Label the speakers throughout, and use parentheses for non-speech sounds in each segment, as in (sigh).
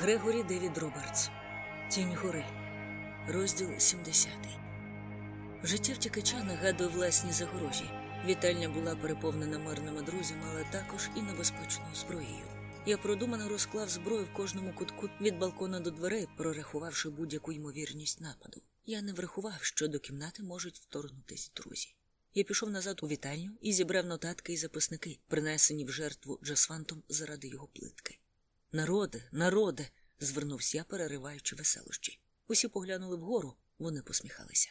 Speaker 1: Грегорі Девід Робертс. Тінь гори. Розділ 70. Життя втікача нагадує власні загорожі. Вітальня була переповнена мирними друзями, але також і небезпечною зброєю. Я продумано розклав зброю в кожному кутку від балкона до дверей, прорахувавши будь-яку ймовірність нападу. Я не врахував, що до кімнати можуть вторгнутись друзі. Я пішов назад у вітальню і зібрав нотатки і записники, принесені в жертву Джасфантом заради його плитки. Народе, народе. звернувся я, перериваючи веселощі. Усі поглянули вгору, вони посміхалися.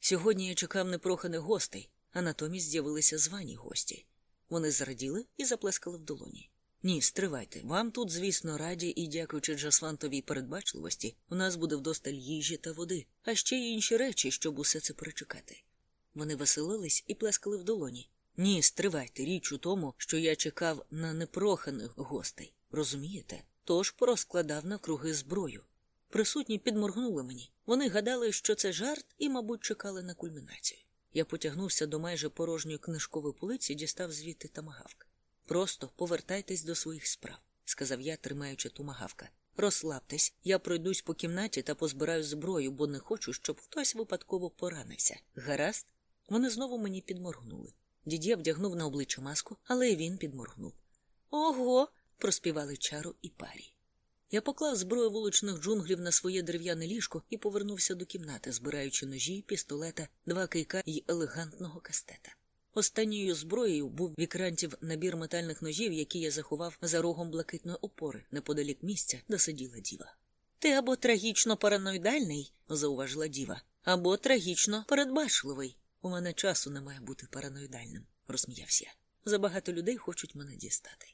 Speaker 1: Сьогодні я чекав непроханих гостей, а натомість з'явилися звані гості. Вони зраділи і заплескали в долоні. Ні, стривайте. Вам тут, звісно, раді і, дякуючи Джасвантовій передбачливості, у нас буде вдосталь їжі та води, а ще й інші речі, щоб усе це перечекати. Вони веселились і плескали в долоні. Ні, стривайте, річ у тому, що я чекав на непроханих гостей. Розумієте? Тож порозкладав навкруги зброю. Присутні підморгнули мені. Вони гадали, що це жарт, і, мабуть, чекали на кульмінацію. Я потягнувся до майже порожньої книжкової полиці і дістав звідти тамагавк. Просто повертайтесь до своїх справ, сказав я, тримаючи тумагавка. Розслабтесь, я пройдусь по кімнаті та позбираю зброю, бо не хочу, щоб хтось випадково поранився. Гаразд? Вони знову мені підморгнули. Дід'є вдягнув на обличчя маску, але й він підморгнув. Ого. Проспівали чару і парі. Я поклав зброю вуличних джунглів на своє дерев'яне ліжко і повернувся до кімнати, збираючи ножі, пістолета, два кийка і елегантного кастета. Останньою зброєю був вікрантів набір метальних ножів, які я заховав за рогом блакитної опори неподалік місця, де сиділа діва. Ти або трагічно параноїдальний, зауважила діва, або трагічно передбачливий. У мене часу не має бути параноїдальним, розсміявся я. Забагато людей хочуть мене дістати.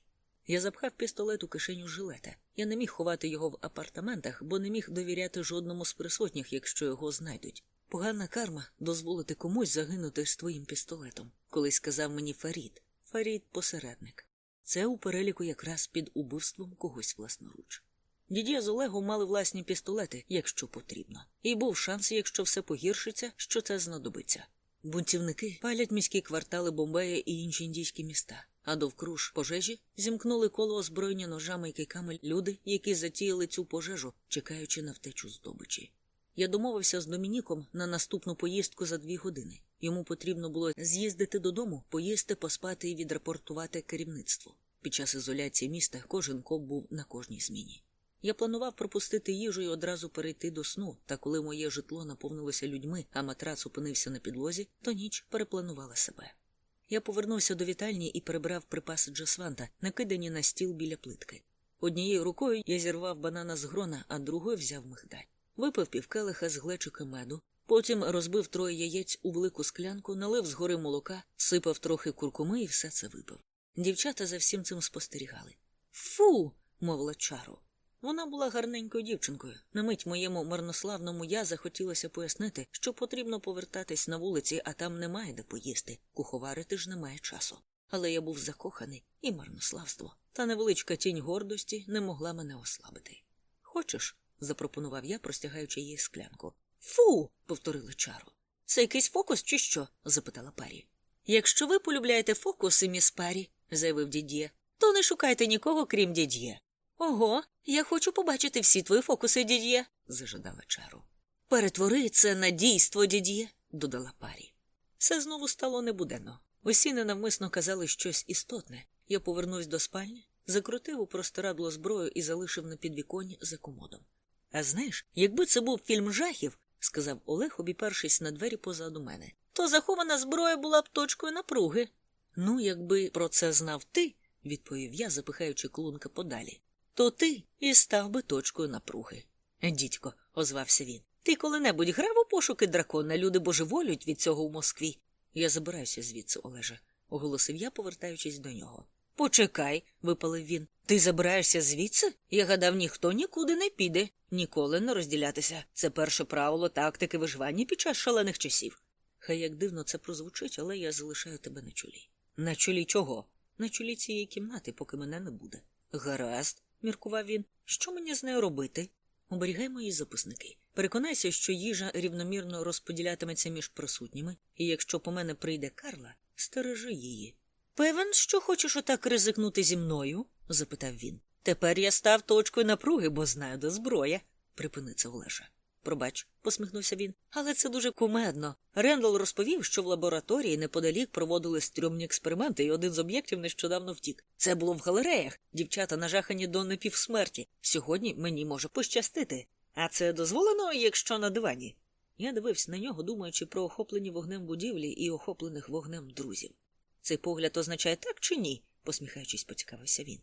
Speaker 1: Я запхав пістолет у кишеню жилета. Я не міг ховати його в апартаментах, бо не міг довіряти жодному з присутніх, якщо його знайдуть. Погана карма дозволити комусь загинути з твоїм пістолетом, колись сказав мені Фарід. Фарід посередник. Це у переліку якраз під убивством когось власноруч. Дідя з Олегом мали власні пістолети, якщо потрібно, і був шанс, якщо все погіршиться, що це знадобиться. Бунтівники палять міські квартали Бомбея і інші індійські міста, а довкруж пожежі зімкнули коло озброєння ножами і кийками люди, які затіяли цю пожежу, чекаючи на втечу здобичі. Я домовився з Домініком на наступну поїздку за дві години. Йому потрібно було з'їздити додому, поїсти, поспати і відрапортувати керівництво. Під час ізоляції міста кожен коп був на кожній зміні. Я планував пропустити їжу і одразу перейти до сну, та коли моє житло наповнилося людьми, а матрац опинився на підлозі, то ніч перепланувала себе. Я повернувся до вітальні і перебрав припаси Джасванта, накидані на стіл біля плитки. Однією рукою я зірвав банана з грона, а другою взяв мигдаль. Випив півкелиха з глечика меду, потім розбив троє яєць у велику склянку, налив згори молока, сипав трохи куркуми і все це випив. Дівчата за всім цим спостерігали. Фу. мовила чару. Вона була гарненькою дівчинкою. На мить моєму марнославному я захотілося пояснити, що потрібно повертатись на вулиці, а там немає де поїсти. Куховарити ж немає часу. Але я був закоханий і марнославство. Та невеличка тінь гордості не могла мене ослабити. Хочеш? запропонував я, простягаючи їй склянку. Фу. повторила чару. Це якийсь фокус, чи що? запитала парі. Якщо ви полюбляєте фокуси, міс парі, заявив дід'є, то не шукайте нікого, крім дід'є. Ого, я хочу побачити всі твої фокуси, дід'є, зажадала чару. Перетвори це на дійство, дід'є, додала парі. Все знову стало небуденно. Усі ненавмисно казали щось істотне. Я повернувся до спальні, закрутив у простирадло зброю і залишив на підвіконні за комодом. А знаєш, якби це був фільм жахів, сказав Олег, обіпершись на двері позаду мене, то захована зброя була б точкою напруги. Ну, якби про це знав ти, відповів я, запихаючи клунка подалі, то ти і став би точкою напруги. Дідько, озвався він. Ти коли-небудь грав у пошуки дракона, люди божеволюють від цього в Москві. Я забираюся звідси, Олеже, оголосив я, повертаючись до нього. Почекай, випалив він. Ти забираєшся звідси? Я гадав, ніхто нікуди не піде, ніколи не розділятися. Це перше правило тактики виживання під час шалених часів. Хай як дивно це прозвучить, але я залишаю тебе на чолі. На чолі чого? На чолі цієї кімнати, поки мене не буде. Гаразд, міркував він. Що мені з нею робити? Оберігай мої записники. Переконайся, що їжа рівномірно розподілятиметься між присутніми, і якщо по мене прийде Карла, стережи її. Певен, що хочеш отак ризикнути зі мною? запитав він. Тепер я став точкою напруги, бо знаю, де зброя. припиниться Олеша. Пробач, посміхнувся він. Але це дуже кумедно. Рендал розповів, що в лабораторії неподалік проводили стрьомні експерименти, і один з об'єктів нещодавно втік. Це було в галереях. Дівчата нажахані до напівсмерті. Сьогодні мені може пощастити. А це дозволено, якщо на дивані. Я дивився на нього, думаючи про охоплені вогнем будівлі і охоплених вогнем друзів. Цей погляд означає так чи ні? посміхаючись, поцікавився він.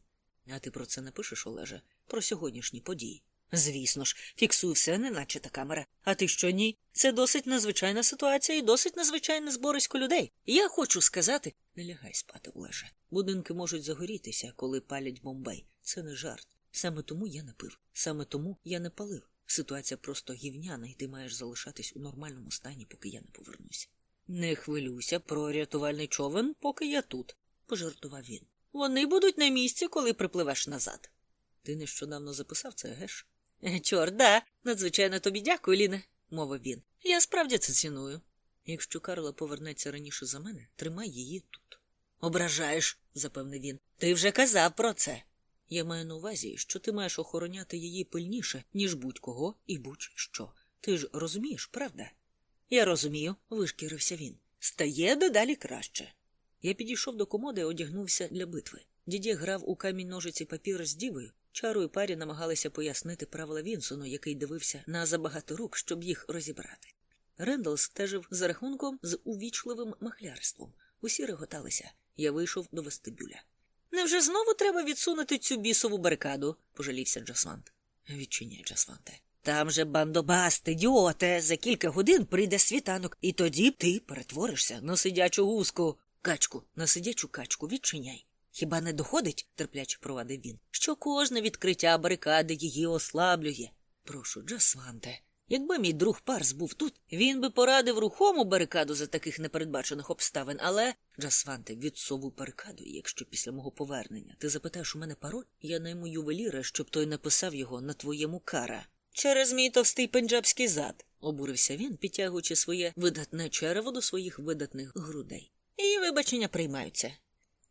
Speaker 1: А ти про це не пишеш, Олеже, про сьогоднішні події. Звісно ж, фіксую все, неначе та камера. А ти що ні? Це досить надзвичайна ситуація і досить надзвичайне зборисько людей. Я хочу сказати не лягай спати, Олеже. Будинки можуть загорітися, коли палять бомбей. Це не жарт. Саме тому я не пив, саме тому я не палив. Ситуація просто гівняна, і ти маєш залишатись у нормальному стані, поки я не повернуся. Не хвилюйся про рятувальний човен, поки я тут, пожартував він. Вони будуть на місці, коли припливеш назад. Ти нещодавно записав це, геш? (laughs) Чорт, да. Надзвичайно тобі дякую, Ліне, мовив він. Я справді це ціную. Якщо Карла повернеться раніше за мене, тримай її тут. Ображаєш, запевнив він. Ти вже казав про це. Я маю на увазі, що ти маєш охороняти її пильніше, ніж будь-кого і будь-що. Ти ж розумієш, правда? Я розумію, вишкірився він. Стає дедалі краще. Я підійшов до комоди і одягнувся для битви. Дідє грав у камінь ножиці папір з дівою. Чару і парі намагалися пояснити правила Вінсону, який дивився на забагато рук, щоб їх розібрати. Рендал стежив за рахунком з увічливим махлярством. Усі реготалися. Я вийшов до вестибюля. Невже знову треба відсунути цю бісову барикаду? пожалівся Джасвант. Відчиняй, Джасванте. Там же бандобаст, ідіоте, за кілька годин прийде світанок, і тоді ти перетворишся на сидячу гуску. Качку, на сидячу качку відчиняй. Хіба не доходить, терпляче провадив він, що кожне відкриття барикади її ослаблює. Прошу, Джасванте, якби мій друг Парс був тут, він би порадив рухому барикаду за таких непередбачених обставин, але Джасванте, відсову барикаду, якщо після мого повернення ти запитаєш у мене пароль, я найму ювеліра, щоб той написав його на твоєму кара. Через мій товстий пенджабський зад, обурився він, підтягуючи своє видатне черево до своїх видатних грудей. І вибачення приймаються.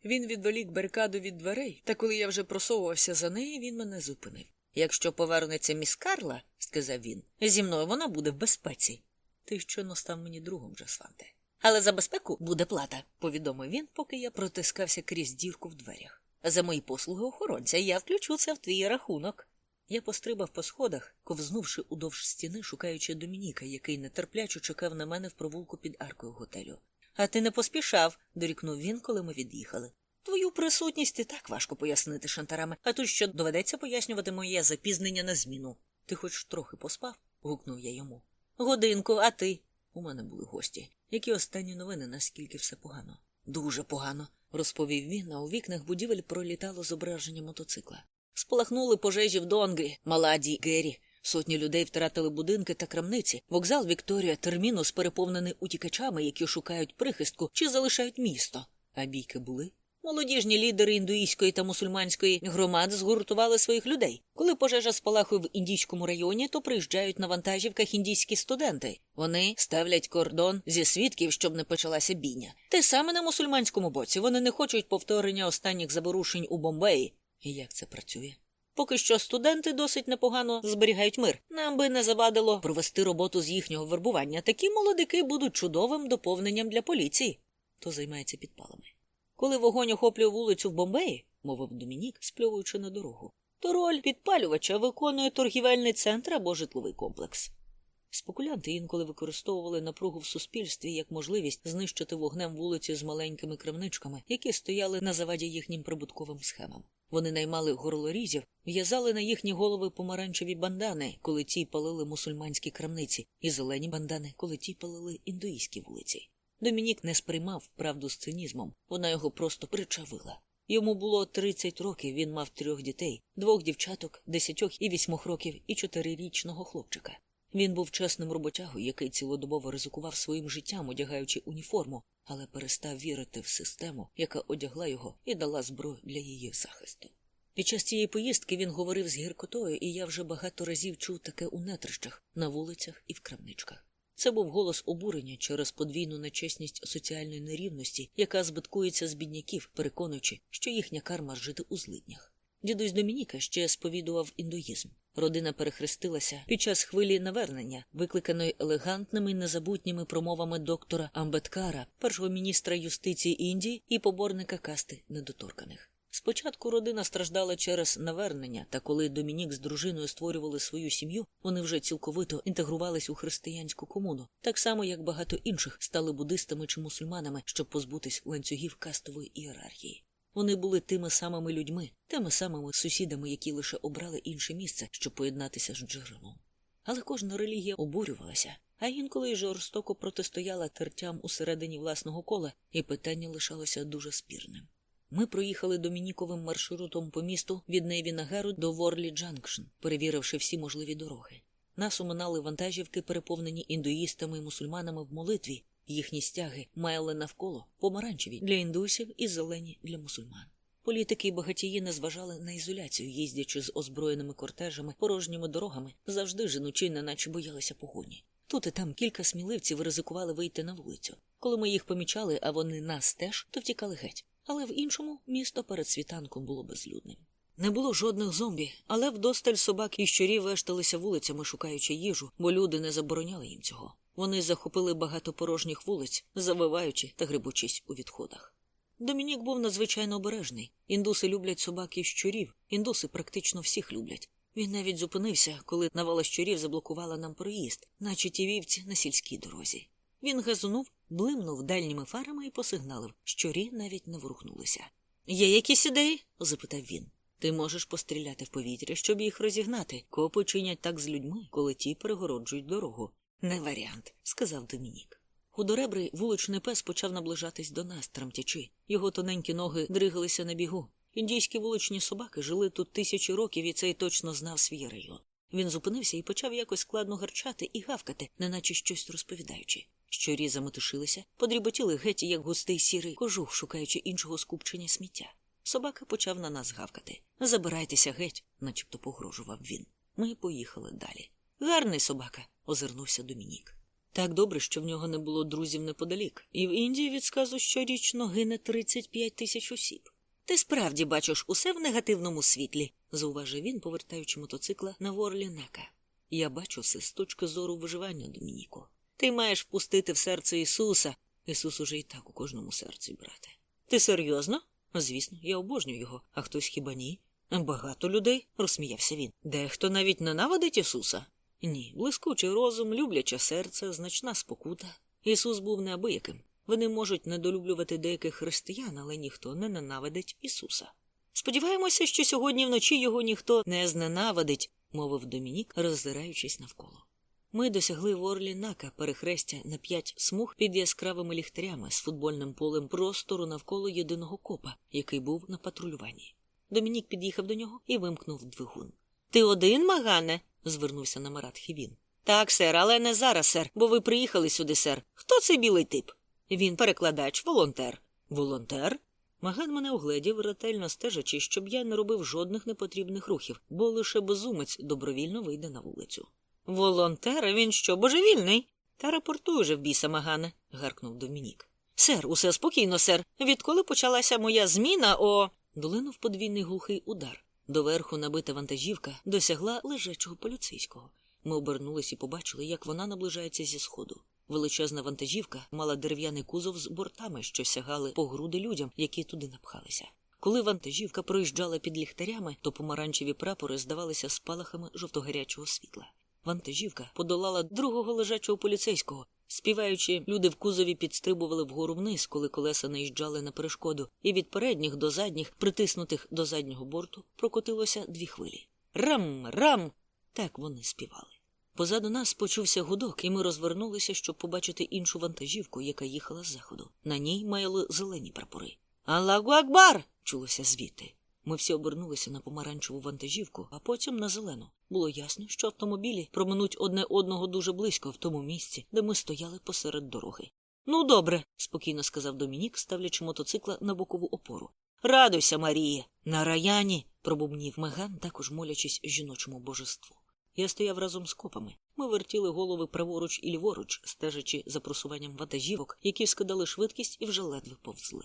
Speaker 1: Він відволік барикаду від дверей, та коли я вже просовувався за неї, він мене зупинив. Якщо повернеться міс Карла, сказав він, зі мною вона буде в безпеці. Ти щойно став мені другом, Джасванте. Але за безпеку буде плата, повідомив він, поки я протискався крізь дірку в дверях. За мої послуги охоронця я включу це в твій рахунок. Я пострибав по сходах, ковзнувши удовж стіни, шукаючи Домініка, який нетерпляче чекав на мене в провулку під аркою готелю. А ти не поспішав, дорікнув він, коли ми від'їхали. Твою присутність і так важко пояснити шантарами, а тут що доведеться пояснювати моє запізнення на зміну. Ти хоч трохи поспав? гукнув я йому. Годинку, а ти? У мене були гості. Які останні новини, наскільки все погано? Дуже погано, розповів він, а у вікнах будівель пролітало зображення мотоцикла. Спалахнули пожежі в Донгрі, Маладі, Гері. Сотні людей втратили будинки та крамниці. Вокзал Вікторія термінус переповнений утікачами, які шукають прихистку чи залишають місто. А бійки були. Молодіжні лідери індуїзької та мусульманської громад згуртували своїх людей. Коли пожежа спалахує в індійському районі, то приїжджають на вантажівках індійські студенти. Вони ставлять кордон зі свідків, щоб не почалася бійня. Те саме на мусульманському боці. Вони не хочуть повторення останніх заборушень у Бомбеї. І як це працює? Поки що студенти досить непогано зберігають мир. Нам би не завадило провести роботу з їхнього вербування. Такі молодики будуть чудовим доповненням для поліції. То займається підпалами. Коли вогонь охоплює вулицю в Бомбеї, мовив Домінік, спльовуючи на дорогу, то роль підпалювача виконує торгівельний центр або житловий комплекс. Спекулянти інколи використовували напругу в суспільстві як можливість знищити вогнем вулиці з маленькими крамничками, які стояли на заваді їхнім прибутковим схемам. Вони наймали горлорізів, в'язали на їхні голови помаранчеві бандани, коли ті палили мусульманські крамниці, і зелені бандани, коли ті палили індуїзькі вулиці. Домінік не сприймав правду з цинізмом, вона його просто причавила. Йому було 30 років, він мав трьох дітей, двох дівчаток, десятьох і вісьмох років, і чотирирічного хлопчика. Він був чесним роботягою, який цілодобово ризикував своїм життям, одягаючи уніформу, але перестав вірити в систему, яка одягла його і дала зброю для її захисту. Під час цієї поїздки він говорив з гіркотою, і я вже багато разів чув таке у нетрищах, на вулицях і в крамничках. Це був голос обурення через подвійну нечесність соціальної нерівності, яка збиткується з бідняків, переконуючи, що їхня карма жити у злиднях. Дідусь Домініка ще сповідував індуїзм. Родина перехрестилася під час хвилі навернення, викликаної елегантними незабутніми промовами доктора Амбеткара, першого міністра юстиції Індії і поборника касти недоторканих. Спочатку родина страждала через навернення, та коли Домінік з дружиною створювали свою сім'ю, вони вже цілковито інтегрувались у християнську комуну, так само як багато інших стали буддистами чи мусульманами, щоб позбутись ланцюгів кастової ієрархії. Вони були тими самими людьми, тими самими сусідами, які лише обрали інше місце, щоб поєднатися з джерелом. Але кожна релігія обурювалася, а інколи й жорстоко протистояла тертям усередині власного кола, і питання лишалося дуже спірним. Ми проїхали домініковим маршрутом по місту від Нейві-Нагару до Ворлі Джанкшн, перевіривши всі можливі дороги. Нас уминали вантажівки, переповнені індуїстами і мусульманами в молитві, їхні стяги маяли навколо помаранчеві для індусів і зелені для мусульман. Політики і багатії не зважали на ізоляцію, їздячи з озброєними кортежами, порожніми дорогами, завжди женучи, неначе боялися погоні. Тут і там кілька сміливців ризикували вийти на вулицю. Коли ми їх помічали, а вони нас теж, то втікали геть. Але в іншому місто перед світанком було безлюдним. Не було жодних зомбі, але вдосталь собак і щурів вешталися вулицями, шукаючи їжу, бо люди не забороняли їм цього. Вони захопили багато порожніх вулиць, завиваючи та грибучись у відходах. Домінік був надзвичайно обережний. Індуси люблять собак і щурів, індуси практично всіх люблять. Він навіть зупинився, коли навала щурів заблокувала нам проїзд, наче ті вівці на сільській дорозі. Він газунув, блимнув дальніми фарами і посигналив. Щурі навіть не ворухнулися. Є якісь ідеї? запитав він. Ти можеш постріляти в повітря, щоб їх розігнати. Копи чинять так з людьми, коли ті перегороджують дорогу. Не варіант, сказав Домінік. Худоребрий вуличний пес почав наближатись до нас, тремтячи. Його тоненькі ноги дригалися на бігу. Індійські вуличні собаки жили тут тисячі років і цей точно знав свій район. Він зупинився і почав якось складно гарчати і гавкати, неначе щось розповідаючи. Щорі заметушилися, подріботіли геть, як густий сірий кожух, шукаючи іншого скупчення сміття. Собака почав на нас гавкати. Забирайтеся геть, начебто погрожував він. Ми поїхали далі. Гарний собака, озирнувся Домінік. Так добре, що в нього не було друзів неподалік, і в Індії від сказу щорічно гине 35 тисяч осіб. Ти справді бачиш усе в негативному світлі, зауважив він, повертаючи мотоцикла на ворлі нака. Я бачу все з точки зору виживання, Домініко. Ти маєш впустити в серце Ісуса. Ісус уже і так у кожному серці, брате. Ти серйозно? Звісно, я обожнюю його, а хтось хіба ні? Багато людей, розсміявся він. Дехто навіть ненавидить Ісуса. Ні, блискучий розум, любляче серце, значна спокута. Ісус був неабияким. Вони можуть недолюблювати деяких християн, але ніхто не ненавидить Ісуса. Сподіваємося, що сьогодні вночі його ніхто не зненавидить, мовив Домінік, роззираючись навколо. Ми досягли ворлі нака перехрестя на п'ять смуг під яскравими ліхтарями з футбольним полем простору навколо єдиного копа, який був на патрулюванні. Домінік під'їхав до нього і вимкнув двигун. Ти один, Магане? звернувся на Маратхі він. Так, сер, але не зараз, сер, бо ви приїхали сюди, сер. Хто цей білий тип? Він перекладач, волонтер. Волонтер? Маган мене огледів, ретельно стежачи, щоб я не робив жодних непотрібних рухів, бо лише безумець добровільно вийде на вулицю. Волонтер, він що, божевільний? Та рапортуй же в біса, Магане, гаркнув Домінік. Сер, усе спокійно, сер. Відколи почалася моя зміна, о. Долинув подвійний глухий удар. Доверху набита вантажівка досягла лежачого поліцейського. Ми обернулись і побачили, як вона наближається зі сходу. Величезна вантажівка мала дерев'яний кузов з бортами, що сягали по груди людям, які туди напхалися. Коли вантажівка проїжджала під ліхтарями, то помаранчеві прапори здавалися спалахами жовтогарячого світла. Вантажівка подолала другого лежачого поліцейського. Співаючи, люди в кузові підстрибували вгору вниз, коли колеса наїжджали на перешкоду, і від передніх до задніх, притиснутих до заднього борту, прокотилося дві хвилі. Рам, рам! Так вони співали. Позаду нас почувся гудок, і ми розвернулися, щоб побачити іншу вантажівку, яка їхала з заходу. На ній маяли зелені прапори. Аллагу Акбар! чулося звідти. Ми всі обернулися на помаранчеву вантажівку, а потім на зелену. Було ясно, що автомобілі проминуть одне одного дуже близько в тому місці, де ми стояли посеред дороги. Ну, добре, спокійно сказав Домінік, ставлячи мотоцикла на бокову опору. Радуйся, Марія. На раяні. пробубнів Меган, також молячись жіночому божеству. Я стояв разом з копами. Ми вертіли голови праворуч і ліворуч, стежачи за просуванням вантажівок, які скидали швидкість і вже ледве повзли.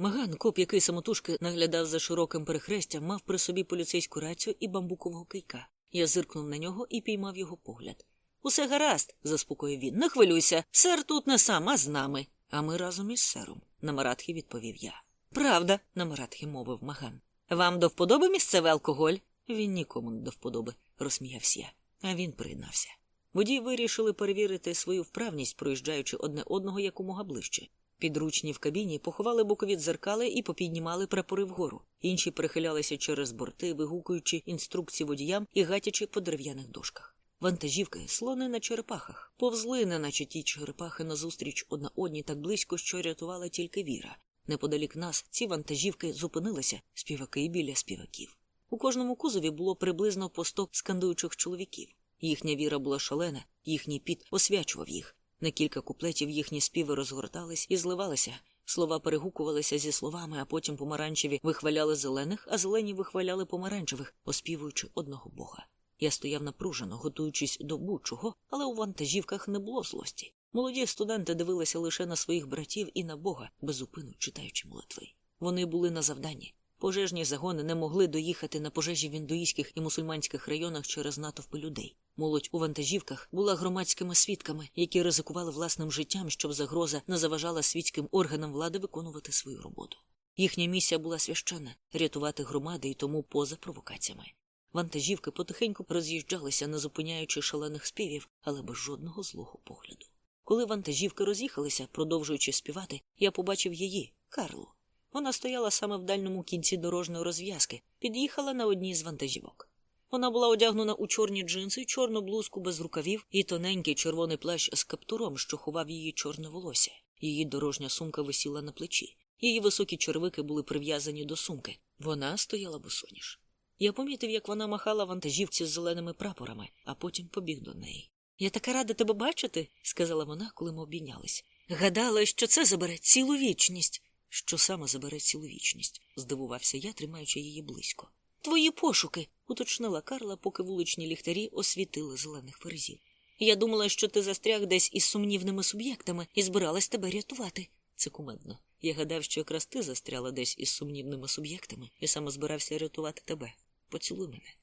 Speaker 1: Маган, коп, який самотужки наглядав за широким перехрестям, мав при собі поліцейську рацію і бамбукового кийка. Я зиркнув на нього і піймав його погляд. Усе гаразд, заспокоїв він. Не хвилюйся. Сер тут не сам, а з нами. А ми разом із сером, на Маратхі відповів я. Правда, на Маратхі мовив Маган. Вам до вподоби місцевий алкоголь? Він нікому не до вподоби, розсміявся я. А він приєднався. Водії вирішили перевірити свою вправність, проїжджаючи одне одного якомога ближче. Підручні в кабіні поховали бокові дзеркали і попіднімали прапори вгору. Інші перехилялися через борти, вигукуючи інструкції водіям і гатячи по дерев'яних дошках. Вантажівки, слони на черепахах, повзли, неначе ті черепахи назустріч одна одній так близько, що рятувала тільки віра. Неподалік нас ці вантажівки зупинилися, співаки біля співаків. У кожному кузові було приблизно по сто скандуючих чоловіків. Їхня віра була шалена, їхній піт освячував їх. На кілька куплетів їхні співи розгортались і зливалися. Слова перегукувалися зі словами, а потім помаранчеві вихваляли зелених, а зелені вихваляли помаранчевих, оспівуючи одного бога. Я стояв напружено, готуючись до будь-чого, але у вантажівках не було злості. Молоді студенти дивилися лише на своїх братів і на Бога, безупину читаючи молитви. Вони були на завданні. Пожежні загони не могли доїхати на пожежі в індуїзьких і мусульманських районах через натовпи людей. Молодь у вантажівках була громадськими свідками, які ризикували власним життям, щоб загроза не заважала світським органам влади виконувати свою роботу. Їхня місія була священна рятувати громади і тому поза провокаціями. Вантажівки потихеньку роз'їжджалися, не зупиняючи шалених співів, але без жодного злого погляду. Коли вантажівки роз'їхалися, продовжуючи співати, я побачив її, Карлу. Вона стояла саме в дальньому кінці дорожньої розв'язки, під'їхала на одній з вантажівок. Вона була одягнена у чорні джинси, чорну блузку без рукавів і тоненький червоний плащ з каптуром, що ховав її чорне волосся. Її дорожня сумка висіла на плечі. Її високі червики були прив'язані до сумки. Вона стояла босоніж. Я помітив, як вона махала вантажівці з зеленими прапорами, а потім побіг до неї. Я така рада тебе бачити, сказала вона, коли ми обійнялись. Гадала, що це забере цілу вічність. Що саме забере цілу вічність? здивувався я, тримаючи її близько. Твої пошуки, уточнила Карла, поки вуличні ліхтарі освітили зелених ферзів. Я думала, що ти застряг десь із сумнівними суб'єктами і збиралась тебе рятувати. Це кумедно. Я гадав, що якраз ти застряла десь із сумнівними суб'єктами і саме збирався рятувати тебе. Поцілуй мене.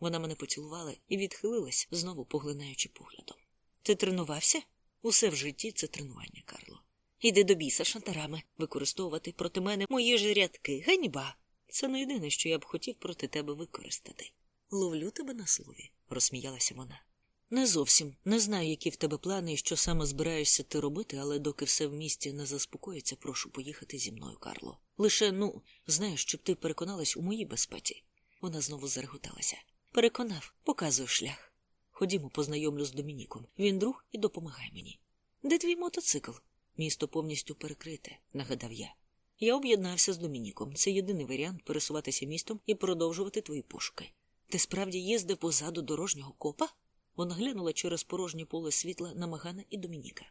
Speaker 1: Вона мене поцілувала і відхилилась, знову поглинаючи поглядом. Ти тренувався? Усе в житті це тренування, Карло. Іди до біса шантарами використовувати проти мене мої ж рядки. Ганьба. Це не єдине, що я б хотів проти тебе використати. Ловлю тебе на слові, розсміялася вона. Не зовсім не знаю, які в тебе плани і що саме збираєшся ти робити, але доки все в місті не заспокоїться, прошу поїхати зі мною, Карло. Лише, ну, знаєш, щоб ти переконалась у моїй безпеці. Вона знову зареготалася. Переконав, показую шлях. Ходімо, познайомлю з Домініком. Він друг і допомагає мені. Де твій мотоцикл? Місто повністю перекрите, нагадав я. Я об'єднався з Домініком. Це єдиний варіант пересуватися містом і продовжувати твої пошуки. Ти справді їздив позаду дорожнього копа? Вона глянула через порожнє поле світла на Магана і Домініка.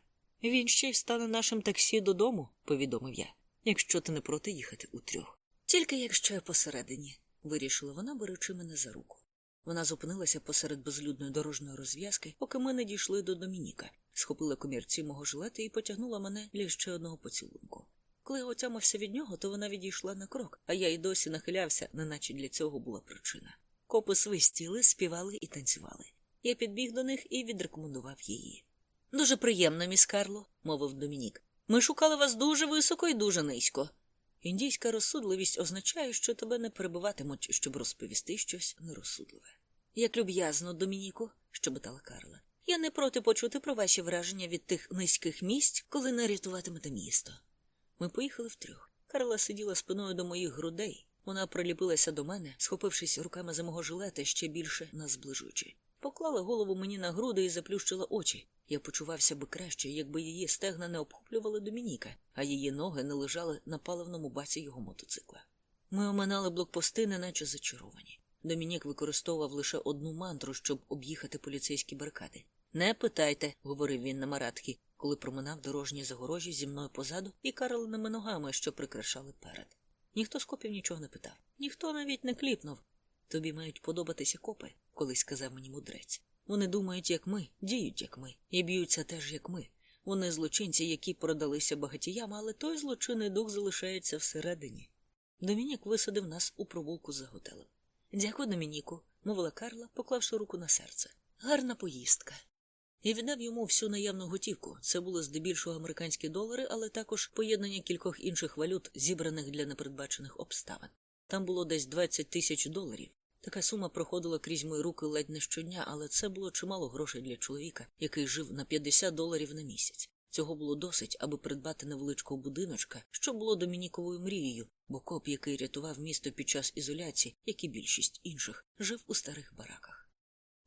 Speaker 1: Він ще й стане нашим таксі додому, повідомив я, якщо ти не проти їхати у трьох. Тільки якщо я посередині, вирішила вона, беручи мене за руку. Вона зупинилася посеред безлюдної дорожньої розв'язки, поки ми не дійшли до Домініка, схопила комірці мого жилета і потягнула мене для ще одного поцілунку. Коли я отямився від нього, то вона відійшла на крок, а я й досі нахилявся, неначе для цього була причина. Копи свистіли, співали і танцювали. Я підбіг до них і відрекомендував її. Дуже приємно, міс Карло, мовив Домінік. Ми шукали вас дуже високо і дуже низько. Індійська розсудливість означає, що тебе не перебиватимуть, щоб розповісти щось нерозсудливе. Як люб'язно, Домініку, щебетала Карла. Я не проти почути про ваші враження від тих низьких місць, коли не рятуватимете місто. Ми поїхали втрьох. Карла сиділа спиною до моїх грудей. Вона приліпилася до мене, схопившись руками за мого жилета ще більше нас зближуючи. Поклала голову мені на груди і заплющила очі. Я почувався би краще, якби її стегна не обхоплювали Домініка, а її ноги не лежали на паливному баці його мотоцикла. Ми оминали блокпости, неначе зачаровані. Домінік використовував лише одну мантру, щоб об'їхати поліцейські барикади. Не питайте, говорив він на маратхі, коли проминав дорожні загорожі зі мною позаду і караленими ногами, що прикрашали перед. Ніхто з копів нічого не питав, ніхто навіть не кліпнув. Тобі мають подобатися копи, колись сказав мені мудрець. Вони думають, як ми, діють, як ми, і б'ються теж, як ми. Вони злочинці, які продалися багатіям, але той злочинний дух залишається всередині. Домінік висадив нас у провулку за готелем. Дякую, Домініку, мовила Карла, поклавши руку на серце. Гарна поїздка. Я віддав йому всю наявну готівку. Це були здебільшого американські долари, але також поєднання кількох інших валют, зібраних для непередбачених обставин. Там було десь 20 тисяч доларів. Така сума проходила крізь мої руки ледь не щодня, але це було чимало грошей для чоловіка, який жив на 50 доларів на місяць. Цього було досить, аби придбати невеличкого будиночка, що було домініковою мрією, бо коп, який рятував місто під час ізоляції, як і більшість інших, жив у старих бараках.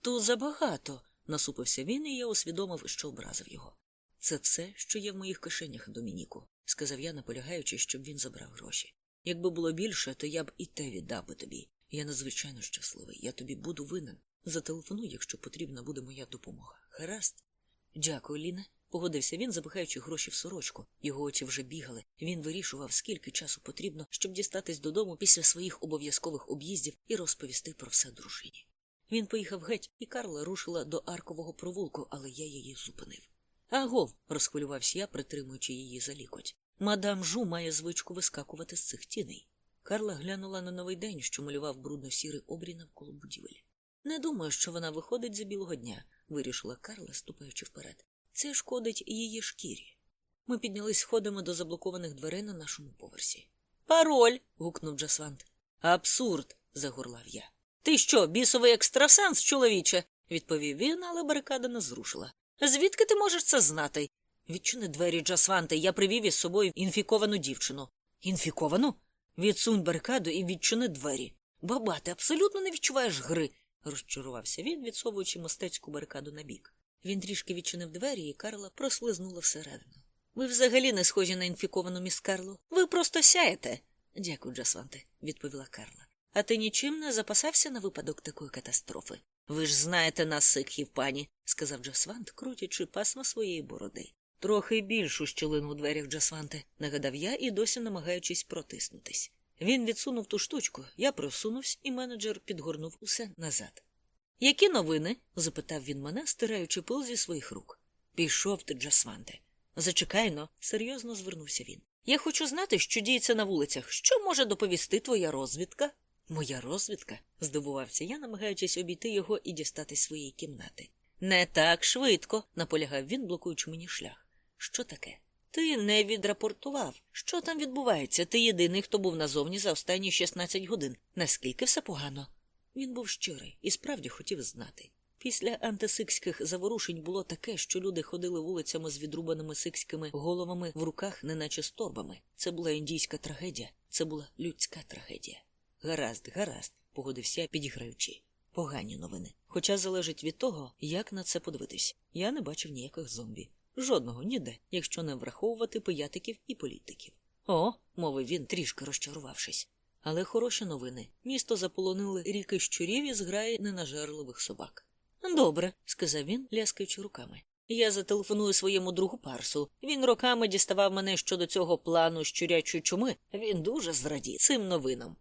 Speaker 1: Тут забагато, насупився він, і я усвідомив, що образив його. Це все, що є в моїх кишенях, Домініку, сказав я, наполягаючи, щоб він забрав гроші. Якби було більше, то я б і те віддав би тобі. Я надзвичайно щасливий. Я тобі буду винен. Зателефонуй, якщо потрібна буде моя допомога. Гаразд? Дякую, Ліне. Погодився він, запихаючи гроші в сорочку. Його очі вже бігали. Він вирішував, скільки часу потрібно, щоб дістатись додому після своїх обов'язкових об'їздів і розповісти про все дружині. Він поїхав геть, і Карла рушила до аркового провулку, але я її зупинив. Агов, розхвилювався я, притримуючи її за лікоть. Мадам Жу має звичку вискакувати з цих тіней. Карла глянула на новий день, що малював брудно сірий обрій навколо будівель. Не думаю, що вона виходить за білого дня, вирішила Карла, ступаючи вперед. Це шкодить її шкірі. Ми піднялись сходами до заблокованих дверей на нашому поверсі. Пароль. гукнув Джасвант. Абсурд. загорлав я. Ти що, бісовий екстрасенс, чоловіче? відповів він, але барикада не зрушила. Звідки ти можеш це знати? Відчини двері, Джасванте, я привів із собою інфіковану дівчину. Інфіковану? Відсунь барикаду і відчини двері. Баба, ти абсолютно не відчуваєш гри, розчарувався він, відсовуючи мистецьку барикаду на бік. Він трішки відчинив двері, і Карла прослизнула всередину. Ви взагалі не схожі на інфіковану міс Карлу. Ви просто сяєте. Дякую, Джасванте, відповіла Карла. А ти нічим не запасався на випадок такої катастрофи? Ви ж знаєте нас, сикхів, пані, сказав Джасвант, крутячи пасма своєї бороди. Трохи більшу щілину у дверях Джасванте, нагадав я і досі намагаючись протиснутись. Він відсунув ту штучку, я просунувся, і менеджер підгорнув усе назад. Які новини? запитав він мене, стираючи пил зі своїх рук. Пішов ти, Джасванте. Зачекайно, серйозно звернувся він. Я хочу знати, що діється на вулицях. Що може доповісти твоя розвідка? Моя розвідка? здивувався я, намагаючись обійти його і дістати своєї кімнати. Не так швидко, наполягав він, блокуючи мені шлях. Що таке? Ти не відрапортував. Що там відбувається? Ти єдиний, хто був назовні за останні 16 годин. Наскільки все погано? Він був щирий і справді хотів знати. Після антисикських заворушень було таке, що люди ходили вулицями з відрубаними сикськими головами в руках, неначе з торбами. Це була індійська трагедія, це була людська трагедія. Гаразд, гаразд, погодився я, підіграючи. Погані новини. Хоча залежить від того, як на це подивитись. Я не бачив ніяких зомбі. Жодного ніде, якщо не враховувати пиятиків і політиків. О, мовив він, трішки розчарувавшись. Але хороші новини. Місто заполонили ріки щурів і зграї ненажерливих собак. Добре, сказав він, ляскаючи руками. Я зателефоную своєму другу парсу. Він роками діставав мене щодо цього плану щурячої чуми. Він дуже зрадів цим новинам.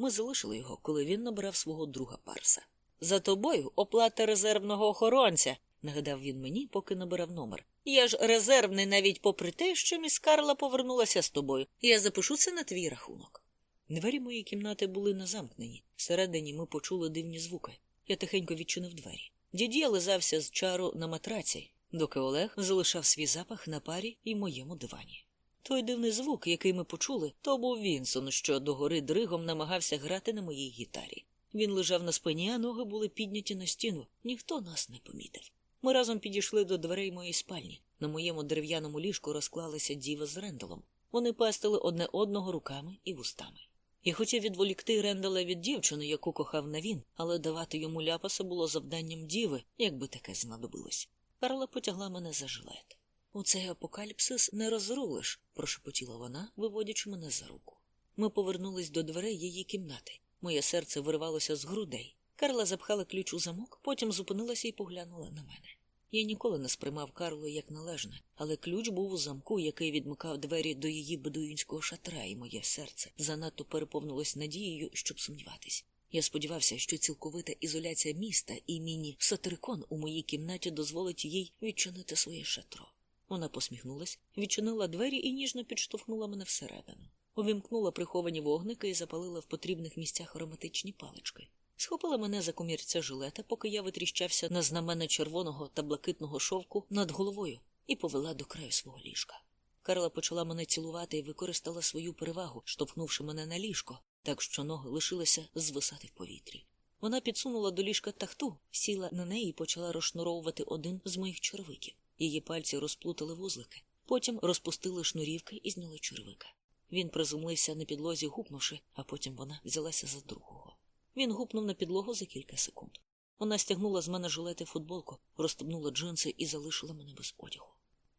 Speaker 1: Ми залишили його, коли він набрав свого друга парса. За тобою оплата резервного охоронця, нагадав він мені, поки набирав номер. Я ж резервний навіть попри те, що міс Карла повернулася з тобою. Я запишу це на твій рахунок. Двері моєї кімнати були незамкнені. Всередині ми почули дивні звуки. Я тихенько відчинив двері. Дід'я лизався з чару на матраці, доки Олег залишав свій запах на парі і моєму дивані. Той дивний звук, який ми почули, то був Вінсон, що догори дригом намагався грати на моїй гітарі. Він лежав на спині, а ноги були підняті на стіну. Ніхто нас не помітив. Ми разом підійшли до дверей моєї спальні. На моєму дерев'яному ліжку розклалися діва з рендалом. Вони пестили одне одного руками і вустами. Я хотів відволікти Рендала від дівчини, яку кохав на він, але давати йому ляпаса було завданням діви, якби таке знадобилось. Карла потягла мене за жилет. У цей апокаліпсис не розрулиш, прошепотіла вона, виводячи мене за руку. Ми повернулись до дверей її кімнати. Моє серце виривалося з грудей. Карла запхала ключ у замок, потім зупинилася і поглянула на мене. Я ніколи не сприймав Карлу як належне, але ключ був у замку, який відмикав двері до її бедуїнського шатра, і моє серце занадто переповнилось надією, щоб сумніватись. Я сподівався, що цілковита ізоляція міста і міні сатирикон у моїй кімнаті дозволить їй відчинити своє шатро. Вона посміхнулась, відчинила двері і ніжно підштовхнула мене всередину. Увімкнула приховані вогники і запалила в потрібних місцях ароматичні палички. Схопила мене за комірця жилета, поки я витріщався на знамена червоного та блакитного шовку над головою і повела до краю свого ліжка. Карла почала мене цілувати і використала свою перевагу, штовхнувши мене на ліжко, так що ноги лишилися звисати в повітрі. Вона підсунула до ліжка тахту, сіла на неї і почала розшнуровувати один з моїх червиків. Її пальці розплутали вузлики, потім розпустили шнурівки і зняли червика. Він призумлився на підлозі, гупнувши, а потім вона взялася за другого. Він гупнув на підлогу за кілька секунд. Вона стягнула з мене жилети футболку, розстебнула джинси і залишила мене без одягу.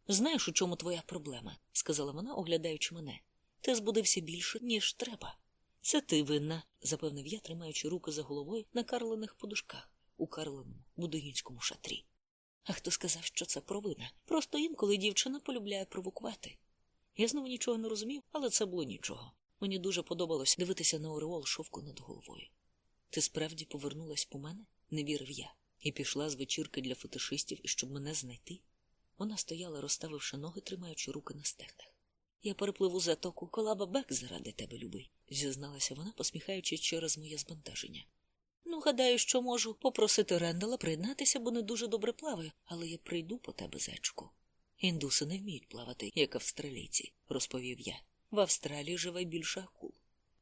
Speaker 1: Знаєш, у чому твоя проблема? сказала вона, оглядаючи мене. Ти збудився більше, ніж треба. Це ти винна, запевнив я, тримаючи руки за головою на карлених подушках у карленому будуїнському шатрі. А хто сказав, що це провина? Просто інколи дівчина полюбляє провокувати. Я знову нічого не розумів, але це було нічого. Мені дуже подобалось дивитися на ореол шовку над головою. Ти справді повернулась по мене? не вірив я, і пішла з вечірки для фетишистів, щоб мене знайти. Вона стояла, розставивши ноги, тримаючи руки на стегнах. Я перепливу затоку колаба бек заради тебе, любий, зізналася вона, посміхаючись через моє збентеження. Ну, гадаю, що можу попросити Рендала приєднатися, бо не дуже добре плаваю, але я прийду по тебе, зечку. Індуси не вміють плавати, як австралійці, розповів я. В Австралії живе більше акул.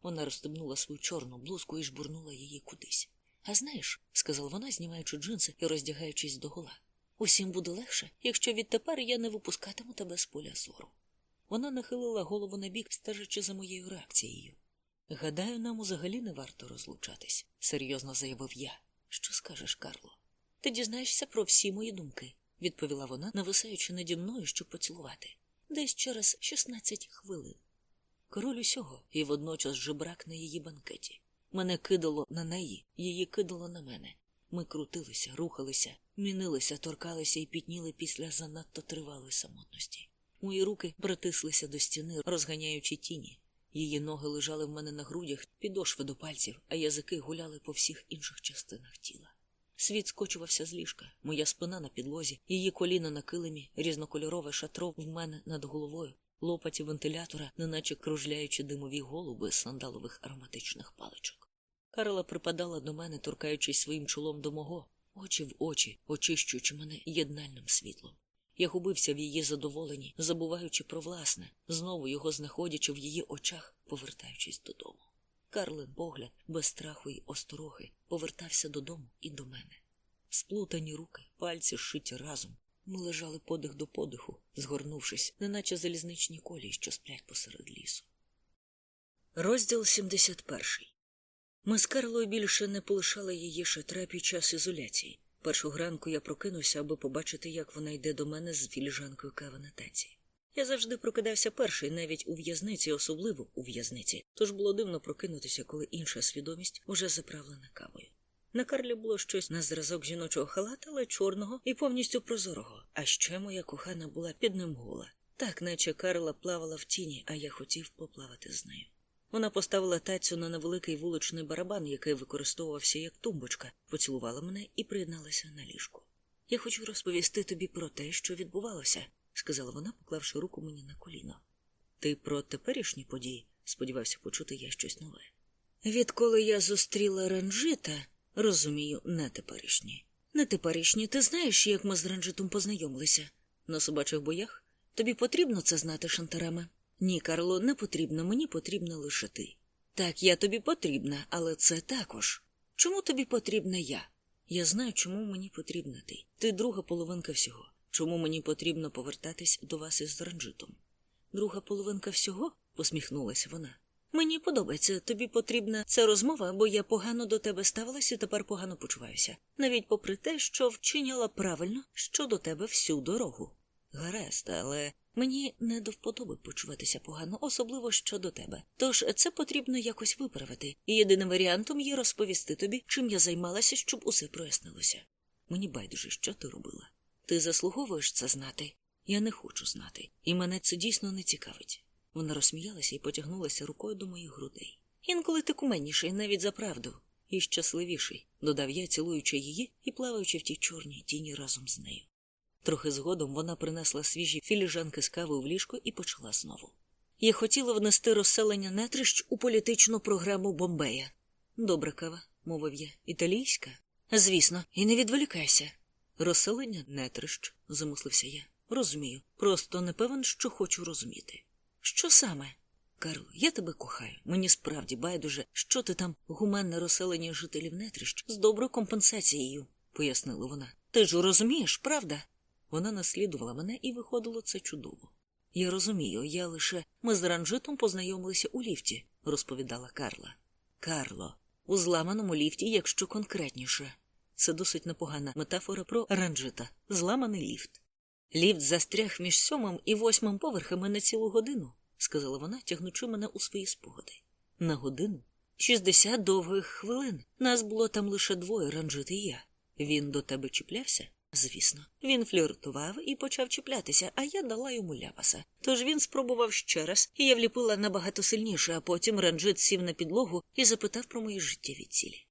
Speaker 1: Вона розстебнула свою чорну блузку і жбурнула її кудись. А знаєш, сказала вона, знімаючи джинси і роздягаючись догола, усім буде легше, якщо відтепер я не випускатиму тебе з поля зору. Вона нахилила голову на бік, стежачи за моєю реакцією. Гадаю, нам взагалі не варто розлучатись, серйозно заявив я. Що скажеш, Карло? Ти дізнаєшся про всі мої думки, відповіла вона, нависаючи наді мною, щоб поцілувати, десь через 16 хвилин. Король усього і водночас жебрак на її банкеті. Мене кидало на неї, її кидало на мене. Ми крутилися, рухалися, мінилися, торкалися і пітніли після занадто тривалої самотності. Мої руки притислися до стіни, розганяючи тіні. Її ноги лежали в мене на грудях, підошви до пальців, а язики гуляли по всіх інших частинах тіла. Світ скочувався з ліжка, моя спина на підлозі, її коліна на килимі, різнокольорове шатро в мене над головою, лопаті вентилятора, неначе кружляючи димові голуби з сандалових ароматичних паличок. Карла припадала до мене, торкаючись своїм чолом до мого, очі в очі, очищуючи мене єднальним світлом. Я губився в її задоволенні, забуваючи про власне, знову його знаходячи в її очах, повертаючись додому. Карлин погляд, без страху й осторохи, повертався додому і до мене. Сплутані руки, пальці шиті разом. Ми лежали подих до подиху, згорнувшись, неначе залізничні колії, що сплять посеред лісу. Розділ 71 Ми з Карлою більше не полишали її шатра під час ізоляції. Першого ранку я прокинувся, аби побачити, як вона йде до мене з філіжанкою кави на таці. Я завжди прокидався перший, навіть у в'язниці, особливо у в'язниці, тож було дивно прокинутися, коли інша свідомість уже заправлена кавою. На Карлі було щось на зразок жіночого халата, але чорного і повністю прозорого, а ще моя кохана була під ним гола. Так, наче Карла плавала в тіні, а я хотів поплавати з нею. Вона поставила тацю на невеликий вуличний барабан, який використовувався як тумбочка, поцілувала мене і приєдналася на ліжку. Я хочу розповісти тобі про те, що відбувалося, сказала вона, поклавши руку мені на коліно. Ти про теперішні події? сподівався почути я щось нове. Відколи я зустріла ранжита, розумію, не теперішні. Не теперішні, ти знаєш, як ми з ранжитом познайомилися? На собачих боях? Тобі потрібно це знати, Шантараме? Ні, Карло, не потрібно, мені потрібна лише ти. Так, я тобі потрібна, але це також. Чому тобі потрібна я? Я знаю, чому мені потрібна ти. Ти друга половинка всього. Чому мені потрібно повертатись до вас із ранжитом? Друга половинка всього? посміхнулася вона. Мені подобається, тобі потрібна ця розмова, бо я погано до тебе ставилася і тепер погано почуваюся, навіть попри те, що вчиняла правильно щодо тебе всю дорогу. Гаразд, але мені не до вподоби почуватися погано, особливо щодо тебе. Тож це потрібно якось виправити, і єдиним варіантом є розповісти тобі, чим я займалася, щоб усе прояснилося. Мені байдуже, що ти робила. Ти заслуговуєш це знати? Я не хочу знати, і мене це дійсно не цікавить. Вона розсміялася і потягнулася рукою до моїх грудей. Інколи ти куменніший, навіть за правду, і щасливіший, додав я, цілуючи її і плаваючи в тій чорній тіні разом з нею. Трохи згодом вона принесла свіжі філіжанки з кавою в ліжко і почала знову. Я хотіла внести розселення нетрищ у політичну програму Бомбея. Добра кава, мовив я, італійська. Звісно, і не відволікайся. Розселення нетрищ, замислився я. Розумію. Просто не певен, що хочу розуміти. Що саме? Карл, я тебе кохаю. Мені справді байдуже, що ти там гуманне розселення жителів нетрищ з доброю компенсацією, пояснила вона. Ти ж розумієш, правда? Вона наслідувала мене і виходило це чудово. Я розумію, я лише ми з ранжитом познайомилися у ліфті, розповідала Карла. Карло, у зламаному ліфті, якщо конкретніше. Це досить непогана метафора про ранжита, зламаний ліфт. Ліфт застряг між сьомим і восьмим поверхами на цілу годину, сказала вона, тягнучи мене у свої спогади. На годину? Шістдесят довгих хвилин. Нас було там лише двоє ранжит і я. Він до тебе чіплявся? Звісно, він фліртував і почав чіплятися, а я дала йому ляпаса. Тож він спробував ще раз, і я вліпила набагато сильніше, а потім ранжит сів на підлогу і запитав про мої життєві цілі.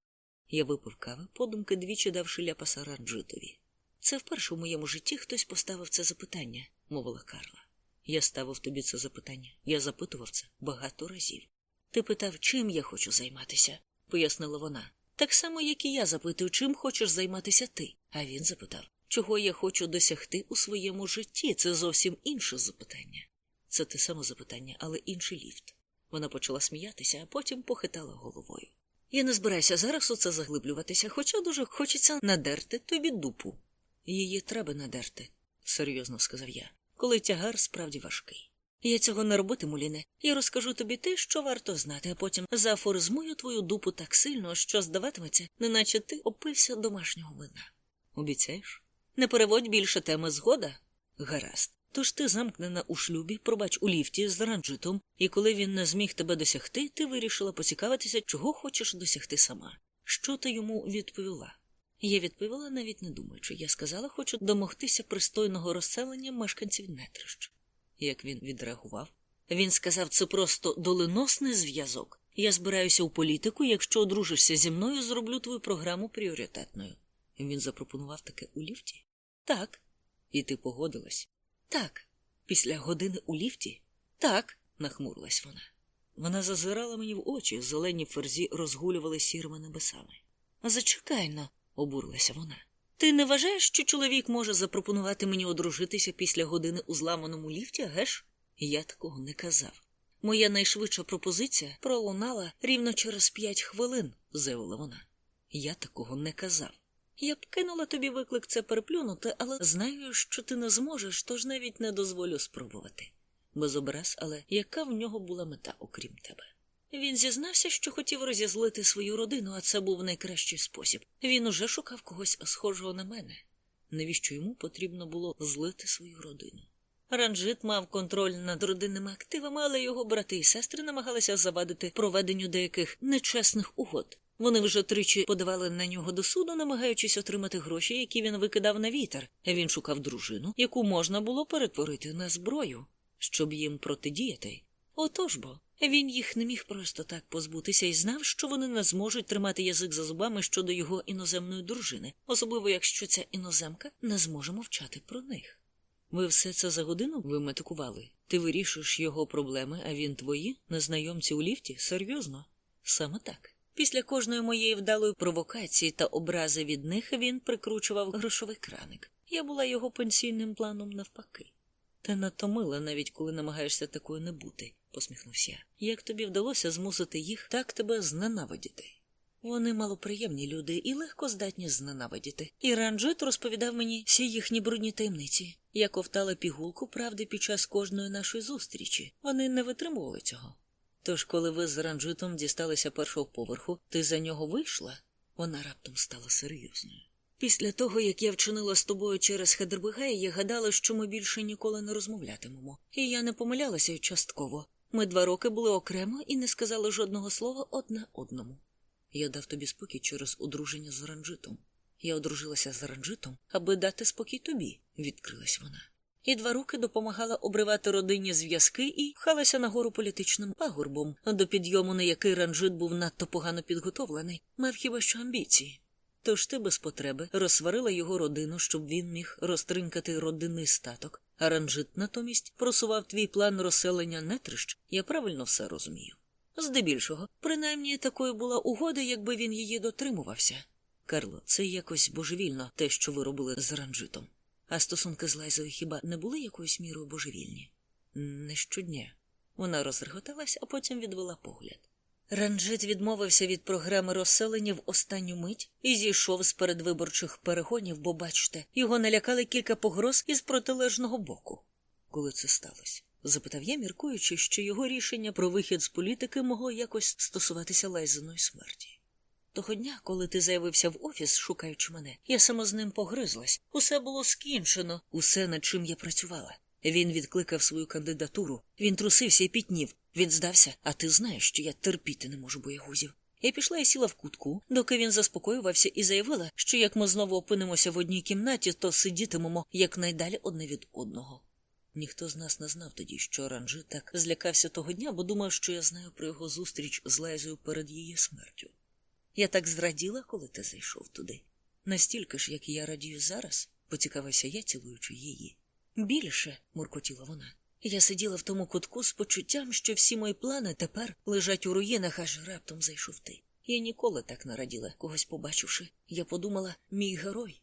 Speaker 1: Я випив кави, подумки двічі давши ляпаса ранжитові. Це вперше в моєму житті хтось поставив це запитання, мовила Карла. Я ставив тобі це запитання. Я запитував це багато разів. Ти питав, чим я хочу займатися, пояснила вона. Так само, як і я запитую, чим хочеш займатися ти. А він запитав, чого я хочу досягти у своєму житті. Це зовсім інше запитання. Це те саме запитання, але інший ліфт. Вона почала сміятися, а потім похитала головою. Я не збираюся зараз у це заглиблюватися, хоча дуже хочеться надерти тобі дупу. Її треба надерти, серйозно сказав я, коли тягар справді важкий. Я цього не робитиму, Ліне. Я розкажу тобі те, що варто знати, а потім зафоризмую твою дупу так сильно, що здаватиметься, неначе ти опився домашнього млина. Обіцяєш? Не переводь більше теми згода? Гаразд. Тож ти замкнена у шлюбі, пробач у ліфті з ранжитом, і коли він не зміг тебе досягти, ти вирішила поцікавитися, чого хочеш досягти сама. Що ти йому відповіла? Я відповіла, навіть не думаючи. Я сказала, хочу домогтися пристойного розселення мешканців нетрищ. Як він відреагував? Він сказав, це просто доленосний зв'язок. Я збираюся у політику, якщо одружишся зі мною, зроблю твою програму пріоритетною. Він запропонував таке у ліфті? Так. І ти погодилась? Так. Після години у ліфті? Так, нахмурилась вона. Вона зазирала мені в очі, зелені ферзі розгулювали сірими небесами. Зачекай но, обурилася вона. Ти не вважаєш, що чоловік може запропонувати мені одружитися після години у зламаному ліфті, геш? Я такого не казав. Моя найшвидша пропозиція пролунала рівно через п'ять хвилин, заявила вона. Я такого не казав. Я б кинула тобі виклик це переплюнути, але знаю, що ти не зможеш, тож навіть не дозволю спробувати. Без образ, але яка в нього була мета, окрім тебе? Він зізнався, що хотів розізлити свою родину, а це був найкращий спосіб. Він уже шукав когось схожого на мене. Навіщо йому потрібно було злити свою родину? Ранжит мав контроль над родинними активами, але його брати і сестри намагалися завадити проведенню деяких нечесних угод. Вони вже тричі подавали на нього до суду, намагаючись отримати гроші, які він викидав на вітер. Він шукав дружину, яку можна було перетворити на зброю, щоб їм протидіяти. Отож бо. Він їх не міг просто так позбутися і знав, що вони не зможуть тримати язик за зубами щодо його іноземної дружини, особливо якщо ця іноземка не зможе мовчати про них. Ви все це за годину виметикували? Ти вирішуєш його проблеми, а він твої, незнайомці у ліфті? Серйозно? Саме так. Після кожної моєї вдалої провокації та образи від них він прикручував грошовий краник. Я була його пенсійним планом навпаки. Ти надто мила, навіть коли намагаєшся такою не бути, посміхнувся. Як тобі вдалося змусити їх так тебе зненавидіти? Вони малоприємні люди і легко здатні зненавидіти. І Ранджит розповідав мені всі їхні брудні таємниці. Я ковтала пігулку правди під час кожної нашої зустрічі. Вони не витримували цього. Тож, коли ви з Ранджитом дісталися першого поверху, ти за нього вийшла? Вона раптом стала серйозною. Після того, як я вчинила з тобою через Хедербегай, я гадала, що ми більше ніколи не розмовлятимемо. І я не помилялася частково. Ми два роки були окремо і не сказали жодного слова одне одному. Я дав тобі спокій через одруження з Ранджитом. Я одружилася з Ранджитом, аби дати спокій тобі, відкрилась вона. І два роки допомагала обривати родинні зв'язки і пхалася нагору політичним пагорбом, до підйому на який ранжит був надто погано підготовлений, мав хіба що амбіції. Тож ти без потреби розсварила його родину, щоб він міг розтринкати родинний статок, а ранжит натомість просував твій план розселення нетрищ, я правильно все розумію. Здебільшого, принаймні такою була угода, якби він її дотримувався. Карло, це якось божевільно, те, що ви робили з ранжитом. А стосунки з Лайзою хіба не були якоюсь мірою божевільні? Не щодня. Вона розреготалась, а потім відвела погляд. Ранжит відмовився від програми розселення в останню мить і зійшов з передвиборчих перегонів, бо, бачите, його налякали кілька погроз із протилежного боку. Коли це сталося? запитав я, міркуючи, що його рішення про вихід з політики могло якось стосуватися Лайзеної смерті. Того дня, коли ти заявився в офіс, шукаючи мене, я саме з ним погризлась. Усе було скінчено, усе, над чим я працювала. Він відкликав свою кандидатуру, він трусився і пітнів. Він здався, а ти знаєш, що я терпіти не можу боягузів. Я пішла і сіла в кутку, доки він заспокоювався і заявила, що як ми знову опинимося в одній кімнаті, то сидітимемо якнайдалі одне від одного. Ніхто з нас не знав тоді, що Ранжи так злякався того дня, бо думав, що я знаю про його зустріч з Лайзою перед її смертю. Я так зраділа, коли ти зайшов туди. Настільки ж, як я радію зараз, поцікавився я, цілуючи її. Більше, муркотіла вона. Я сиділа в тому кутку з почуттям, що всі мої плани тепер лежать у руїнах, аж раптом зайшов ти. Я ніколи так не раділа, когось побачивши. Я подумала, мій герой.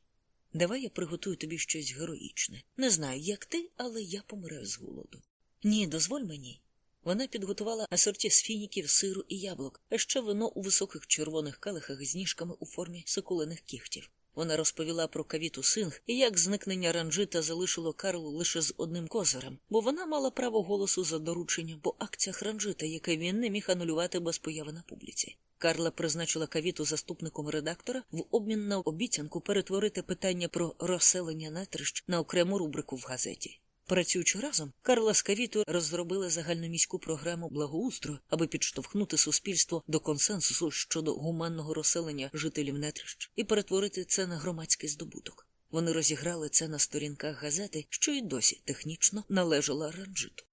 Speaker 1: Давай я приготую тобі щось героїчне. Не знаю, як ти, але я помираю з голоду. Ні, дозволь мені. Вона підготувала асорті з фініків, сиру і яблук, а ще вино у високих червоних калихах з ніжками у формі соколених кігтів. Вона розповіла про кавіту синг і як зникнення ранжита залишило Карлу лише з одним козирем, бо вона мала право голосу за доручення по акціях ранжита, яке він не міг анулювати без появи на публіці. Карла призначила кавіту заступником редактора в обмін на обіцянку перетворити питання про розселення нетрищ на окрему рубрику в газеті. Працюючи разом, Карла з Кавітою розробили загальноміську програму благоустрою, аби підштовхнути суспільство до консенсусу щодо гуманного розселення жителів нетрищ і перетворити це на громадський здобуток. Вони розіграли це на сторінках газети, що й досі технічно належала ранжиту.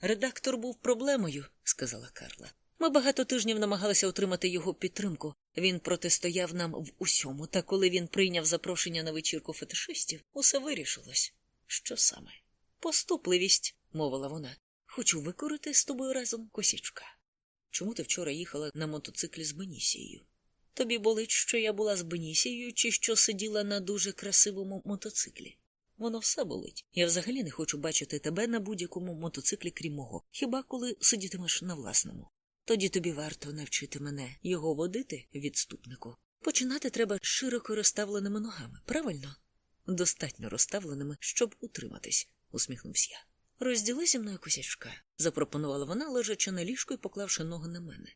Speaker 1: Редактор був проблемою, сказала Карла. Ми багато тижнів намагалися отримати його підтримку. Він протистояв нам в усьому, та коли він прийняв запрошення на вечірку фетишистів, усе вирішилось. Що саме? Поступливість, мовила вона. Хочу викорити з тобою разом косічка. Чому ти вчора їхала на мотоциклі з Бенісією? Тобі болить, що я була з Бенісією, чи що сиділа на дуже красивому мотоциклі? Воно все болить. Я взагалі не хочу бачити тебе на будь-якому мотоциклі, крім мого, хіба коли сидітимеш на власному. Тоді тобі варто навчити мене його водити, відступнику. Починати треба широко розставленими ногами, правильно? Достатньо розставленими, щоб утриматись усміхнувся я. Розділи зі мною косячка, запропонувала вона, лежачи на ліжку і поклавши ноги на мене.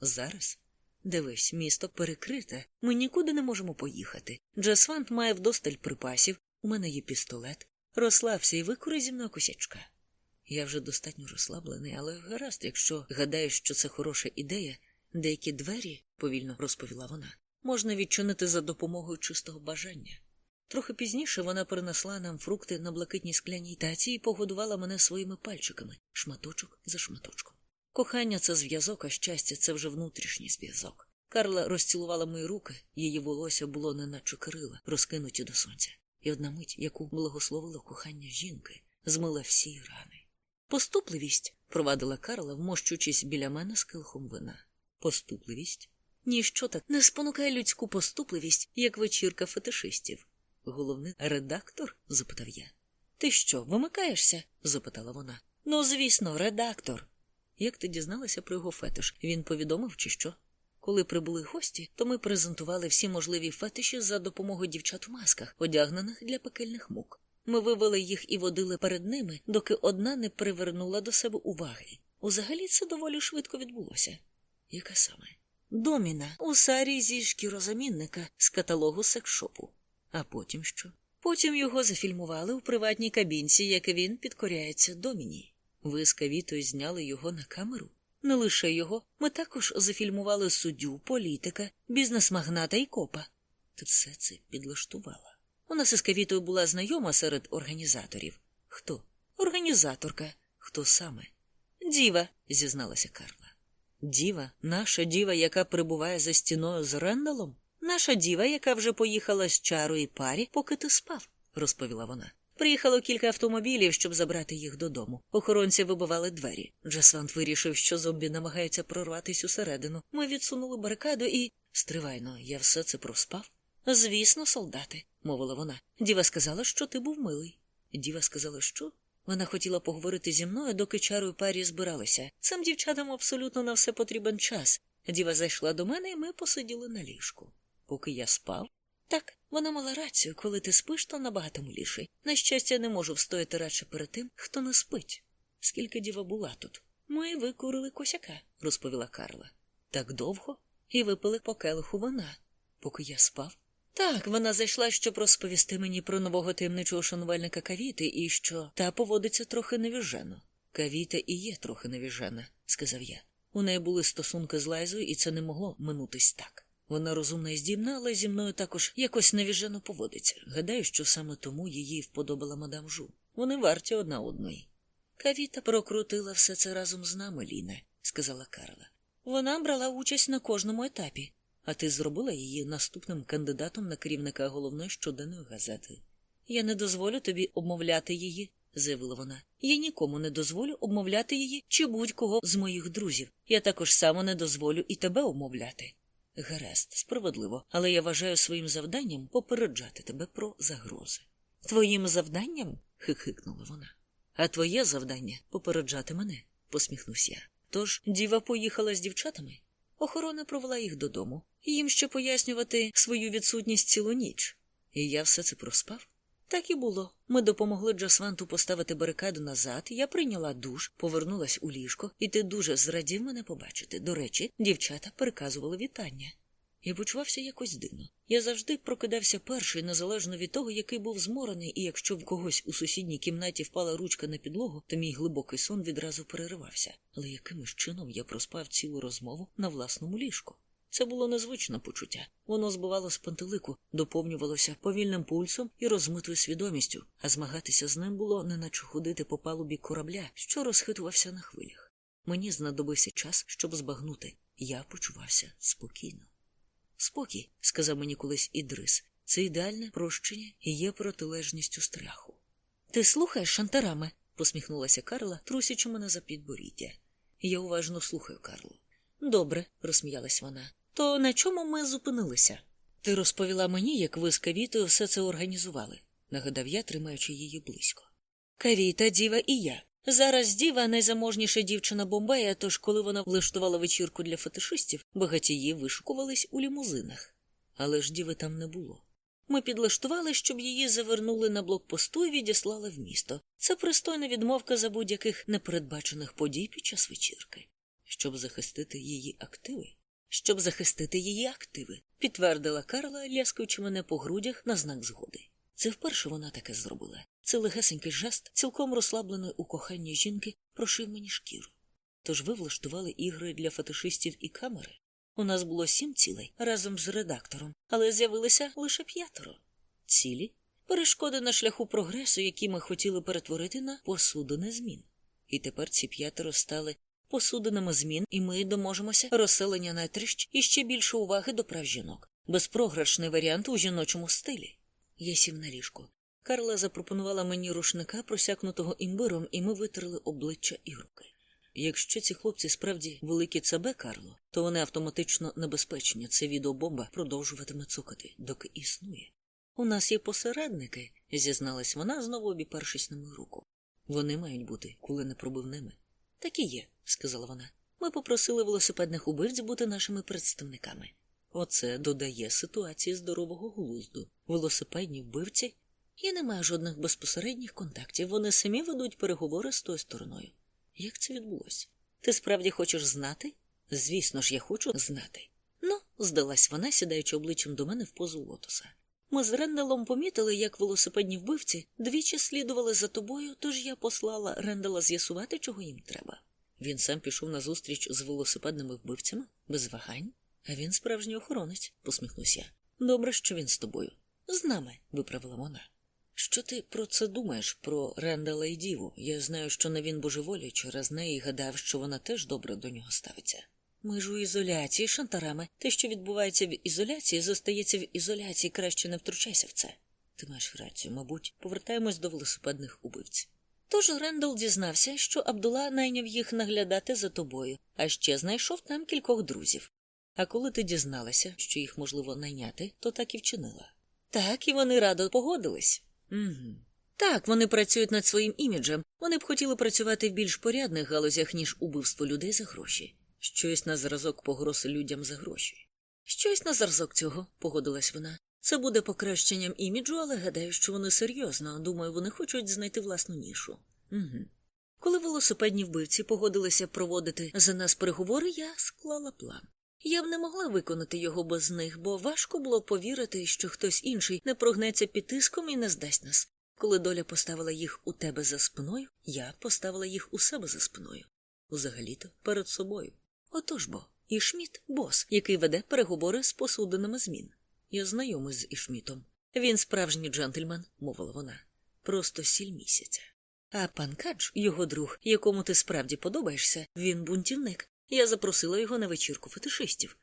Speaker 1: Зараз. Дивись, місто перекрите, ми нікуди не можемо поїхати. Джасвант має вдосталь припасів, у мене є пістолет. Розслабся і викури зі мною косячка. Я вже достатньо розслаблений, але гаразд, якщо гадаєш, що це хороша ідея, деякі двері, повільно розповіла вона, можна відчинити за допомогою чистого бажання. Трохи пізніше вона принесла нам фрукти на блакитній скляній таці і погодувала мене своїми пальчиками, шматочок за шматочком. Кохання це зв'язок, а щастя це вже внутрішній зв'язок. Карла розцілувала мої руки, її волосся було неначе крила, розкинуті до сонця, і одна мить, яку благословило кохання жінки, змила всі рани. Поступливість, провадила Карла, вмощучись біля мене з килхом вина. Поступливість? Ніщо так не спонукає людську поступливість, як вечірка фетишистів. Головний редактор? запитав я. Ти що, вимикаєшся? запитала вона. Ну, звісно, редактор. Як ти дізналася про його фетиш? Він повідомив, чи що? Коли прибули гості, то ми презентували всі можливі фетиші за допомогою дівчат у масках, одягнених для пекельних мук. Ми вивели їх і водили перед ними, доки одна не привернула до себе уваги. Узагалі це доволі швидко відбулося. Яка саме? Доміна у сарі зі шкірозамінника з каталогу секшопу. А потім що? Потім його зафільмували у приватній кабінці, як він підкоряється доміні. Ви з кавітою зняли його на камеру? Не лише його, ми також зафільмували суддю, політика, бізнес-магната і копа. Ти все це підлаштувала. У нас із кавітою була знайома серед організаторів. Хто? Організаторка. Хто саме? Діва, зізналася Карла. Діва, наша діва, яка перебуває за стіною з Рендалом? Наша діва, яка вже поїхала з чару і парі, поки ти спав, розповіла вона. Приїхало кілька автомобілів, щоб забрати їх додому. Охоронці вибивали двері. Джасвант вирішив, що зомбі намагається прорватися усередину. Ми відсунули барикаду і. Стривайно, я все це проспав. Звісно, солдати, мовила вона. Діва сказала, що ти був милий. Діва сказала, що? Вона хотіла поговорити зі мною, доки чару і парі збиралися. Цим дівчатам абсолютно на все потрібен час. Діва зайшла до мене, і ми посиділи на ліжку. Поки я спав. Так, вона мала рацію, коли ти спиш, то набагато миліший. На щастя, не можу встояти радше перед тим, хто не спить. Скільки діва була тут? Ми викурили косяка, розповіла Карла. Так довго і випили по келиху вона, поки я спав. Так, вона зайшла, щоб розповісти мені про нового таємничого шанувальника кавіти і що та поводиться трохи невіжено. Кавіта і є трохи невіжена, сказав я. У неї були стосунки з Лайзою, і це не могло минутись так. Вона розумна і здібна, але зі мною також якось невіжено поводиться. Гадаю, що саме тому її вподобала мадам Жу. Вони варті одна одної. Кавіта прокрутила все це разом з нами, Ліне, сказала Карла. Вона брала участь на кожному етапі, а ти зробила її наступним кандидатом на керівника головної щоденної газети. Я не дозволю тобі обмовляти її, заявила вона. Я нікому не дозволю обмовляти її чи будь-кого з моїх друзів. Я також само не дозволю і тебе обмовляти. Гаразд, справедливо, але я вважаю своїм завданням попереджати тебе про загрози. Твоїм завданням? хихикнула вона. А твоє завдання попереджати мене, посміхнувся я. Тож діва поїхала з дівчатами. Охорона провела їх додому, їм ще пояснювати свою відсутність цілу ніч. І я все це проспав. Так і було. Ми допомогли Джасванту поставити барикаду назад, я прийняла душ, повернулась у ліжко, і ти дуже зрадів мене побачити. До речі, дівчата переказували вітання. Я почувався якось дивно. Я завжди прокидався перший, незалежно від того, який був зморений, і якщо в когось у сусідній кімнаті впала ручка на підлогу, то мій глибокий сон відразу переривався. Але якимось чином я проспав цілу розмову на власному ліжку. Це було незвичне почуття. Воно збивало з пантелику, доповнювалося повільним пульсом і розмитою свідомістю, а змагатися з ним було, неначе ходити по палубі корабля, що розхитувався на хвилях. Мені знадобився час, щоб збагнути. Я почувався спокійно. Спокій, сказав мені колись Ідрис, це ідеальне прощення і є протилежністю страху. Ти слухаєш шантарами? посміхнулася Карла, трусячи мене за підборіддя. Я уважно слухаю Карлу. Добре, розсміялась вона. То на чому ми зупинилися? Ти розповіла мені, як ви з Кавітою все це організували, нагадав я, тримаючи її близько. Кавіта, діва і я. Зараз діва найзаможніша дівчина Бомбея, тож коли вона влаштувала вечірку для фетишистів, багатії вишукувались у лімузинах. Але ж діви там не було. Ми підлаштували, щоб її завернули на блокпосту і відіслали в місто. Це пристойна відмовка за будь-яких непередбачених подій під час вечірки, щоб захистити її активи. Щоб захистити її активи, підтвердила Карла, ляскаючи мене по грудях на знак згоди. Це вперше вона таке зробила. Це легесенький жест, цілком розслаблений у коханні жінки, прошив мені шкіру. Тож ви влаштували ігри для фетишистів і камери. У нас було сім цілей разом з редактором, але з'явилося лише п'ятеро. Цілі перешкоди на шляху прогресу, які ми хотіли перетворити на посудини змін. І тепер ці п'ятеро стали посудинами змін, і ми доможемося розселення на трищ і ще більше уваги до прав жінок. Безпрограшний варіант у жіночому стилі. Я сів на ліжко. Карла запропонувала мені рушника, просякнутого імбиром, і ми витерли обличчя і руки. Якщо ці хлопці справді великі ЦБ, Карло, то вони автоматично небезпечні. Це відеобомба продовжуватиме цукати, доки існує. У нас є посередники, зізналась вона, знову обіпершись на мою руку. Вони мають бути куленепробивними. Так і є, сказала вона. Ми попросили велосипедних убивць бути нашими представниками. Оце додає ситуації здорового глузду. Велосипедні вбивці. Я не маю жодних безпосередніх контактів. Вони самі ведуть переговори з тою стороною. Як це відбулося? Ти справді хочеш знати? Звісно ж, я хочу знати. Ну, здалась вона, сідаючи обличчям до мене в позу лотоса. Ми з Ренделом помітили, як велосипедні вбивці двічі слідували за тобою, тож я послала Рендела з'ясувати, чого їм треба. Він сам пішов на зустріч з велосипедними вбивцями без вагань. А він справжній охоронець, посміхнувся. Добре, що він з тобою. З нами, виправила вона. Що ти про це думаєш, про Рендала і Діву? Я знаю, що не він божеволі через неї гадав, що вона теж добре до нього ставиться. Ми ж у ізоляції, шантарами. Те, що відбувається в ізоляції, зостається в ізоляції, краще не втручайся в це. Ти маєш рацію, мабуть, повертаємось до велосипедних убивць. Тож Рендал дізнався, що Абдула найняв їх наглядати за тобою, а ще знайшов там кількох друзів. А коли ти дізналася, що їх можливо найняти, то так і вчинила. Так, і вони радо погодились. Угу. Так, вони працюють над своїм іміджем. Вони б хотіли працювати в більш порядних галузях, ніж убивство людей за гроші. Щось на зразок погроз людям за гроші. Щось на зразок цього, погодилась вона. Це буде покращенням іміджу, але гадаю, що вони серйозно. Думаю, вони хочуть знайти власну нішу. Угу. Коли велосипедні вбивці погодилися проводити за нас переговори, я склала план. Я б не могла виконати його без них, бо важко було повірити, що хтось інший не прогнеться під тиском і не здасть нас. Коли доля поставила їх у тебе за спиною, я поставила їх у себе за спиною. Взагалі-то перед собою. Отож бо, Ішміт бос, який веде переговори з посудинами змін. Я знайомий з Ішмітом. Він справжній джентльмен, мовила вона. Просто сіль місяця. А пан Кадж, його друг, якому ти справді подобаєшся, він бунтівник. Я запросила його на вечірку фетишистів.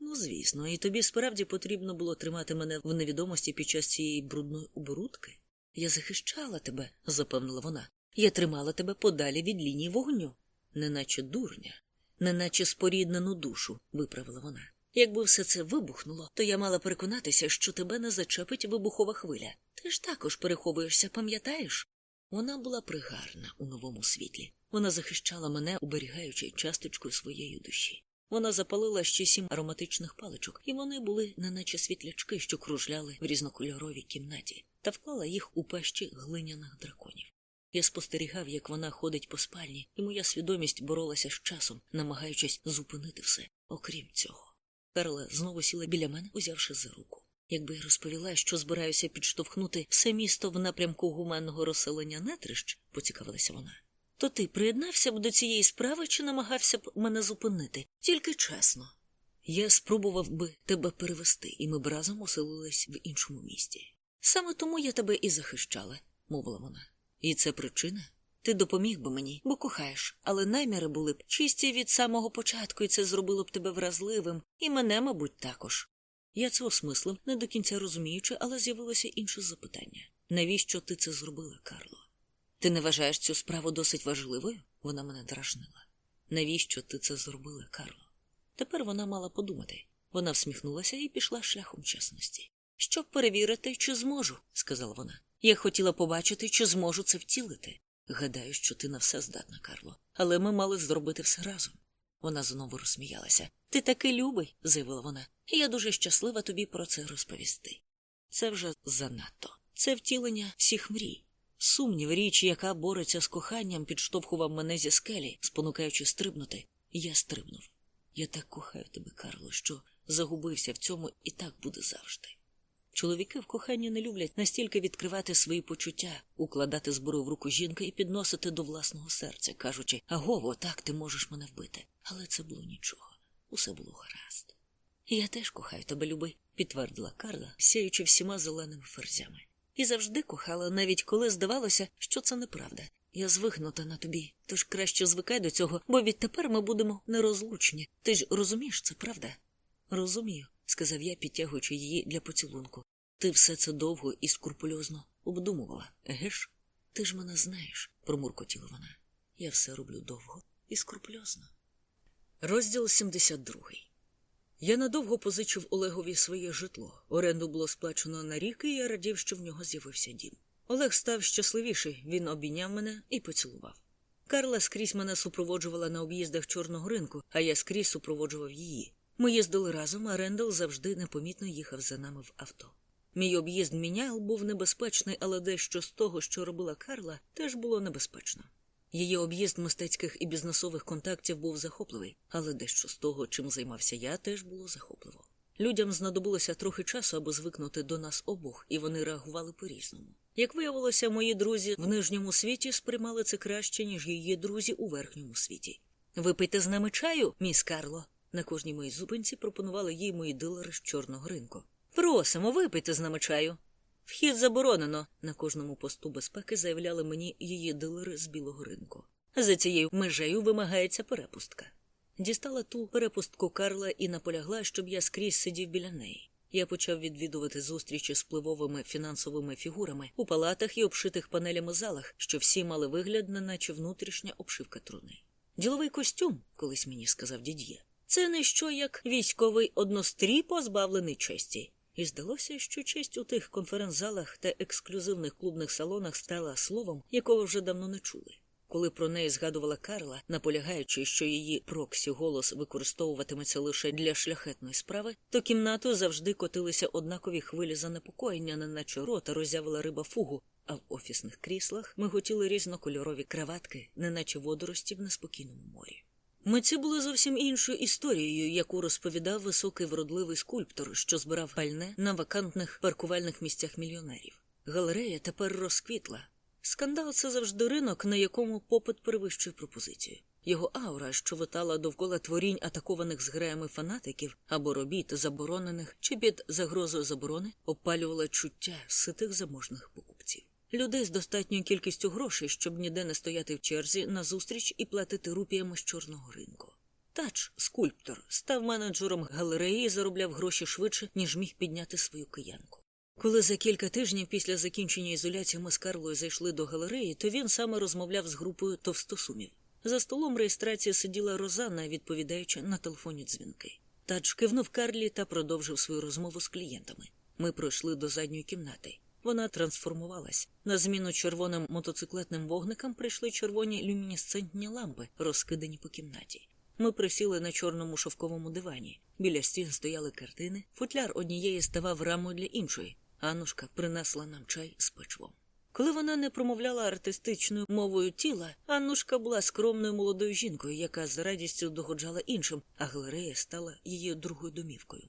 Speaker 1: Ну, звісно, і тобі справді потрібно було тримати мене в невідомості під час цієї брудної оборудки. Я захищала тебе, запевнила вона. Я тримала тебе подалі від лінії вогню, неначе дурня, неначе споріднену душу, виправила вона. Якби все це вибухнуло, то я мала переконатися, що тебе не зачепить вибухова хвиля. Ти ж також переховуєшся, пам'ятаєш? Вона була пригарна у новому світлі. Вона захищала мене, уберігаючи часточкою своєї душі. Вона запалила ще сім ароматичних паличок, і вони були неначе світлячки, що кружляли в різнокольоровій кімнаті, та вклала їх у пащі глиняних драконів. Я спостерігав, як вона ходить по спальні, і моя свідомість боролася з часом, намагаючись зупинити все, окрім цього. Карла знову сіла біля мене, узявши за руку. Якби я розповіла, що збираюся підштовхнути все місто в напрямку гуменного розселення нетрищ, поцікавилася вона, то ти приєднався б до цієї справи чи намагався б мене зупинити? Тільки чесно. Я спробував би тебе перевести, і ми б разом оселились в іншому місті. Саме тому я тебе і захищала, мовила вона. І це причина? Ти допоміг би мені, бо кохаєш, але наміри були б чисті від самого початку, і це зробило б тебе вразливим, і мене, мабуть, також. Я це осмислив, не до кінця розуміючи, але з'явилося інше запитання навіщо ти це зробила, Карло? Ти не вважаєш цю справу досить важливою? Вона мене дражнила. Навіщо ти це зробила, Карло? Тепер вона мала подумати. Вона всміхнулася і пішла шляхом чесності. Щоб перевірити, чи зможу, сказала вона. Я хотіла побачити, чи зможу це втілити. Гадаю, що ти на все здатна, Карло, але ми мали зробити все разом. Вона знову розсміялася. Ти такий любий, заявила вона, я дуже щаслива тобі про це розповісти. Це вже занадто. Це втілення всіх мрій. Сумнів, річ, яка бореться з коханням, підштовхував мене зі скелі, спонукаючи стрибнути. Я стрибнув. Я так кохаю тебе, Карло, що загубився в цьому і так буде завжди. Чоловіки в коханні не люблять настільки відкривати свої почуття, укладати зброю в руку жінки і підносити до власного серця, кажучи Агово, так ти можеш мене вбити. Але це було нічого. Усе було гаразд. Я теж кохаю тебе, люби, підтвердила Карла, сяючи всіма зеленими ферзями. І завжди кохала, навіть коли здавалося, що це неправда. Я звикнута на тобі, тож краще звикай до цього, бо відтепер ми будемо нерозлучні. Ти ж розумієш це, правда? Розумію, сказав я, підтягуючи її для поцілунку. Ти все це довго і скрупульозно обдумувала, еге ж? Ти ж мене знаєш, промуркотіла вона. Я все роблю довго і скрупульозно. Розділ 72 Я надовго позичив Олегові своє житло. Оренду було сплачено на рік, і я радів, що в нього з'явився дім. Олег став щасливіший, він обійняв мене і поцілував. Карла скрізь мене супроводжувала на об'їздах чорного ринку, а я скрізь супроводжував її. Ми їздили разом, а Рендел завжди непомітно їхав за нами в авто. Мій об'їзд мінял був небезпечний, але дещо з того, що робила Карла, теж було небезпечно. Її об'їзд мистецьких і бізнесових контактів був захопливий, але дещо з того, чим займався я, теж було захопливо. Людям знадобилося трохи часу, аби звикнути до нас обох, і вони реагували по-різному. Як виявилося, мої друзі в нижньому світі сприймали це краще, ніж її друзі у верхньому світі. Випийте з нами чаю, міс Карло. На кожній моїй зупинці пропонували їй мої дилери з чорного ринку. Просимо, випийте з нами чаю. Вхід заборонено. На кожному посту безпеки заявляли мені її дилери з білого ринку. За цією межею вимагається перепустка. Дістала ту перепустку Карла і наполягла, щоб я скрізь сидів біля неї. Я почав відвідувати зустрічі з впливовими фінансовими фігурами у палатах і обшитих панелями залах, що всі мали вигляд, неначе внутрішня обшивка труни. Діловий костюм, колись мені сказав дід'є, це не що як військовий однострій, позбавлений честі. І здалося, що честь у тих конференц-залах та ексклюзивних клубних салонах стала словом, якого вже давно не чули. Коли про неї згадувала Карла, наполягаючи, що її проксі голос використовуватиметься лише для шляхетної справи, то кімнату завжди котилися однакові хвилі занепокоєння, неначе рота роззявила риба фугу, а в офісних кріслах ми готіли різнокольорові краватки, неначе водорості в неспокійному морі. Митці були зовсім іншою історією, яку розповідав високий вродливий скульптор, що збирав пальне на вакантних паркувальних місцях мільйонерів. Галерея тепер розквітла. Скандал це завжди ринок, на якому попит перевищує пропозицію. Його аура, що витала довкола творінь, атакованих зграями фанатиків або робіт, заборонених чи під загрозою заборони, опалювала чуття ситих заможних покупців. Людей з достатньою кількістю грошей, щоб ніде не стояти в черзі на зустріч і платити рупіями з чорного ринку. Тач, скульптор, став менеджером галереї і заробляв гроші швидше, ніж міг підняти свою киянку. Коли за кілька тижнів після закінчення ізоляції ми з Карлою зайшли до галереї, то він саме розмовляв з групою товстосумів. За столом реєстрації сиділа Розанна, відповідаючи на телефонні дзвінки. Тач кивнув Карлі та продовжив свою розмову з клієнтами. Ми пройшли до задньої кімнати. Вона трансформувалась. На зміну червоним мотоциклетним вогникам прийшли червоні люмінесцентні лампи, розкидані по кімнаті. Ми присіли на чорному шовковому дивані. Біля стін стояли картини, футляр однієї ставав рамою для іншої. Анушка принесла нам чай з печивом. Коли вона не промовляла артистичною мовою тіла, Аннушка була скромною молодою жінкою, яка з радістю догоджала іншим, а галерея стала її другою домівкою.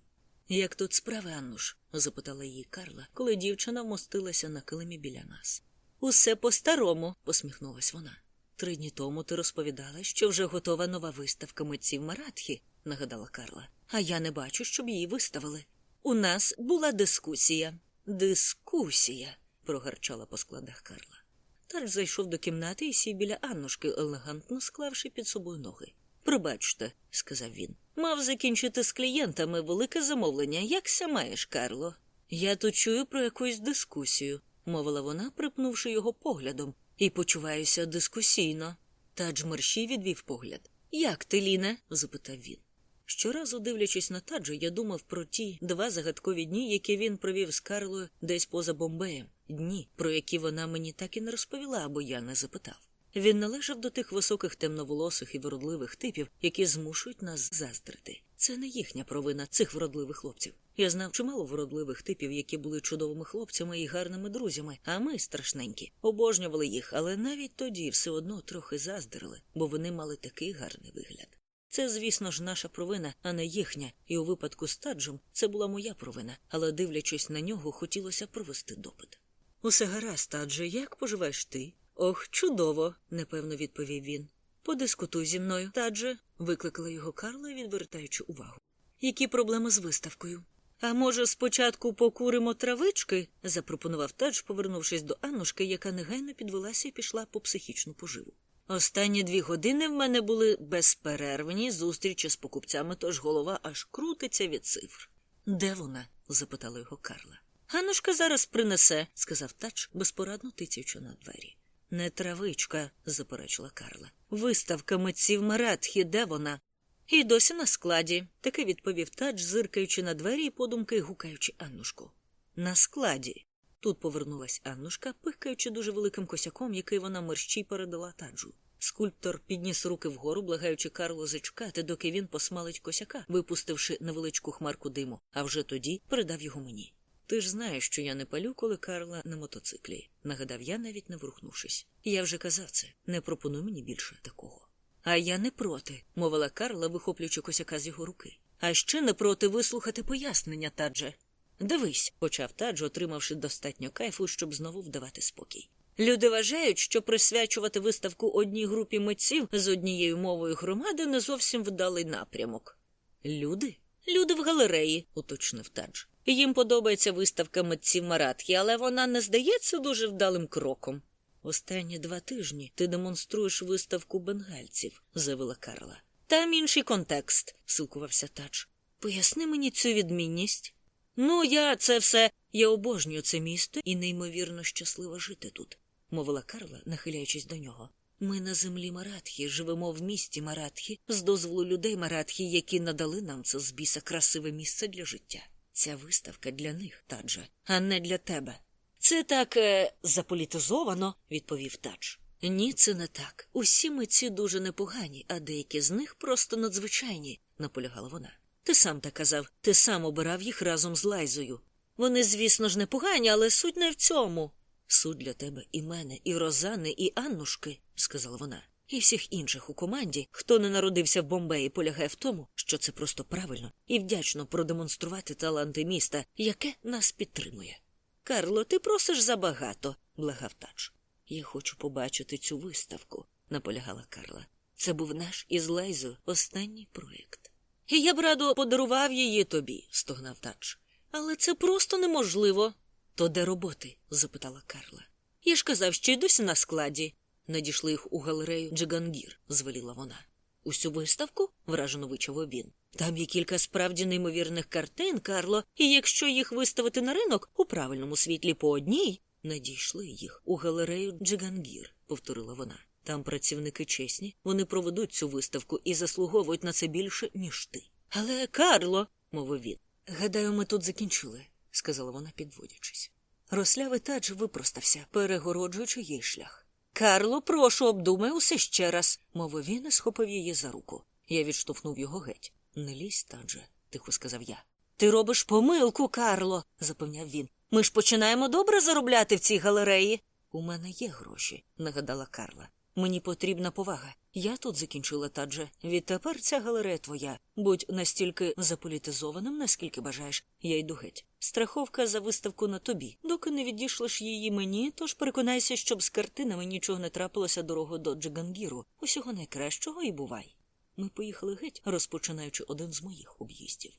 Speaker 1: Як тут справи, Аннуш? запитала її Карла, коли дівчина вмостилася на килимі біля нас. Усе по-старому, посміхнулась вона. Три дні тому ти розповідала, що вже готова нова виставка митців Маратхі, нагадала Карла. А я не бачу, щоб її виставили. У нас була дискусія. Дискусія, прогарчала по складах Карла. Тарж зайшов до кімнати і сів біля Аннушки, елегантно склавши під собою ноги. Пробачте, сказав він. Мав закінчити з клієнтами велике замовлення. Якся маєш, Карло? Я тут чую про якусь дискусію, мовила вона, припнувши його поглядом, і почуваюся дискусійно. Тадж мерщій відвів погляд. Як ти, Ліне? запитав він. Щоразу, дивлячись на Таджа, я думав про ті два загадкові дні, які він провів з Карлою десь поза Бомбеєм, дні, про які вона мені так і не розповіла, або я не запитав. Він належав до тих високих темноволосих і вродливих типів, які змушують нас заздрити. Це не їхня провина цих вродливих хлопців. Я знав чимало вродливих типів, які були чудовими хлопцями і гарними друзями, а ми, страшненькі, обожнювали їх, але навіть тоді все одно трохи заздрили, бо вони мали такий гарний вигляд. Це, звісно ж, наша провина, а не їхня, і у випадку з Таджем це була моя провина, але, дивлячись на нього, хотілося провести допит. Усе гаразд, Тадже, як поживаєш ти? Ох, чудово, непевно відповів він. Подискутуй зі мною, Тадже, викликала його Карла, відвертаючи увагу. Які проблеми з виставкою? А може, спочатку покуримо травички? запропонував Тадж, повернувшись до Аннушки, яка негайно підвелася і пішла по психічну поживу. Останні дві години в мене були безперервні зустрічі з покупцями, тож голова аж крутиться від цифр. Де вона? запитала його Карла. Ганушка зараз принесе, сказав тач, безпорадно тицяючи на двері. Не травичка, заперечила Карла. Виставка митців Маратхі, де вона? І досі на складі, таки відповів тач, зиркаючи на двері і подумки гукаючи Аннушку. На складі. Тут повернулась Аннушка, пихкаючи дуже великим косяком, який вона мерщій передала таджу. Скульптор підніс руки вгору, благаючи Карло зачекати, доки він посмалить косяка, випустивши невеличку хмарку диму, а вже тоді передав його мені. Ти ж знаєш, що я не палю, коли Карла на мотоциклі, нагадав я, навіть не ворухнувшись. Я вже казав це, не пропонуй мені більше такого. А я не проти, мовила Карла, вихоплюючи косяка з його руки. А ще не проти вислухати пояснення, Тадже. Дивись, почав Тадж, отримавши достатньо кайфу, щоб знову вдавати спокій. Люди вважають, що присвячувати виставку одній групі митців з однією мовою громади не зовсім вдалий напрямок. Люди? Люди в галереї, уточнив Тадж. Їм подобається виставка митців Маратхі, але вона не здається дуже вдалим кроком. Останні два тижні ти демонструєш виставку бенгальців, заявила Карла. Там інший контекст, силкувався тач. Поясни мені цю відмінність. Ну, я це все. Я обожнюю це місто і неймовірно щаслива жити тут, мовила Карла, нахиляючись до нього. Ми на землі Маратхі живемо в місті Маратхі з дозволу людей Маратхі, які надали нам це з біса красиве місце для життя. Ця виставка для них, Тадже, а не для тебе. Це так е, заполітизовано, відповів Тадж. Ні, це не так. Усі митці дуже непогані, а деякі з них просто надзвичайні, наполягала вона. Ти сам так казав, ти сам обирав їх разом з Лайзою. Вони, звісно ж, непогані, але суть не в цьому. Суд для тебе і мене, і Розани, і Аннушки, сказала вона, і всіх інших у команді, хто не народився в Бомбеї, полягає в тому, що це просто правильно і вдячно продемонструвати таланти міста, яке нас підтримує. Карло, ти просиш забагато, благав тач. Я хочу побачити цю виставку, наполягала Карла. Це був наш із Лайзою останній проєкт. І я б радо подарував її тобі, стогнав тач. Але це просто неможливо. То де роботи? запитала Карла. Я ж казав, що й досі на складі. Надійшли їх у галерею Джигангір, звеліла вона. Усю виставку? вражено вичавив він. Там є кілька справді неймовірних картин, Карло, і якщо їх виставити на ринок у правильному світлі по одній, надійшли їх у галерею Джигангір, повторила вона. Там працівники чесні, вони проведуть цю виставку і заслуговують на це більше, ніж ти. Але, Карло, мовив він, гадаю, ми тут закінчили, сказала вона, підводячись. Рослявий тач випростався, перегороджуючи їй шлях. Карло, прошу, обдумай усе ще раз, мовив він і схопив її за руку. Я відштовхнув його геть. Не лізь, тадже, тихо сказав я. Ти робиш помилку, Карло, запевняв він. Ми ж починаємо добре заробляти в цій галереї. У мене є гроші, нагадала Карла. Мені потрібна повага. Я тут закінчила тадже. Відтепер ця галерея твоя. Будь настільки заполітизованим, наскільки бажаєш, я йду геть. Страховка за виставку на тобі. Доки не відійшлеш її мені, тож переконайся, щоб з картинами нічого не трапилося дорогу до Джигангіру. Усього найкращого і бувай. Ми поїхали геть, розпочинаючи один з моїх об'їздів.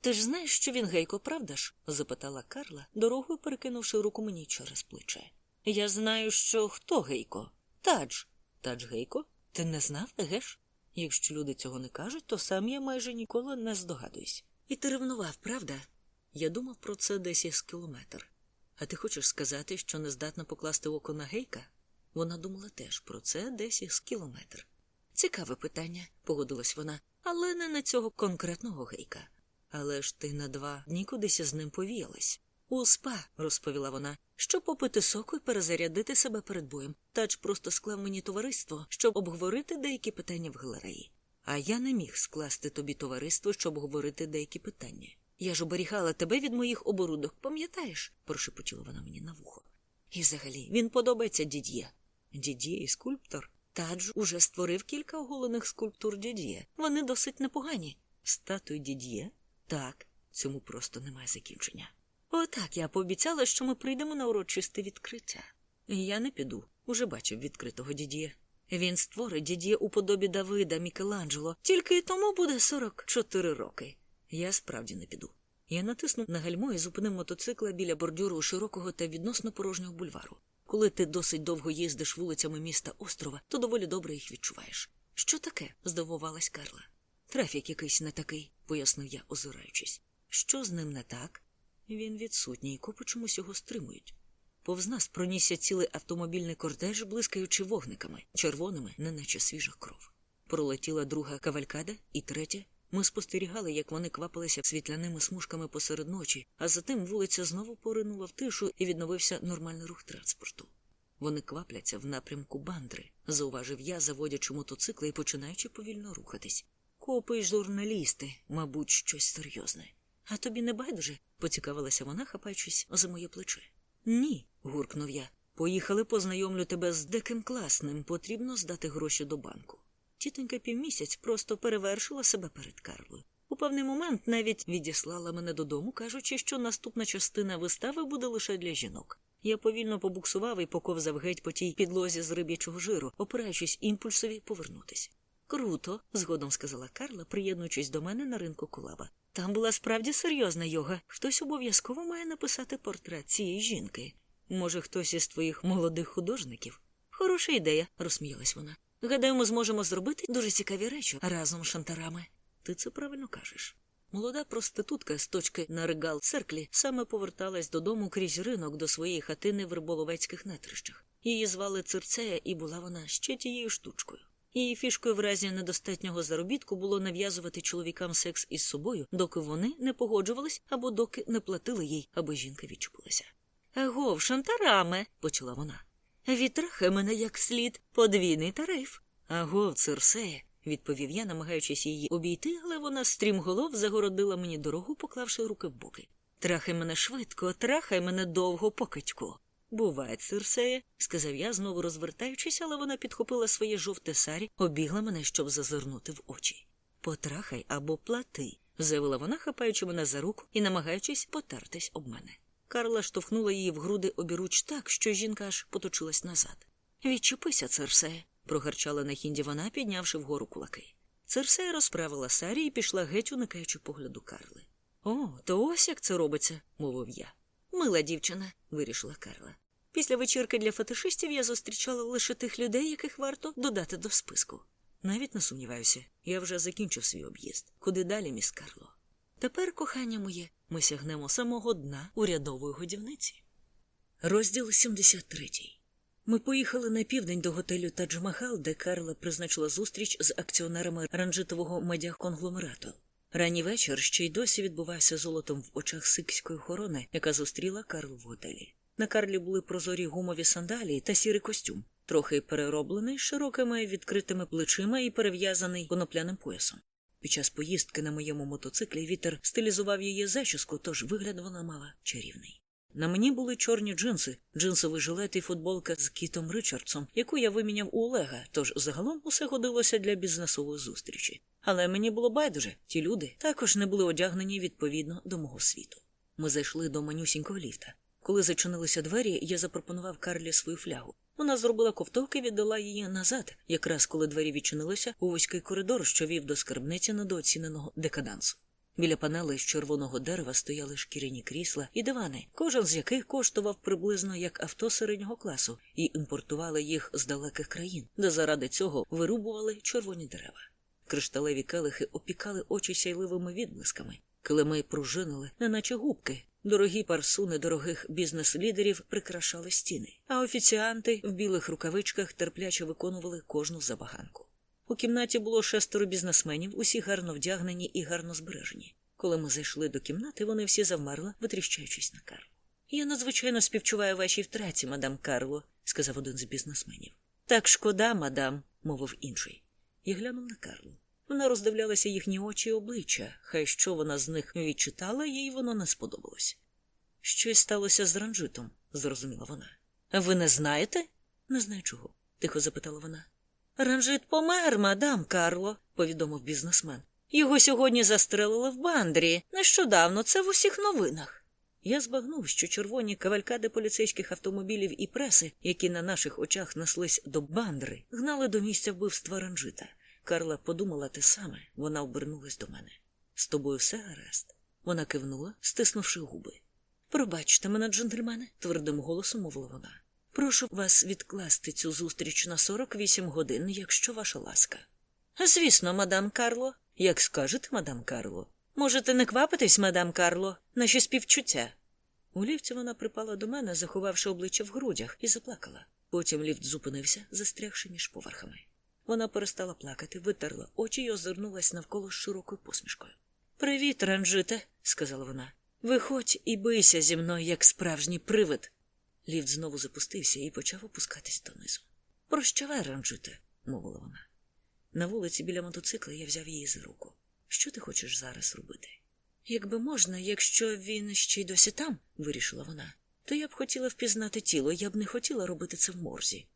Speaker 1: Ти ж знаєш, що він гейко, правда ж? запитала Карла, дорогою перекинувши руку мені через плече. Я знаю, що хто гейко? Тадж. Тадж гейко? Ти не знав, геш? Якщо люди цього не кажуть, то сам я майже ніколи не здогадуюсь. І ти ревнував, правда? Я думав про це десь із кілометр. А ти хочеш сказати, що не здатна покласти око на гейка? Вона думала теж про це десь із кілометр. Цікаве питання, погодилась вона, але не на цього конкретного гейка. Але ж ти на два дні кудись з ним повіялась. У спа, розповіла вона, щоб попити соку і перезарядити себе перед боєм. Тач просто склав мені товариство, щоб обговорити деякі питання в галереї. А я не міг скласти тобі товариство, щоб обговорити деякі питання. Я ж оберігала тебе від моїх оборудок, пам'ятаєш? прошепотіла вона мені на вухо. І взагалі він подобається дід'є. Дід'є і скульптор. Тадж уже створив кілька оголених скульптур дід'є. Вони досить непогані. Статуй дід'є? Так, цьому просто немає закінчення. Отак я пообіцяла, що ми прийдемо на урочисте відкриття. Я не піду, уже бачив відкритого дід'є. Він створить дід'є у подобі Давида Мікеланджело, тільки тому буде 44 роки. Я справді не піду. Я натиснув на гальмо і зупинив мотоцикла біля бордюру широкого та відносно порожнього бульвару. Коли ти досить довго їздиш вулицями міста острова, то доволі добре їх відчуваєш. Що таке? здивувалась Карла. Трафік якийсь не такий, пояснив я, озираючись. Що з ним не так? Він відсутній, копи чомусь його стримують. Повз нас пронісся цілий автомобільний кортеж, блискаючи вогниками, червоними, неначе свіжа кров. Пролетіла друга кавалькада і третя. Ми спостерігали, як вони квапилися світляними смужками посеред ночі, а затим вулиця знову поринула в тишу і відновився нормальний рух транспорту. Вони квапляться в напрямку бандри, зауважив я, заводячи мотоцикли і починаючи повільно рухатись. Копи й журналісти, мабуть, щось серйозне. А тобі не байдуже? поцікавилася вона, хапаючись за моє плече. Ні, гуркнув я. Поїхали, познайомлю тебе з диким класним, потрібно здати гроші до банку. Тітонька півмісяць просто перевершила себе перед Карлою. У певний момент навіть відіслала мене додому, кажучи, що наступна частина вистави буде лише для жінок. Я повільно побуксував і поковзав геть по тій підлозі з риб'ячого жиру, опираючись імпульсові повернутися. Круто, згодом сказала Карла, приєднуючись до мене на ринку колаба. Там була справді серйозна йога. Хтось обов'язково має написати портрет цієї жінки. Може, хтось із твоїх молодих художників? Хороша ідея, розсміялась вона. Гадаю, ми зможемо зробити дуже цікаві речі разом з шантарами. Ти це правильно кажеш. Молода проститутка з точки на регал церкві саме поверталась додому крізь ринок до своєї хатини в риболовецьких нетрищах. Її звали Цирцея, і була вона ще тією штучкою. Її фішкою в разі недостатнього заробітку було нав'язувати чоловікам секс із собою, доки вони не погоджувались або доки не платили їй, аби жінка відчепилася. Агов, шантараме, почала вона. Вітрахай мене як слід, подвійний тариф. Агов, Цирсея, відповів я, намагаючись її обійти, але вона стрімголов загородила мені дорогу, поклавши руки в боки. Трахай мене швидко, трахай мене довго, покидьку. Буває, Цирсея, сказав я, знову розвертаючись, але вона підхопила своє жовте сарі, обігла мене, щоб зазирнути в очі. Потрахай або плати, заявила вона, хапаючи мене за руку і намагаючись потертись об мене. Карла штовхнула її в груди обіруч так, що жінка аж поточилась назад. Відчепися, Церсея, прогарчала на хінді вона, піднявши вгору кулаки. Церсея розправила сарі і пішла геть, уникаючи погляду Карли. О, то ось як це робиться, мовив я. Мила дівчина, вирішила Карла. Після вечірки для фетишистів я зустрічала лише тих людей, яких варто додати до списку. Навіть не сумніваюся, я вже закінчив свій об'їзд. Куди далі, міс Карло? Тепер, кохання моє, ми сягнемо самого дна урядової годівниці. Розділ 73 Ми поїхали на південь до готелю Тадж-Махал, де Карла призначила зустріч з акціонерами ранжитового медіаконгломерату. Ранній вечір ще й досі відбувався золотом в очах сикської охорони, яка зустріла Карлу в готелі. На Карлі були прозорі гумові сандалії та сірий костюм, трохи перероблений широкими відкритими плечима і перев'язаний конопляним поясом. Під час поїздки на моєму мотоциклі вітер стилізував її зачіску, тож вигляд вона мала чарівний. На мені були чорні джинси, джинсовий жилет і футболка з Кітом Ричардсом, яку я виміняв у Олега, тож загалом усе годилося для бізнесової зустрічі. Але мені було байдуже, ті люди також не були одягнені відповідно до мого світу. Ми зайшли до манюсінького ліфта. Коли зачинилися двері, я запропонував Карлі свою флягу. Вона зробила ковток і віддала її назад, якраз коли двері відчинилися у вузький коридор, що вів до скарбниці недооціненого декадансу. Біля панелей з червоного дерева стояли шкіряні крісла і дивани, кожен з яких коштував приблизно як авто середнього класу, і імпортували їх з далеких країн, де заради цього вирубували червоні дерева. Кришталеві келихи опікали очі сяйливими відблисками. Килими пружинили, неначе губки, Дорогі парсуни дорогих бізнес-лідерів прикрашали стіни, а офіціанти в білих рукавичках терпляче виконували кожну забаганку. У кімнаті було шестеро бізнесменів, усі гарно вдягнені і гарно збережені. Коли ми зайшли до кімнати, вони всі завмерли, витріщаючись на Карло. Я надзвичайно співчуваю вашій втраті, мадам Карло, сказав один з бізнесменів. Так шкода, мадам, мовив інший. Я глянув на Карлу. Вона роздивлялася їхні очі й обличчя, хай що вона з них відчитала, їй воно не сподобалось. Щось сталося з ранжитом, зрозуміла вона. Ви не знаєте? Не знаю чого, тихо запитала вона. Ранжит помер, мадам Карло, повідомив бізнесмен. Його сьогодні застрелили в бандрі. Нещодавно це в усіх новинах. Я збагнув, що червоні кавалькади поліцейських автомобілів і преси, які на наших очах неслись до бандри, гнали до місця вбивства ранжита. Карла подумала те саме, вона обернулась до мене. З тобою все гаразд. Вона кивнула, стиснувши губи. Пробачте мене, джентльмени, твердим голосом мовила вона. Прошу вас відкласти цю зустріч на 48 годин, якщо ваша ласка. Звісно, мадам Карло, як скажете, мадам Карло. Можете не квапитись, мадам Карло, наші співчуття. У ліфті вона припала до мене, заховавши обличчя в грудях, і заплакала. Потім ліфт зупинився, застрягши між поверхами. Вона перестала плакати, витерла очі й озирнулась навколо з широкою посмішкою. Привіт, ранжите, сказала вона. Виходь і бийся зі мною, як справжній привид. Ліфт знову запустився і почав опускатись донизу. Прощавай, ранжите, мовила вона. На вулиці біля мотоцикла я взяв її за руку. Що ти хочеш зараз робити? Якби можна, якщо він ще й досі там, вирішила вона, то я б хотіла впізнати тіло, я б не хотіла робити це в морзі.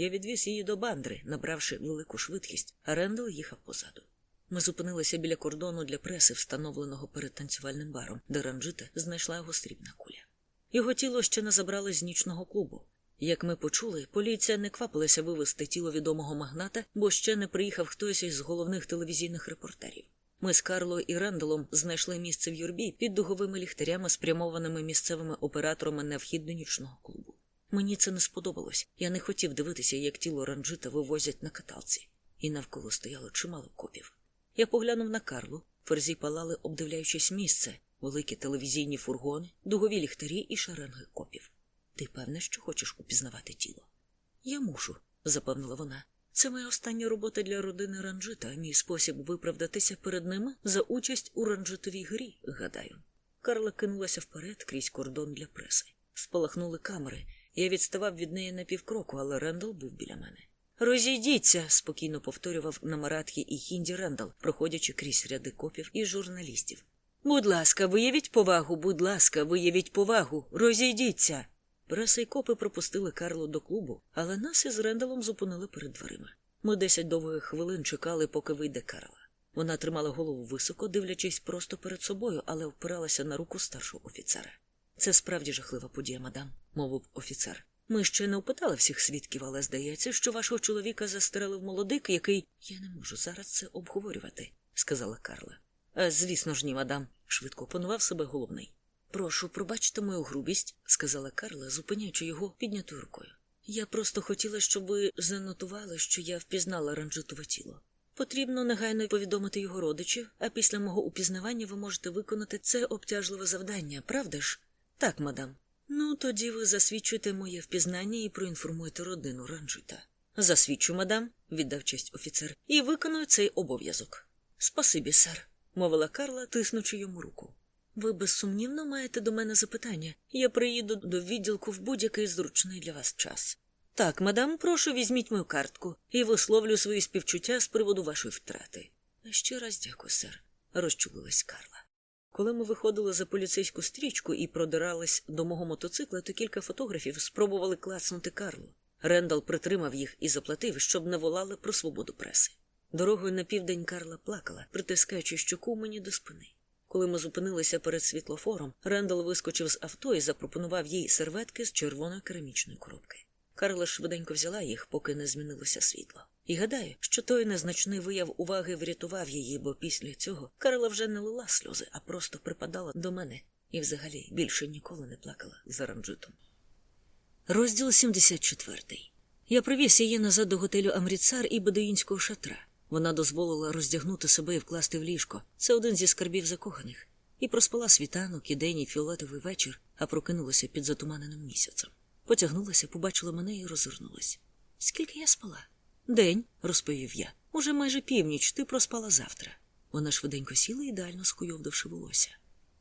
Speaker 1: Я відвіз її до бандри, набравши велику швидкість, а Рендел їхав позаду. Ми зупинилися біля кордону для преси, встановленого перед танцювальним баром, де ранжита знайшла його срібна куля. Його тіло ще не забрали з нічного клубу. Як ми почули, поліція не квапилася вивезти тіло відомого магната, бо ще не приїхав хтось із головних телевізійних репортерів. Ми з Карло і Ренделом знайшли місце в юрбі під дуговими ліхтарями, спрямованими місцевими операторами на вхід до нічного клубу. Мені це не сподобалось. Я не хотів дивитися, як тіло ранжита вивозять на каталці, і навколо стояло чимало копів. Я поглянув на Карлу, ферзі палали, обдивляючись місце, великі телевізійні фургони, дугові ліхтарі і шеренги копів. Ти певна, що хочеш упізнавати тіло? Я мушу, запевнила вона. Це моя остання робота для родини ранжита, мій спосіб виправдатися перед ними за участь у ранжитовій грі, гадаю. Карла кинулася вперед крізь кордон для преси. Спалахнули камери. Я відставав від неї на півкроку, але Рендал був біля мене. Розійдіться, спокійно повторював на маратхі і хінді Рендал, проходячи крізь ряди копів і журналістів. Будь ласка, виявіть повагу, будь ласка, виявіть повагу, розійдіться. Преса й копи пропустили Карлу до клубу, але нас із Рендалом зупинили перед дверима. Ми десять довгих хвилин чекали, поки вийде Карла. Вона тримала голову високо, дивлячись просто перед собою, але впиралася на руку старшого офіцера. Це справді жахлива подія, мадам, мовив офіцер. Ми ще не опитали всіх свідків, але здається, що вашого чоловіка застрелив молодик, який. Я не можу зараз це обговорювати, сказала Карла. Звісно ж, ні, мадам, швидко опанував себе головний. Прошу, пробачте мою грубість, сказала Карла, зупиняючи його піднятою рукою. Я просто хотіла, щоб ви занотували, що я впізнала ранжитове тіло. Потрібно негайно повідомити його родичів, а після мого упізнавання ви можете виконати це обтяжливе завдання, правда ж? Так, мадам. Ну, тоді ви засвідчуєте моє впізнання і проінформуєте родину ранжита. Засвідчу, мадам, віддав честь офіцер, і виконую цей обов'язок. Спасибі, сер, мовила Карла, тиснучи йому руку. Ви безсумнівно маєте до мене запитання. Я приїду до відділку в будь-який зручний для вас час. Так, мадам, прошу, візьміть мою картку і висловлю свої співчуття з приводу вашої втрати. Ще раз дякую, сер, розчулилась Карла. Коли ми виходили за поліцейську стрічку і продирались до мого мотоцикла, то кілька фотографів спробували клацнути Карлу. Рендал притримав їх і заплатив, щоб не волали про свободу преси. Дорогою на південь Карла плакала, притискаючи щоку мені до спини. Коли ми зупинилися перед світлофором, Рендал вискочив з авто і запропонував їй серветки з червоної керамічної коробки. Карла швиденько взяла їх, поки не змінилося світло. І гадаю, що той незначний вияв уваги врятував її, бо після цього Карла вже не лила сльози, а просто припадала до мене і взагалі більше ніколи не плакала за ранжитом. Розділ 74. Я привіз її назад до готелю Амріцар і бедуїнського шатра. Вона дозволила роздягнути себе і вкласти в ліжко. Це один зі скарбів закоханих. І проспала світанок і день і фіолетовий вечір, а прокинулася під затуманеним місяцем. Потягнулася, побачила мене і розвернулась. Скільки я спала? День, розповів я. Уже майже північ, ти проспала завтра. Вона швиденько сіла ідеально скуйовдавши волосся.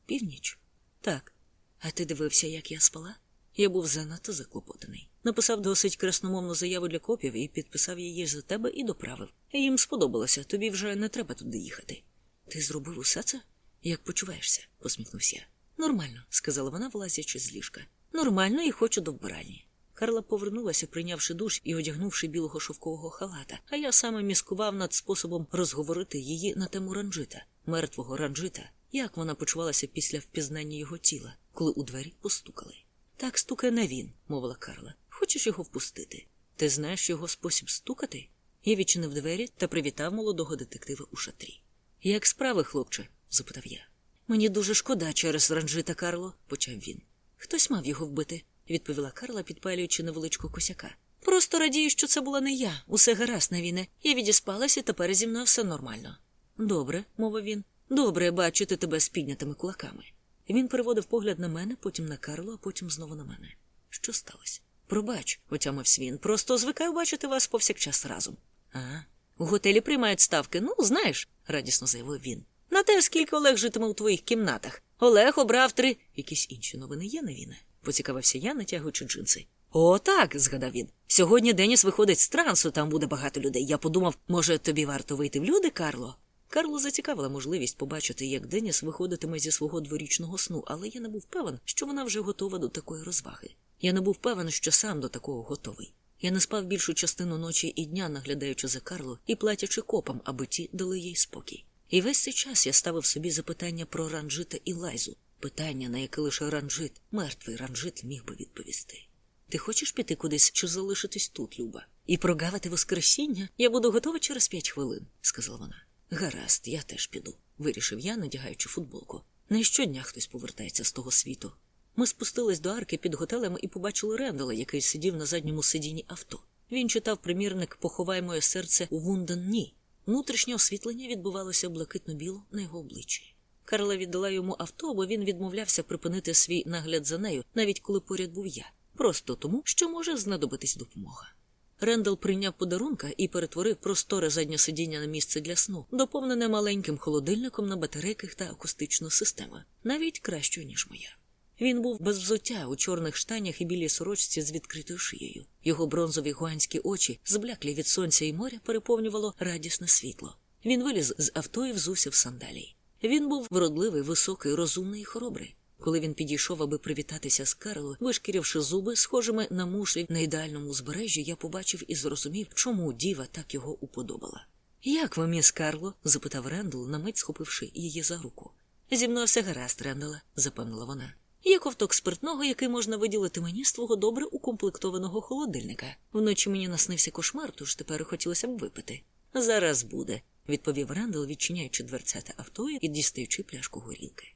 Speaker 1: Північ? Так. А ти дивився, як я спала? Я був занадто заклопотаний. Написав досить красномовну заяву для копів і підписав її за тебе і доправив. Їм сподобалося, тобі вже не треба туди їхати. Ти зробив усе це? Як почуваєшся? посміхнувся. Нормально, сказала вона, вилазячи з ліжка. Нормально і хочу до вбиральні. Карла повернулася, прийнявши душ і одягнувши білого шовкового халата, а я саме міскував над способом розговорити її на тему ранжита, мертвого ранжита, як вона почувалася після впізнання його тіла, коли у двері постукали. Так стукає не він, мовила Карла. Хочеш його впустити? Ти знаєш його спосіб стукати? Я відчинив двері та привітав молодого детектива у шатрі. Як справи, хлопче? запитав я. Мені дуже шкода через ранжита, Карло, почав він. Хтось мав його вбити, відповіла Карла, підпалюючи невеличку косяка. Просто радію, що це була не я. Усе гаразд, Навіне. Я відіспалася, тепер зі мною все нормально. Добре, мовив він. Добре бачити тебе з піднятими кулаками. Він переводив погляд на мене, потім на Карлу, а потім знову на мене. Що сталося? Пробач, отямився він. Просто звикаю бачити вас повсякчас разом. Ага. У готелі приймають ставки. Ну, знаєш, радісно заявив він. На те, скільки Олег житиме у твоїх кімнатах. Олег обрав три. Якісь інші новини є, Навіне? Поцікавився я, натягуючи джинси. О, так, згадав він. Сьогодні Деніс виходить з трансу, там буде багато людей. Я подумав, може, тобі варто вийти в люди, Карло? Карло зацікавила можливість побачити, як Деніс виходитиме зі свого дворічного сну, але я не був певен, що вона вже готова до такої розваги. Я не був певен, що сам до такого готовий. Я не спав більшу частину ночі і дня, наглядаючи за Карло і платячи копам, аби ті дали їй спокій. І весь цей час я ставив собі запитання про ранжита і лайзу, питання, на яке лише ранжит, мертвий ранжит міг би відповісти. Ти хочеш піти кудись чи залишитись тут, Люба? І прогавити воскресіння я буду готова через п'ять хвилин, сказала вона. Гаразд, я теж піду, вирішив я, надягаючи футболку. Не щодня хтось повертається з того світу. Ми спустились до арки під готелем і побачили Рендала, який сидів на задньому сидінні авто. Він читав примірник Поховай моє серце у Вунденні. Внутрішнє освітлення відбувалося блакитно-біло на його обличчі. Карла віддала йому авто, бо він відмовлявся припинити свій нагляд за нею, навіть коли поряд був я, просто тому, що може знадобитись допомога. Рендал прийняв подарунка і перетворив просторе заднє сидіння на місце для сну, доповнене маленьким холодильником на батарейках та акустичну систему, навіть кращою, ніж моя. Він був без взуття у чорних штанях і білій сорочці з відкритою шиєю. Його бронзові гуанські очі, збляклі від сонця і моря, переповнювало радісне світло. Він виліз з авто і взувся в сандалії. Він був вродливий, високий, розумний і хоробрий. Коли він підійшов, аби привітатися з Карло, вишкіривши зуби, схожими на мушлі на ідеальному узбережжі, я побачив і зрозумів, чому діва так його уподобала. Як ви, міс Карло? запитав Рендл, на мить схопивши її за руку. Зі мною все гаразд, Рендале, запевнила вона. Є ковток спиртного, який можна виділити мені з твого добре укомплектованого холодильника. Вночі мені наснився кошмар, тож тепер хотілося б випити. Зараз буде, відповів Рендел, відчиняючи дверцята авто і дістаючи пляшку горілки.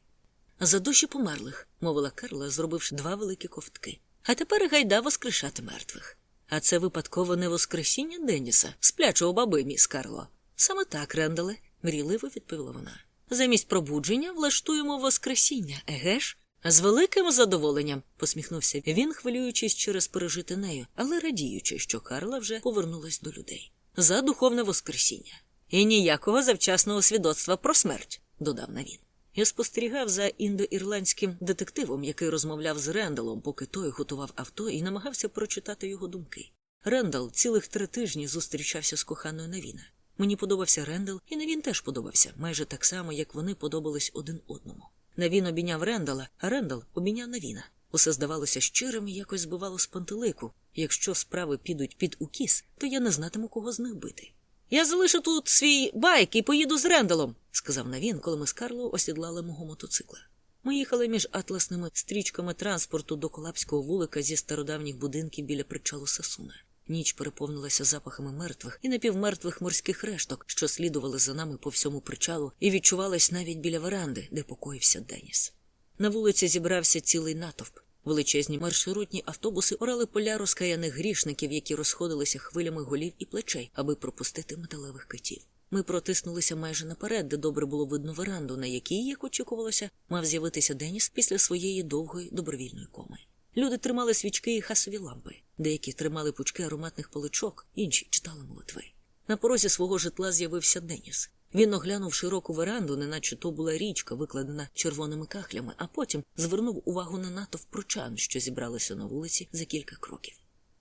Speaker 1: За душі померлих, мовила Карла, зробивши два великі ковтки. А тепер гайда воскрешати мертвих. А це випадково не воскресіння Деніса, сплячого баби, міс Карло. Саме так, Рендале, мрійливо відповіла вона. Замість пробудження влаштуємо воскресіння, еге ж? З великим задоволенням, посміхнувся він, хвилюючись через пережити нею, але радіючи, що Карла вже повернулась до людей. За духовне воскресіння. І ніякого завчасного свідоцтва про смерть, додав на він. Я спостерігав за індоірландським детективом, який розмовляв з Рендалом, поки той готував авто і намагався прочитати його думки. Рендал цілих три тижні зустрічався з коханою Навіна. Мені подобався Рендал, і Навін теж подобався, майже так само, як вони подобались один одному. Навін обійняв Рендала, а Рендал обійняв Навіна. Усе здавалося щирим і якось збивало з пантелику. Якщо справи підуть під укіс, то я не знатиму, кого з них бити. Я залишу тут свій байк і поїду з Рендалом, сказав Навін, коли ми з Карло осідлали мого мотоцикла. Ми їхали між атласними стрічками транспорту до Колапського вулика зі стародавніх будинків біля причалу Сасуна. Ніч переповнилася запахами мертвих і напівмертвих морських решток, що слідували за нами по всьому причалу, і відчувалась навіть біля веранди, де покоївся Деніс. На вулиці зібрався цілий натовп. Величезні маршрутні автобуси орали поля розкаяних грішників, які розходилися хвилями голів і плечей, аби пропустити металевих китів. Ми протиснулися майже наперед, де добре було видно веранду, на якій, як очікувалося, мав з'явитися Деніс після своєї довгої добровільної коми. Люди тримали свічки і хасові лампи, деякі тримали пучки ароматних поличок, інші читали молитви. На порозі свого житла з'явився Деніс. Він оглянув широку веранду, неначе то була річка, викладена червоними кахлями, а потім звернув увагу на натовп прочан, що зібралися на вулиці за кілька кроків.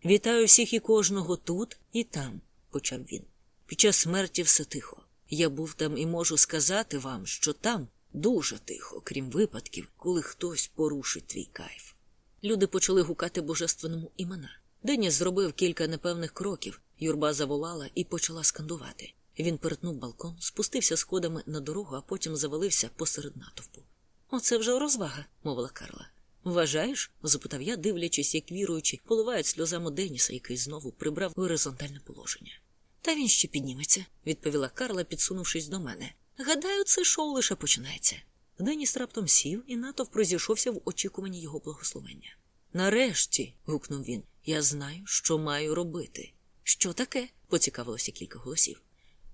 Speaker 1: Вітаю всіх і кожного тут і там, почав він. Під час смерті все тихо. Я був там і можу сказати вам, що там дуже тихо, крім випадків, коли хтось порушить твій кайф. Люди почали гукати божественному імена. Деніс зробив кілька непевних кроків. Юрба заволала і почала скандувати. Він перетнув балкон, спустився сходами на дорогу, а потім завалився посеред натовпу. Оце вже розвага, мовила Карла. Вважаєш? запитав я, дивлячись, як віруючі, поливають сльозами Деніса, який знову прибрав горизонтальне положення. Та він ще підніметься, відповіла Карла, підсунувшись до мене. Гадаю, це шоу лише починається. Деніс раптом сів, і натовп розійшовся в очікуванні його благословення. Нарешті, гукнув він, я знаю, що маю робити. Що таке? поцікавилося кілька голосів.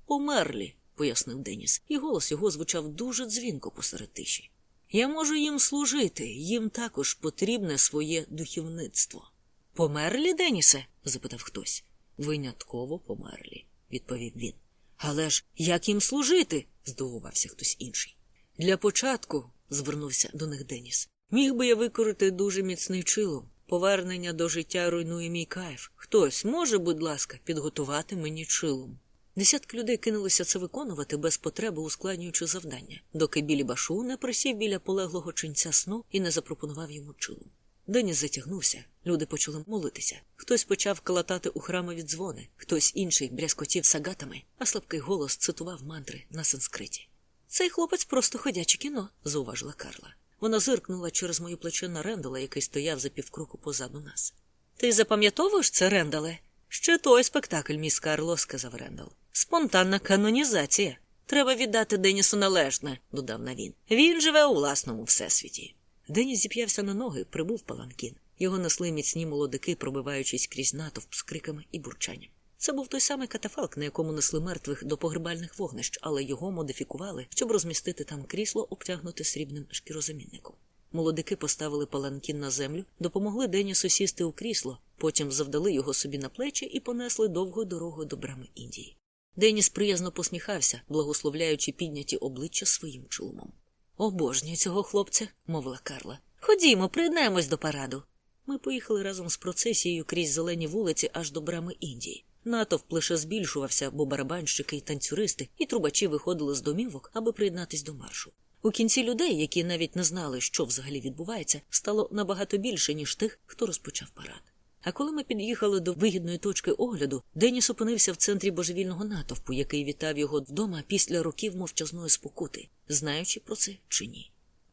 Speaker 1: Померлі, пояснив Деніс, і голос його звучав дуже дзвінко посеред тиші. Я можу їм служити, їм також потрібне своє духівництво. Померлі, Денісе? запитав хтось. Винятково померлі, відповів він. Але ж як їм служити? здивувався хтось інший. Для початку, звернувся до них Деніс, міг би я викорити дуже міцний чилом. Повернення до життя руйнує мій кайф. Хтось може, будь ласка, підготувати мені чилом. Десятки людей кинулися це виконувати без потреби, ускладнюючи завдання, доки білі башу не присів біля полеглого ченця сну і не запропонував йому чилу. Деніс затягнувся, люди почали молитися. Хтось почав калатати у храмові дзвони, хтось інший брязкотів сагатами, а слабкий голос цитував мантри на санскриті. Цей хлопець просто ходяче кіно, зауважила Карла. Вона зиркнула через моє плече на Рендала, який стояв за півкроку позаду нас. Ти запам'ятовуєш це, Рендале? Ще той спектакль, міс Карло, сказав Рендал. Спонтанна канонізація. Треба віддати Денісу належне, додав Навін. Він живе у власному всесвіті. Деніс зіп'явся на ноги, прибув паланкін. Його несли міцні молодики, пробиваючись крізь натовп з криками і бурчанням. Це був той самий катафалк, на якому несли мертвих до погребальних вогнищ, але його модифікували, щоб розмістити там крісло, обтягнуте срібним шкірозамінником. Молодики поставили паланкін на землю, допомогли Денісу сісти у крісло, потім завдали його собі на плечі і понесли довгою дорогою до брами Індії. Деніс приязно посміхався, благословляючи підняті обличчя своїм чулумом. Обожнюю цього хлопця, мовила Карла. Ходімо, приєднаємось до параду. Ми поїхали разом з процесією крізь зелені вулиці аж до брами Індії. Натовп лише збільшувався, бо барабанщики і танцюристи і трубачі виходили з домівок, аби приєднатись до маршу. У кінці людей, які навіть не знали, що взагалі відбувається, стало набагато більше, ніж тих, хто розпочав парад. А коли ми під'їхали до вигідної точки огляду, Деніс опинився в центрі божевільного натовпу, який вітав його вдома після років мовчазної спокути, знаючи про це чи ні.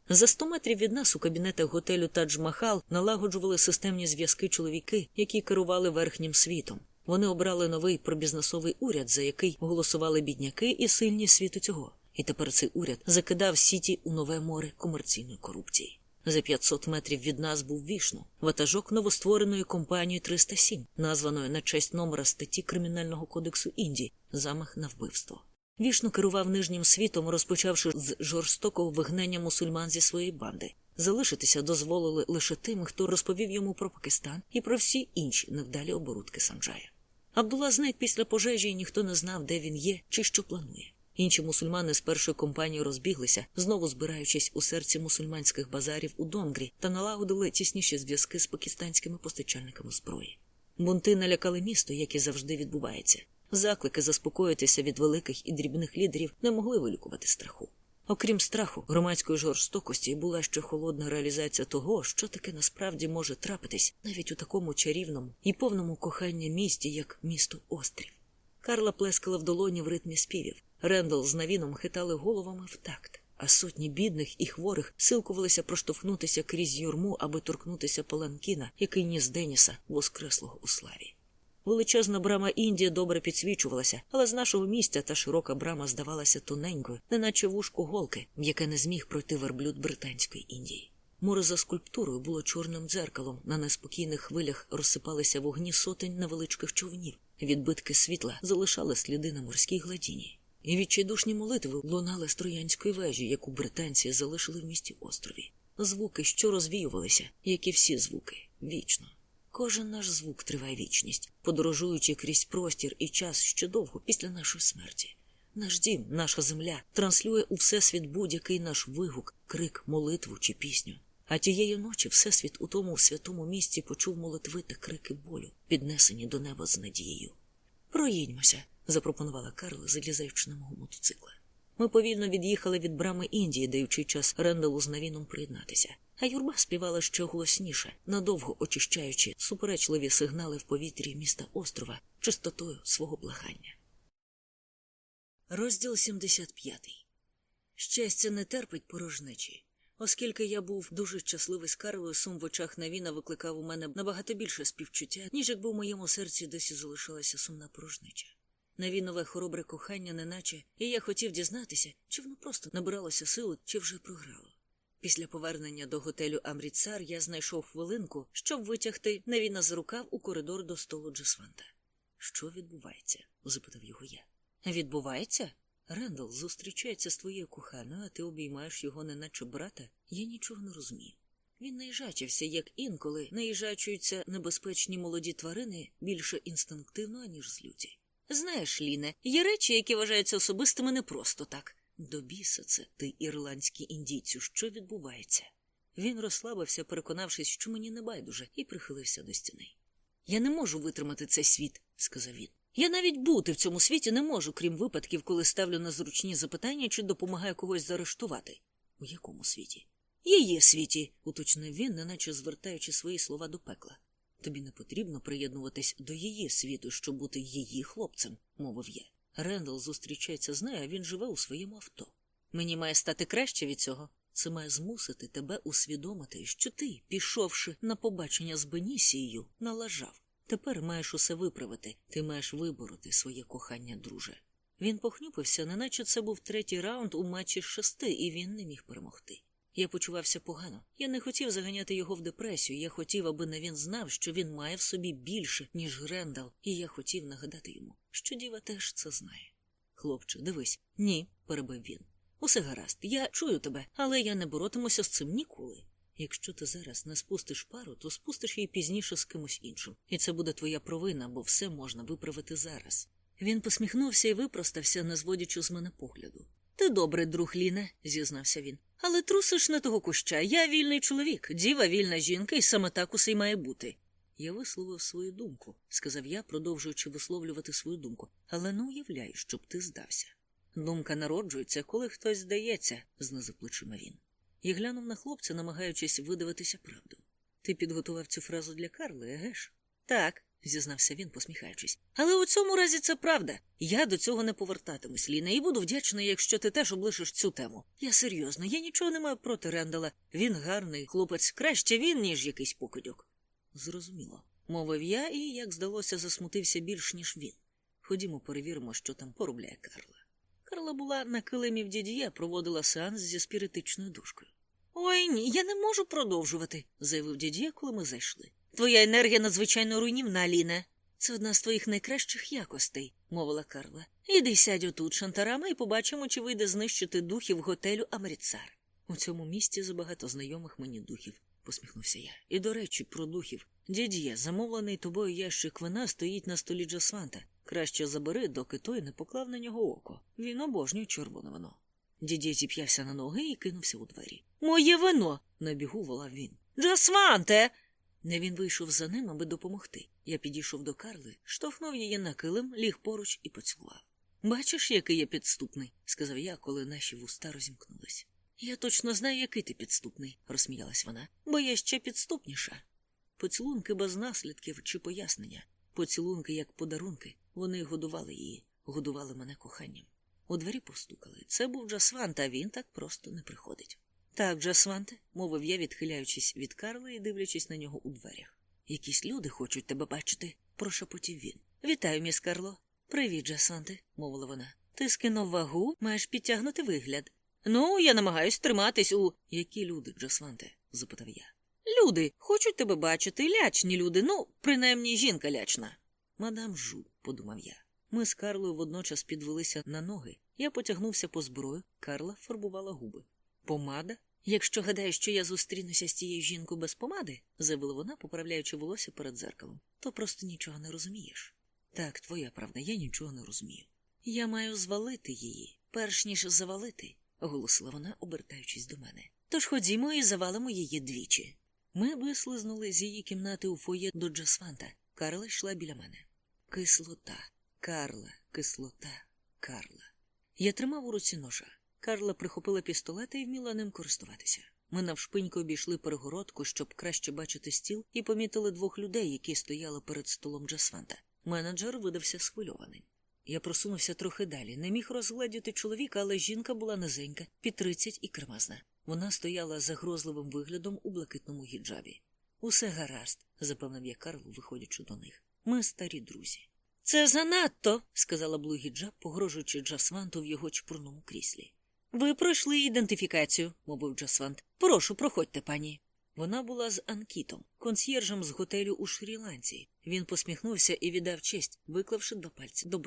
Speaker 1: За сто метрів від нас у кабінетах готелю Тадж Махал налагоджували системні зв'язки чоловіки, які керували верхнім світом. Вони обрали новий пробізнесовий уряд, за який голосували бідняки і сильні світу цього. І тепер цей уряд закидав сіті у нове море комерційної корупції. За 500 метрів від нас був вішну, ватажок новоствореної компанії 307, названої на честь номера статті Кримінального кодексу Індії замах на вбивство. Вішну керував нижнім світом, розпочавши з жорстокого вигнання мусульман зі своєї банди. Залишитися дозволили лише тим, хто розповів йому про Пакистан і про всі інші невдалі оборудки Санджая. Абдула зник після пожежі, і ніхто не знав, де він є чи що планує. Інші мусульмани з першої компанії розбіглися, знову збираючись у серці мусульманських базарів у Донгрі та налагодили тісніші зв'язки з пакистанськими постачальниками зброї. Бунти налякали місто, як і завжди відбувається. Заклики заспокоїтися від великих і дрібних лідерів не могли вилікувати страху. Окрім страху, громадської жорстокості була ще холодна реалізація того, що таке насправді може трапитись навіть у такому чарівному і повному кохання місті, як місто Острів. Карла плескала в долоні в ритмі співів. Рендал з навіном хитали головами в такт, а сотні бідних і хворих силкувалися проштовхнутися крізь юрму, аби торкнутися паланкіна, який ніс Деніса воскреслого у славі. Величезна брама Індії добре підсвічувалася, але з нашого місця та широка брама здавалася тоненькою, неначе вушку голки, яке не зміг пройти верблюд Британської Індії. Море за скульптурою було чорним дзеркалом, на неспокійних хвилях розсипалися вогні сотень невеличких човнів. Відбитки світла залишали сліди на морській гладіні. І відчайдушні молитви лунали з троянської вежі, яку британці залишили в місті острові. Звуки, що розвіювалися, як і всі звуки, вічно. Кожен наш звук триває вічність, подорожуючи крізь простір і час ще довго після нашої смерті. Наш дім, наша земля транслює у всесвіт будь-який наш вигук, крик, молитву чи пісню. А тієї ночі Всесвіт у тому святому місці почув молитви та крики болю, піднесені до неба з надією. Проїдьмося, запропонувала Карла, залізаючи на мого мотоцикла. Ми повільно від'їхали від брами Індії, даючи час Рендалу з навіном приєднатися. А юрба співала ще голосніше, надовго очищаючи суперечливі сигнали в повітрі міста острова чистотою свого благання. Розділ 75 Щастя не терпить порожнечі. Оскільки я був дуже щасливий з Карлою, сум в очах Навіна викликав у мене набагато більше співчуття, ніж якби в моєму серці досі залишалася сумна порожнеча. Навінове хоробре кохання, неначе, і я хотів дізнатися, чи воно просто набиралося сили, чи вже програло. Після повернення до готелю Амріцар я знайшов хвилинку, щоб витягти Навіна з рукав у коридор до столу Джесванта. Що відбувається? запитав його я. Відбувається? Рендал зустрічається з твоєю коханою, а ти обіймаєш його, неначе брата, я нічого не розумію. Він наїжачився, як інколи наїжачуються небезпечні молоді тварини більше інстинктивно, аніж з люті. Знаєш, Ліне, є речі, які вважаються особистими не просто так. До біса це ти, ірландський індійцю, що відбувається? Він розслабився, переконавшись, що мені не байдуже, і прихилився до стіни. Я не можу витримати цей світ, сказав він. Я навіть бути в цьому світі не можу, крім випадків, коли ставлю на зручні запитання чи допомагаю когось заарештувати. У якому світі? Її світі, уточнив він, неначе звертаючи свої слова до пекла. Тобі не потрібно приєднуватись до її світу, щоб бути її хлопцем, мовив я. Рендал зустрічається з нею, а він живе у своєму авто. Мені має стати краще від цього. Це має змусити тебе усвідомити, що ти, пішовши на побачення з Бенісією, налажав. Тепер маєш усе виправити, ти маєш вибороти своє кохання, друже. Він похнюпився, неначе це був третій раунд у матчі з шести, і він не міг перемогти. Я почувався погано. Я не хотів заганяти його в депресію. Я хотів, аби не він знав, що він має в собі більше, ніж Грендал, і я хотів нагадати йому, що діва теж це знає. Хлопче, дивись, ні, перебив він. Усе гаразд, я чую тебе, але я не боротимуся з цим ніколи. Якщо ти зараз не спустиш пару, то спустиш її пізніше з кимось іншим, і це буде твоя провина, бо все можна виправити зараз. Він посміхнувся і випростався, не зводячи з мене погляду. Ти добрий друг, Ліне, зізнався він. Але трусиш не того куща. Я вільний чоловік, діва вільна жінка, і саме так усе й має бути. Я висловив свою думку, сказав я, продовжуючи висловлювати свою думку, але не уявляю, щоб ти здався. Думка народжується, коли хтось здається, знизив плечима він. Я глянув на хлопця, намагаючись видивитися правду. Ти підготував цю фразу для Карли, егеш? Так, зізнався він, посміхаючись. Але у цьому разі це правда. Я до цього не повертатимусь, Ліна, і буду вдячний, якщо ти теж облишиш цю тему. Я серйозно, я нічого не маю проти Рендала. Він гарний хлопець, краще він, ніж якийсь покидьок. Зрозуміло, мовив я і, як здалося, засмутився більш, ніж він. Ходімо, перевіримо, що там поробляє Карла. Карла була на килимі в дідія, проводила сеанс зі спіритичною душкою. Ой ні, я не можу продовжувати, заявив дід'є, коли ми зайшли. Твоя енергія надзвичайно руйнівна, Аліне. Це одна з твоїх найкращих якостей, мовила Карла. Іди сядь отут шантарами і побачимо, чи вийде знищити духів готелю Амріцар. У цьому місті забагато знайомих мені духів, посміхнувся я. І, до речі, про духів. Дід'є, замовлений тобою ящик вина стоїть на столі Джасванта. Краще забери, доки той не поклав на нього око. Він обожнює червоне вино. Дід'є зіп'явся на ноги і кинувся у двері. Моє вино. на бігу волав він. Джасванте. Не він вийшов за ним, аби допомогти. Я підійшов до Карли, штовхнув її на килим, ліг поруч і поцілував. Бачиш, який я підступний, сказав я, коли наші вуста розімкнулись. Я точно знаю, який ти підступний, розсміялась вона, бо я ще підступніша. Поцілунки без наслідків чи пояснення, поцілунки як подарунки, вони годували її, годували мене коханням. У двері постукали. Це був Джасвант, а він так просто не приходить. Так, Джасванте, мовив я, відхиляючись від Карли і дивлячись на нього у дверях. Якісь люди хочуть тебе бачити, прошепотів він. Вітаю, міс Карло. Привіт, Джасванте, мовила вона. Ти скинув вагу, маєш підтягнути вигляд. Ну, я намагаюсь триматись у. Які люди, Джасванте? запитав я. Люди хочуть тебе бачити, лячні люди, ну, принаймні жінка лячна. Мадам Жу, подумав я. Ми з Карлою водночас підвелися на ноги. Я потягнувся по зброю, Карла фарбувала губи. Помада? Якщо гадаєш, що я зустрінуся з цією жінкою без помади, заявила вона, поправляючи волосся перед дзеркалом, то просто нічого не розумієш. Так, твоя правда, я нічого не розумію. Я маю звалити її, перш ніж завалити, оголосила вона, обертаючись до мене. Тож ходімо і завалимо її двічі. Ми вислизнули з її кімнати у фоє до Джасфанта. Карла йшла біля мене. Кислота, Карла, кислота, Карла. Я тримав у руці ножа. Карла прихопила пістолета і вміла ним користуватися. Ми навшпинько обійшли перегородку, щоб краще бачити стіл, і помітили двох людей, які стояли перед столом Джасфанта. Менеджер видався схвильованим. Я просунувся трохи далі. Не міг розгледіти чоловіка, але жінка була низенька, під тридцять і кремазна. Вона стояла загрозливим виглядом у блакитному гіджабі. Усе гаразд, запевнив я Карлу, виходячи до них. Ми старі друзі. Це занадто, сказала Блугіджаб, погрожуючи Джасванту в його чпурному кріслі. Ви пройшли ідентифікацію, мовив Джасвант. Прошу, проходьте, пані. Вона була з Анкітом, консьєржем з готелю у Шрі-Ланці. Він посміхнувся і віддав честь, виклавши два пальці до.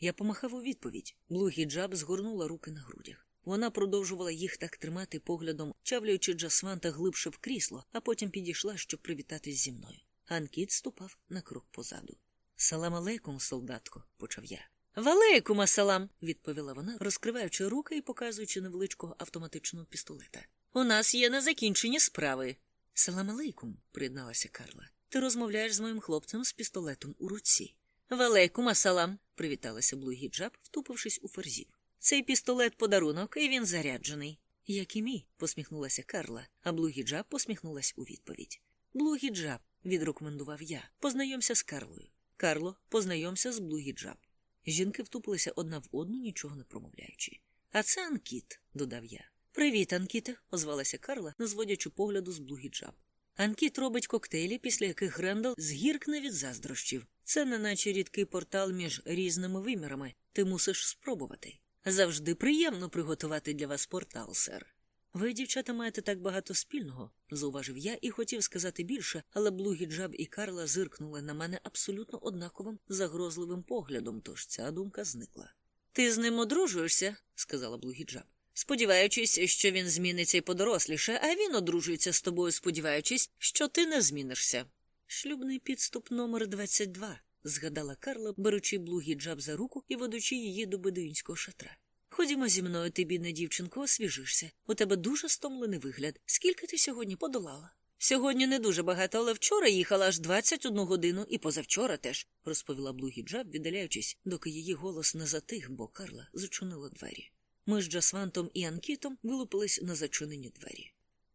Speaker 1: Я помахав у відповідь. Блугіджаб згорнула руки на грудях. Вона продовжувала їх так тримати поглядом, чавлюючи Джасванта глибше в крісло, а потім підійшла, щоб привітатись зі мною. Анкіт ступав на крок позаду. Салам алейкум, солдатко, почав я. Валейкум асалам, відповіла вона, розкриваючи руки і показуючи невеличкого автоматичного пістолета. У нас є незакінчені справи. Салам алейкум, приєдналася Карла. Ти розмовляєш з моїм хлопцем з пістолетом у руці. Валейкум асалам, привіталася Блугіджаб, втупившись у ферзів. Цей пістолет подарунок, і він заряджений. Як і мій, посміхнулася Карла, а Блугіджаб посміхнулась у відповідь. Блугіджаб, відрекомендував я, познайомся з Карлою. Карло, познайомся з Блугіджаб. Жінки втупилися одна в одну, нічого не промовляючи. А це Анкіт, додав я. Привіт, Анкіте, озвалася Карла, не зводячи погляду з Блугіджаб. Анкіт робить коктейлі, після яких Рендал згіркне від заздрощів. Це неначе рідкий портал між різними вимірами. Ти мусиш спробувати. Завжди приємно приготувати для вас портал, сер. Ви, дівчата, маєте так багато спільного, зауважив я і хотів сказати більше, але Блугі Джаб і Карла зиркнули на мене абсолютно однаковим загрозливим поглядом, тож ця думка зникла. Ти з ним одружуєшся, сказала Блугі Джаб. Сподіваючись, що він зміниться і подоросліше, а він одружується з тобою, сподіваючись, що ти не змінишся. Шлюбний підступ номер 22, згадала Карла, беручи Блугі Джаб за руку і ведучи її до бедуїнського шатра. Ходімо зі мною, ти, бідна дівчинко, освіжишся. У тебе дуже стомлений вигляд. Скільки ти сьогодні подолала? Сьогодні не дуже багато, але вчора їхала аж 21 годину і позавчора теж, розповіла Блугі Джаб, віддаляючись, доки її голос не затих, бо Карла зачинила двері. Ми з Джасвантом і Анкітом вилупились на зачинені двері.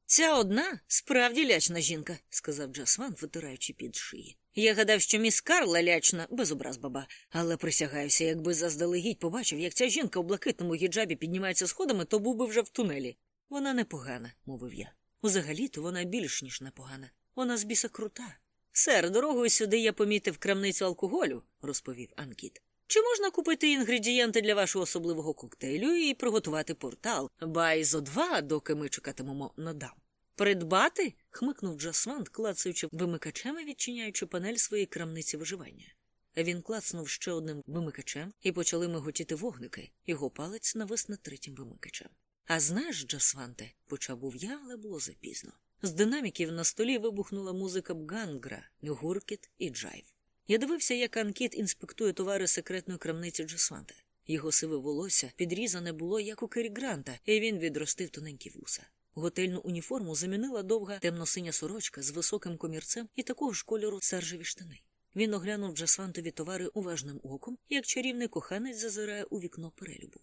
Speaker 1: Ця одна справді лячна жінка, сказав Джасван, витираючи під шиї. Я гадав, що міс Карла лячна, без образ баба, але присягаюся, якби заздалегідь побачив, як ця жінка у блакитному гіджабі піднімається сходами, то був би вже в тунелі. Вона непогана, мовив я. Узагалі-то вона більш ніж непогана. Вона з біса крута. Сер, дорогою сюди я помітив крамницю алкоголю, розповів Анкіт. Чи можна купити інгредієнти для вашого особливого коктейлю і приготувати портал Байзо 2, доки ми чекатимемо на дам? Придбати? хмикнув Джасвант, клацаючи вимикачем і відчиняючи панель своєї крамниці виживання. Він клацнув ще одним вимикачем і почали миготіти вогники. Його палець навис над третім вимикачем. А знаєш, Джасванте, почав був я, але було запізно. З динаміків на столі вибухнула музика бгангра, гуркіт і джайв. Я дивився, як Анкіт інспектує товари секретної крамниці Джасванта. Його сиве волосся підрізане було, як у Кері Гранта, і він відростив тоненькі вуса. Готельну уніформу замінила довга темно-синя сорочка з високим комірцем і такого ж кольору саржеві штани. Він оглянув Джасвантові товари уважним оком, як чарівний коханець зазирає у вікно перелюбу.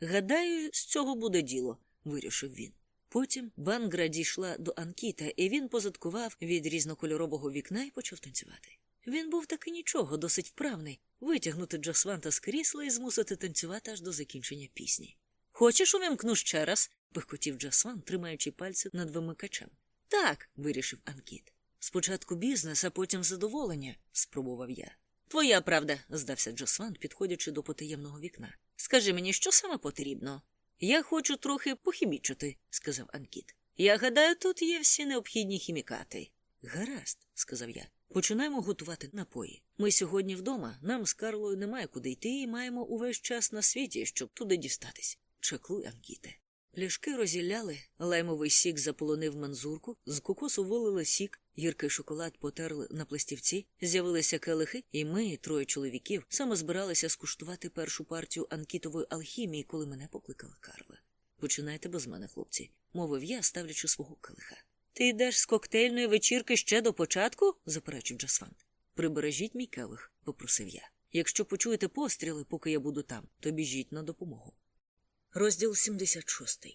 Speaker 1: Гадаю, з цього буде діло, вирішив він. Потім бангра дійшла до Анкіта, і він позадкував від різнокольорового вікна і почав танцювати. Він був таки нічого, досить вправний витягнути Джасванта з крісла і змусити танцювати аж до закінчення пісні. Хочеш, увімкну ще раз? пихкотів Джасван, тримаючи пальці над вимикачем. Так, вирішив Анкіт. Спочатку бізнес, а потім задоволення, спробував я. Твоя правда, здався Джасван, підходячи до потаємного вікна. Скажи мені, що саме потрібно? Я хочу трохи похімічити, сказав Анкіт. Я гадаю, тут є всі необхідні хімікати. Гаразд, сказав я. Починаємо готувати напої. Ми сьогодні вдома, нам з Карлою немає куди йти і маємо увесь час на світі, щоб туди дістатись. Чеклуй, Анкіте. Пляшки розіляли, лаймовий сік заполонив манзурку, з кокосу вилили сік, гіркий шоколад потерли на пластівці, з'явилися келихи, і ми, троє чоловіків, саме збиралися скуштувати першу партію анкітової алхімії, коли мене покликала Карла. Починайте без мене, хлопці, мовив я, ставлячи свого келиха. Ти йдеш з коктейльної вечірки ще до початку? заперечив Джасван. Прибережіть мій келих, попросив я. Якщо почуєте постріли, поки я буду там, то біжіть на допомогу. Розділ 76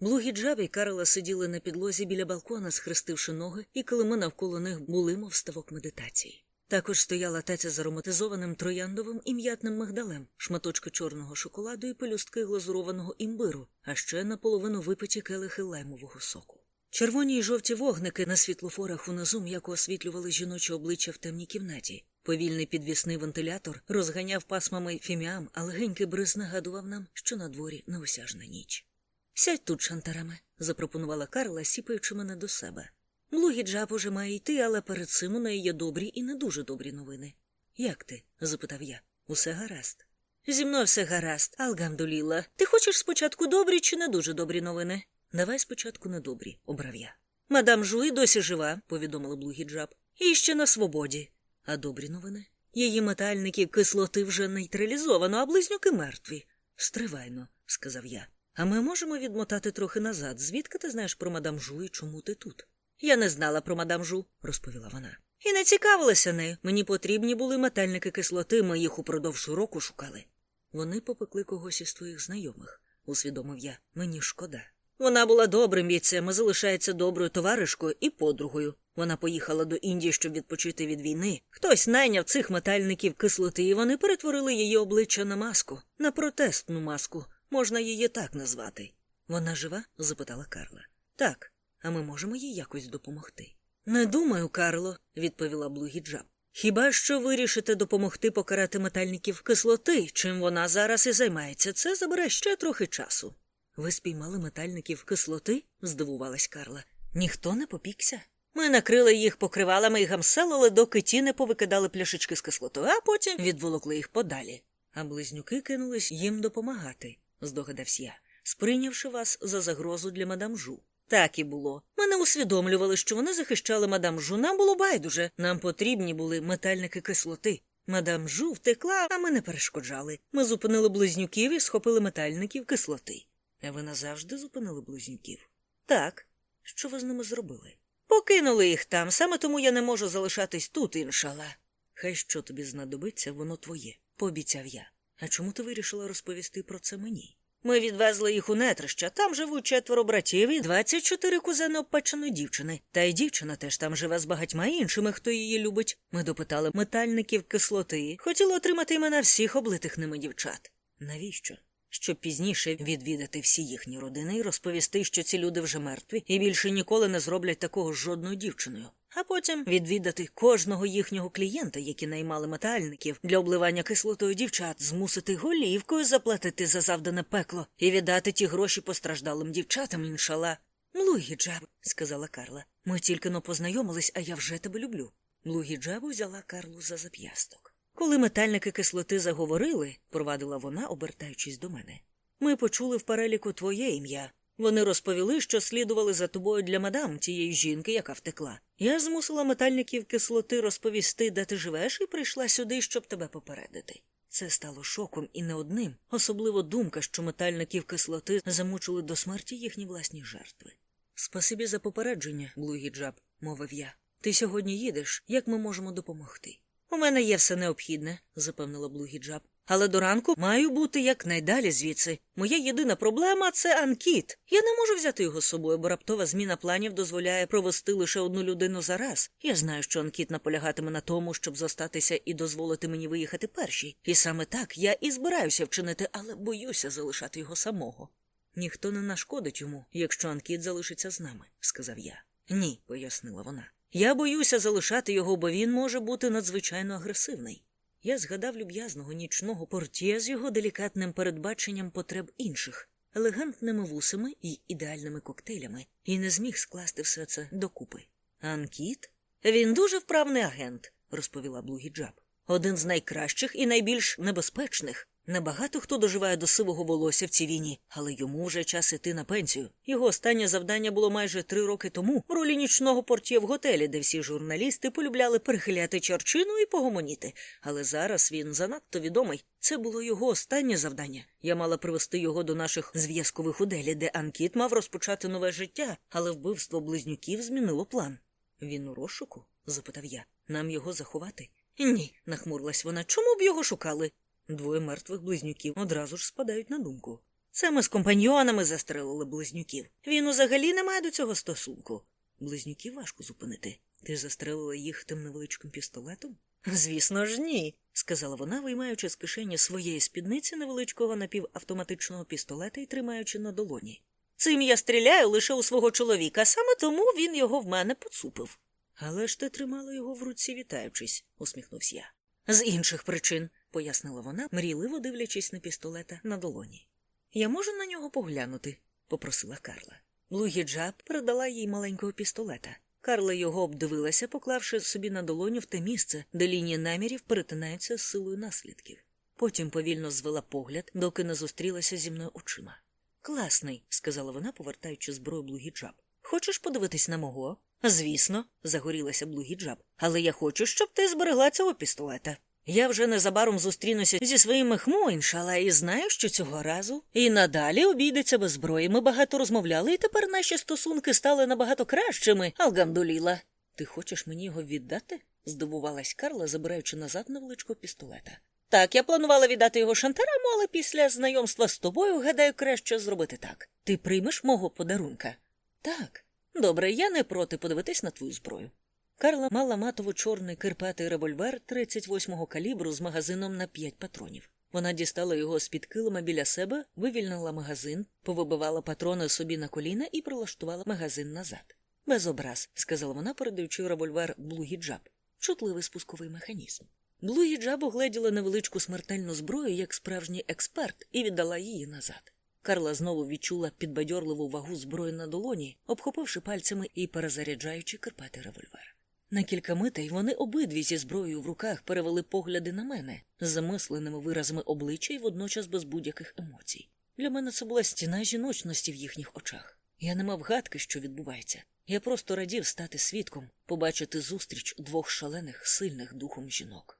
Speaker 1: Блугі Джаб і Карла сиділи на підлозі біля балкона, схрестивши ноги, і килими навколо них були, мов ставок медитації. Також стояла таця з ароматизованим трояндовим і м'ятним мигдалем, шматочки чорного шоколаду і пелюстки глазурованого імбиру, а ще наполовину випиті келихи лаймового соку. Червоні й жовті вогники на світлофорах унизу м'яко освітлювали жіноче обличчя в темній кімнаті. Повільний підвісний вентилятор розганяв пасмами фіміам, а легенький бриз нагадував нам, що на дворі неосяжна ніч. Сядь тут, шантарами, запропонувала Карла, сіпаючи мене до себе. Блугі Джаб уже має йти, але перед цим у неї є добрі і не дуже добрі новини. Як ти? запитав я. Усе гаразд. Зі мною все гаразд, Алгамдуліла. Ти хочеш спочатку добрі чи не дуже добрі новини? Давай спочатку недобрі, обрав я. Мадам Жуї досі жива, повідомила Блугі Джаб. І ще на свободі. А добрі новини? Її метальники кислоти вже нейтралізовано, а близнюки мертві. Стривайно, сказав я. А ми можемо відмотати трохи назад. Звідки ти знаєш про мадам Жу і чому ти тут? Я не знала про мадам Жу, розповіла вона. І не цікавилася нею. Мені потрібні були метальники кислоти, ми їх упродовж року шукали. Вони попекли когось із твоїх знайомих, усвідомив я. Мені шкода. Вона була добрим бійцем, і залишається доброю товаришкою і подругою. Вона поїхала до Індії, щоб відпочити від війни. Хтось найняв цих метальників кислоти, і вони перетворили її обличчя на маску, на протестну маску. Можна її так назвати. Вона жива? запитала Карла. Так, а ми можемо їй якось допомогти. Не думаю, Карло, відповіла Блугі Джаб. Хіба що вирішите допомогти покарати метальників кислоти, чим вона зараз і займається, це забере ще трохи часу. Ви спіймали метальників кислоти? здивувалась Карла. Ніхто не попікся. Ми накрили їх покривалами і гамселили, доки ті не повикидали пляшечки з кислотою, а потім відволокли їх подалі. А близнюки кинулись їм допомагати, здогадався я, сприйнявши вас за загрозу для мадам Жу. Так і було. Ми не усвідомлювали, що вони захищали мадам Жу. Нам було байдуже. Нам потрібні були метальники кислоти. Мадам Жу втекла, а ми не перешкоджали. Ми зупинили близнюків і схопили метальників кислоти. Ви назавжди зупинили близнюків? Так. Що ви з ними зробили? Покинули їх там, саме тому я не можу залишатись тут, іншала. Хай що тобі знадобиться, воно твоє, пообіцяв я. А чому ти вирішила розповісти про це мені? Ми відвезли їх у нетрища, там живуть четверо братів і 24 кузени обпеченої дівчини. Та й дівчина теж там живе з багатьма іншими, хто її любить. Ми допитали метальників кислоти, хотіли отримати імена всіх облитих ними дівчат. Навіщо? Щоб пізніше відвідати всі їхні родини і розповісти, що ці люди вже мертві і більше ніколи не зроблять такого з жодною дівчиною, а потім відвідати кожного їхнього клієнта, які наймали метальників для обливання кислотою дівчат, змусити голівкою заплатити за завдане пекло і віддати ті гроші постраждалим дівчатам, іншала. Лугі Джаб, сказала Карла. Ми тільки но познайомились, а я вже тебе люблю. Лугі Джабу взяла Карлу за зап'ясток. Коли метальники кислоти заговорили, провадила вона, обертаючись до мене. Ми почули в переліку твоє ім'я. Вони розповіли, що слідували за тобою для мадам тієї жінки, яка втекла. Я змусила метальників кислоти розповісти, де ти живеш, і прийшла сюди, щоб тебе попередити. Це стало шоком і не одним, особливо думка, що метальників кислоти замучили до смерті їхні власні жертви. Спасибі за попередження, Блугі Джаб, мовив я. Ти сьогодні їдеш, як ми можемо допомогти? У мене є все необхідне, запевнила Блугі Джаб. Але до ранку маю бути якнайдалі звідси. Моя єдина проблема це анкіт. Я не можу взяти його з собою, бо раптова зміна планів дозволяє провести лише одну людину за раз. Я знаю, що анкіт наполягатиме на тому, щоб зостатися і дозволити мені виїхати першій. І саме так я і збираюся вчинити, але боюся залишати його самого. Ніхто не нашкодить йому, якщо анкіт залишиться з нами, сказав я. Ні, пояснила вона. Я боюся залишати його, бо він може бути надзвичайно агресивний. Я згадав люб'язного нічного портє з його делікатним передбаченням потреб інших, елегантними вусами і ідеальними коктейлями, і не зміг скласти все це докупи. Анкіт? Він дуже вправний агент, розповіла Блугі Джаб. Один з найкращих і найбільш небезпечних. Небагато хто доживає до сивого волосся в цій війні, але йому вже час іти на пенсію. Його останнє завдання було майже три роки тому в ролі нічного портє в готелі, де всі журналісти полюбляли перехиляти чарчину і погомоніти. Але зараз він занадто відомий. Це було його останнє завдання. Я мала привести його до наших зв'язкових у Делі, де Анкіт мав розпочати нове життя, але вбивство близнюків змінило план. Він у розшуку? запитав я. Нам його заховати? Ні, нахмурилась вона. Чому б його шукали? Двоє мертвих близнюків одразу ж спадають на думку. Це ми з компаньйонами застрелили близнюків. Він взагалі не має до цього стосунку. Близнюків важко зупинити. Ти застрелила їх тим невеличким пістолетом? Звісно ж, ні, сказала вона, виймаючи з кишені своєї спідниці невеличкого напівавтоматичного пістолета і тримаючи на долоні. Цим я стріляю лише у свого чоловіка, саме тому він його в мене поцупив. Але ж ти тримала його в руці, вітаючись, усміхнувся я. З інших причин, пояснила вона, мрійливо дивлячись на пістолета на долоні. Я можу на нього поглянути, попросила Карла. Блугі Джаб передала їй маленького пістолета. Карла його обдивилася, поклавши собі на долоню в те місце, де лінії намірів перетинаються з силою наслідків. Потім повільно звела погляд, доки не зустрілася зі мною очима. Класний, сказала вона, повертаючи зброю Блугі Джаб. Хочеш подивитись на мого? Звісно, загорілася Блугі Джаб. Але я хочу, щоб ти зберегла цього пістолета. Я вже незабаром зустрінуся зі своїми хмо, іншала, і знаю, що цього разу і надалі обійдеться без зброї. Ми багато розмовляли, і тепер наші стосунки стали набагато кращими, Алгамдуліла. Ти хочеш мені його віддати? здивувалась Карла, забираючи назад невеличкого пістолета. Так, я планувала віддати його шантараму, але після знайомства з тобою, гадаю, краще зробити так. Ти приймеш мого подарунка? Так. Добре, я не проти подивитись на твою зброю. Карла мала матово-чорний кирпатий револьвер 38-го калібру з магазином на 5 патронів. Вона дістала його з-під килима біля себе, вивільнила магазин, повибивала патрони собі на коліна і прилаштувала магазин назад. Без образ, сказала вона, передаючи револьвер Блугіджаб. Чутливий спусковий механізм. Блугі Джаб огледіла невеличку смертельну зброю як справжній експерт і віддала її назад. Карла знову відчула підбадьорливу вагу зброї на долоні, обхопивши пальцями і перезаряджаючи кирпатий револьвер. На кілька митей вони обидві зі зброєю в руках перевели погляди на мене з замисленими виразами обличчя і водночас без будь-яких емоцій. Для мене це була стіна жіночності в їхніх очах. Я не мав гадки, що відбувається. Я просто радів стати свідком, побачити зустріч двох шалених, сильних духом жінок.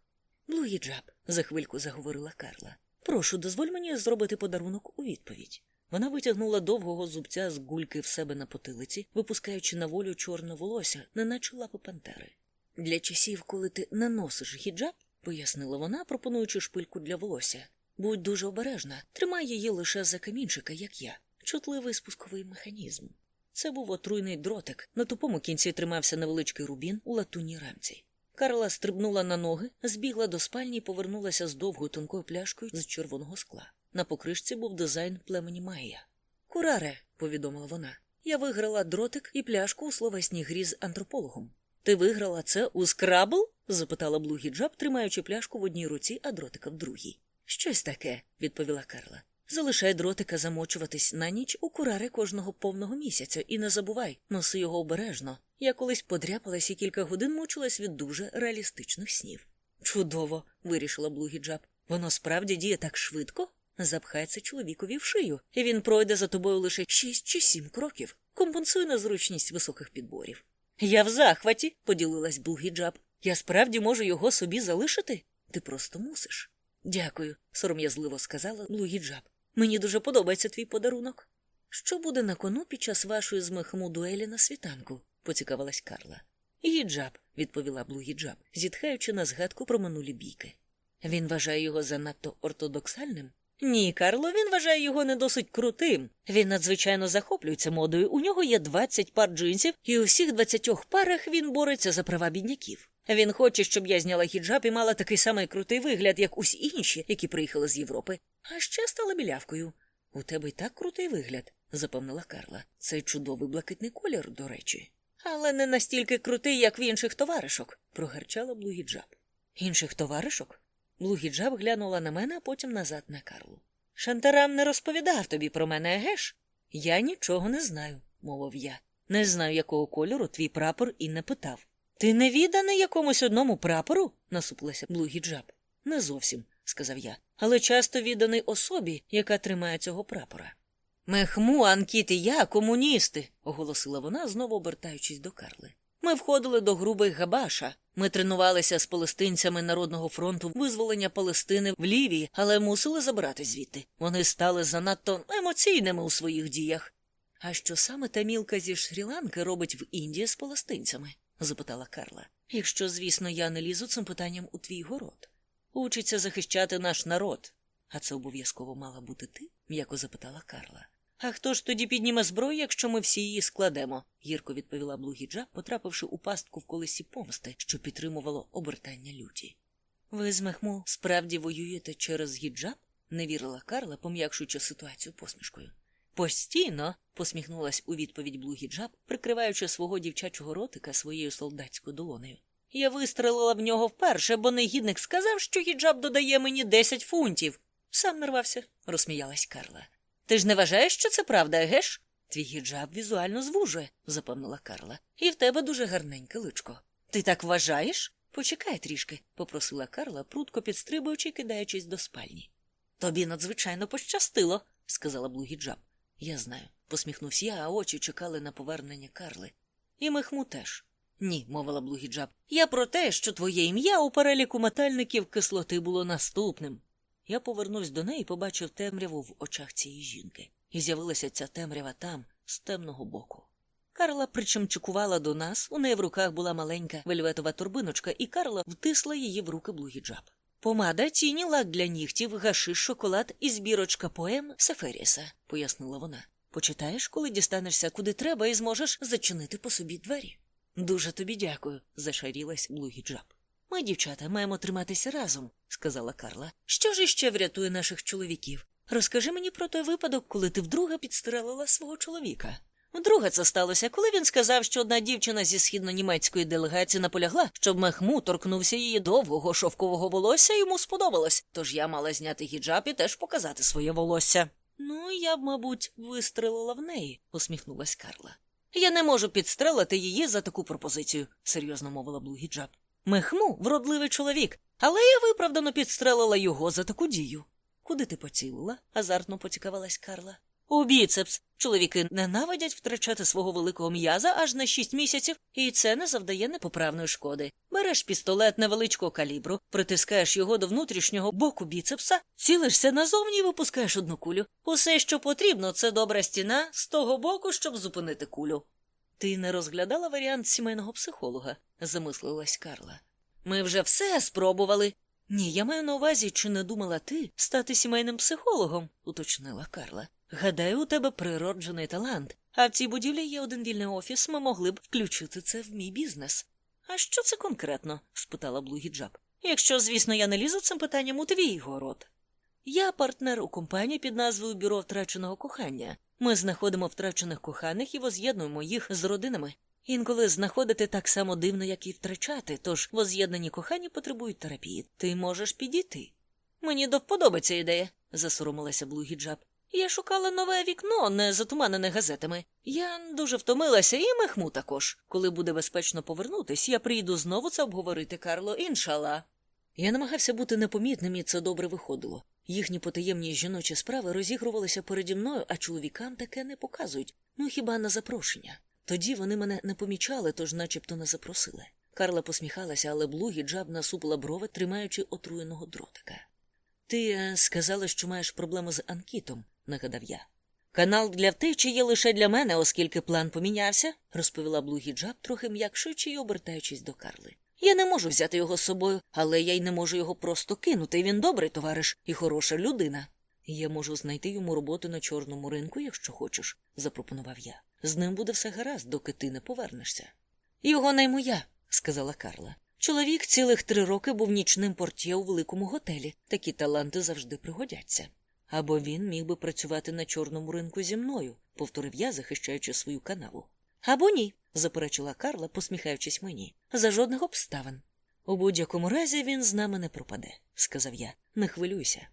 Speaker 1: Блугі Джаб, за хвильку заговорила Карла. Прошу, дозволь мені зробити подарунок у відповідь. Вона витягнула довгого зубця з гульки в себе на потилиці, випускаючи на волю чорне волосся, неначе лапи пантери. Для часів, коли ти не носиш гіджаб, пояснила вона, пропонуючи шпильку для волосся. Будь дуже обережна, тримай її лише за камінчика, як я, чутливий спусковий механізм. Це був отруйний дротик. На тупому кінці тримався невеличкий рубін у латунній рамці. Карла стрибнула на ноги, збігла до спальні і повернулася з довгою тонкою пляшкою з червоного скла. На покришці був дизайн племені Майя. Кураре, повідомила вона, я виграла дротик і пляшку у словесній грі з антропологом. Ти виграла це у скрабл? запитала Блугі Джаб, тримаючи пляшку в одній руці, а дротика в другій. Щось таке, відповіла Карла. Залишай дротика замочуватись на ніч у курари кожного повного місяця і не забувай, носи його обережно. Я колись подряпалась і кілька годин мучилась від дуже реалістичних снів. Чудово, вирішила Блугі Джаб. Воно справді діє так швидко. Запхай це чоловікові в шию, і він пройде за тобою лише шість чи сім кроків, компенсує незручність високих підборів. Я в захваті, поділилась Блугі Джаб. Я справді можу його собі залишити? Ти просто мусиш. Дякую, сором'язливо сказала Блугі Джаб. Мені дуже подобається твій подарунок. Що буде на кону під час вашої з Мехму дуелі на світанку? поцікавилась Карла. Гіджаб, відповіла Блугіджаб, зітхаючи на згадку про минулі бійки. Він вважає його занадто ортодоксальним? Ні, Карло, він вважає його не досить крутим. Він надзвичайно захоплюється модою. У нього є 20 пар джинсів, і у всіх 20 парах він бореться за права бідняків. Він хоче, щоб я зняла хіджаб і мала такий самий крутий вигляд, як усі інші, які приїхали з Європи, а ще стала білявкою. У тебе й так крутий вигляд, запевнила Карла. Це чудовий блакитний колір, до речі. Але не настільки крутий, як в інших товаришок, прогарчала Блугіджаб. Інших товаришок? Блугіджаб глянула на мене, а потім назад на Карлу. Шантарам не розповідав тобі про мене, геш? Я нічого не знаю, мовив я. Не знаю, якого кольору твій прапор і не питав. Ти не відданий якомусь одному прапору? насупилася Блугіджаб. Не зовсім, сказав я, але часто відданий особі, яка тримає цього прапора. Мехму, Анкіт і я комуністи, оголосила вона, знову обертаючись до Карли. Ми входили до груби Габаша. Ми тренувалися з палестинцями Народного фронту визволення Палестини в Лівії, але мусили забрати звідти. Вони стали занадто емоційними у своїх діях. А що саме та мілка зі Шрі-Ланки робить в Індії з палестинцями? запитала Карла. Якщо, звісно, я не лізу цим питанням у твій город. Учиться захищати наш народ. А це обов'язково мала бути ти? м'яко запитала Карла. А хто ж тоді підніме зброю, якщо ми всі її складемо? гірко відповіла Блугіджаб, потрапивши у пастку в колесі помсти, що підтримувало обертання люті. Ви з Мехму справді воюєте через гіджаб? не вірила Карла, пом'якшуючи ситуацію посмішкою. Постійно, посміхнулась у відповідь Блугіджаб, прикриваючи свого дівчачого ротика своєю солдатською долонею. Я вистрелила в нього вперше, бо негідник сказав, що гіджаб додає мені десять фунтів. Сам нарвався, розсміялась Карла. Ти ж не вважаєш, що це правда, геш? Твій гіджаб візуально звужує, запевнила Карла. І в тебе дуже гарненьке личко. Ти так вважаєш? Почекай трішки, попросила Карла, прутко підстрибуючи, кидаючись до спальні. Тобі надзвичайно пощастило, сказала Блугіджаб. Я знаю, посміхнувся я, а очі чекали на повернення Карли. І Мехму теж. Ні, мовила Блугіджаб. Я про те, що твоє ім'я у переліку метальників кислоти було наступним. Я повернувся до неї і побачив темряву в очах цієї жінки, і з'явилася ця темрява там, з темного боку. Карла причимчикувала до нас, у неї в руках була маленька вельветова торбиночка, і Карла втисла її в руки Блугіджаб. Помада, тіні, лак для нігтів, гашиш, шоколад і збірочка поем Сеферіса, пояснила вона. Почитаєш, коли дістанешся куди треба, і зможеш зачинити по собі двері. Дуже тобі дякую, зашарілась Блугіджаб. Ми, дівчата, маємо триматися разом, сказала Карла. Що ж іще врятує наших чоловіків? Розкажи мені про той випадок, коли ти вдруге підстрелила свого чоловіка. Вдруге це сталося, коли він сказав, що одна дівчина зі східно-німецької делегації наполягла, щоб Мехму торкнувся її довгого шовкового волосся, йому сподобалось. Тож я мала зняти гіджаб і теж показати своє волосся. Ну, я б, мабуть, вистрелила в неї, усміхнулась Карла. Я не можу підстрелити її за таку пропозицію, серйозно мовила Блугіджаб. Мехму вродливий чоловік, але я виправдано підстрелила його за таку дію. Куди ти поцілила? азартно поцікавилась Карла. У біцепс. Чоловіки ненавидять втрачати свого великого м'яза аж на шість місяців, і це не завдає непоправної шкоди. Береш пістолет невеличкого калібру, притискаєш його до внутрішнього боку біцепса, цілишся назовні і випускаєш одну кулю. Усе, що потрібно, це добра стіна з того боку, щоб зупинити кулю. Ти не розглядала варіант сімейного психолога, замислилась Карла. Ми вже все спробували. Ні, я маю на увазі, чи не думала ти стати сімейним психологом, уточнила Карла. Гадаю, у тебе природжений талант, а в цій будівлі є один вільний офіс, ми могли б включити це в мій бізнес. А що це конкретно? спитала Блугіджаб. Якщо, звісно, я не лізу цим питанням у твій город. Я партнер у компанії під назвою Бюро втраченого кохання. Ми знаходимо втрачених коханих і воз'єднуємо їх з родинами. Інколи знаходити так само дивно, як і втрачати, тож воз'єднані кохані потребують терапії. Ти можеш підійти. Мені до ідея, засоромилася Блугіджаб. Я шукала нове вікно, не затуманене газетами. Я дуже втомилася, і мехму також. Коли буде безпечно повернутись, я прийду знову це обговорити, Карло, іншала. Я намагався бути непомітним, і це добре виходило. Їхні потаємні жіночі справи розігрувалися переді мною, а чоловікам таке не показують, ну хіба на запрошення. Тоді вони мене не помічали, тож начебто не запросили. Карла посміхалася, але блугі джаб насупила брови, тримаючи отруєного дротика. Ти е, сказала, що маєш проблему з анкітом, нагадав я. Канал для втечі є лише для мене, оскільки план помінявся, розповіла блугі джаб, трохи м'якшуючи й обертаючись до Карли. Я не можу взяти його з собою, але я й не можу його просто кинути. Він добрий товариш і хороша людина. Я можу знайти йому роботу на чорному ринку, якщо хочеш, запропонував я. З ним буде все гаразд, доки ти не повернешся. Його найму я, сказала Карла. Чоловік цілих три роки був нічним портє у великому готелі. Такі таланти завжди пригодяться. Або він міг би працювати на чорному ринку зі мною, повторив я, захищаючи свою канаву. Або ні, заперечила Карла, посміхаючись мені. За жодних обставин. У будь-якому разі він з нами не пропаде, сказав я. Не хвилюйся.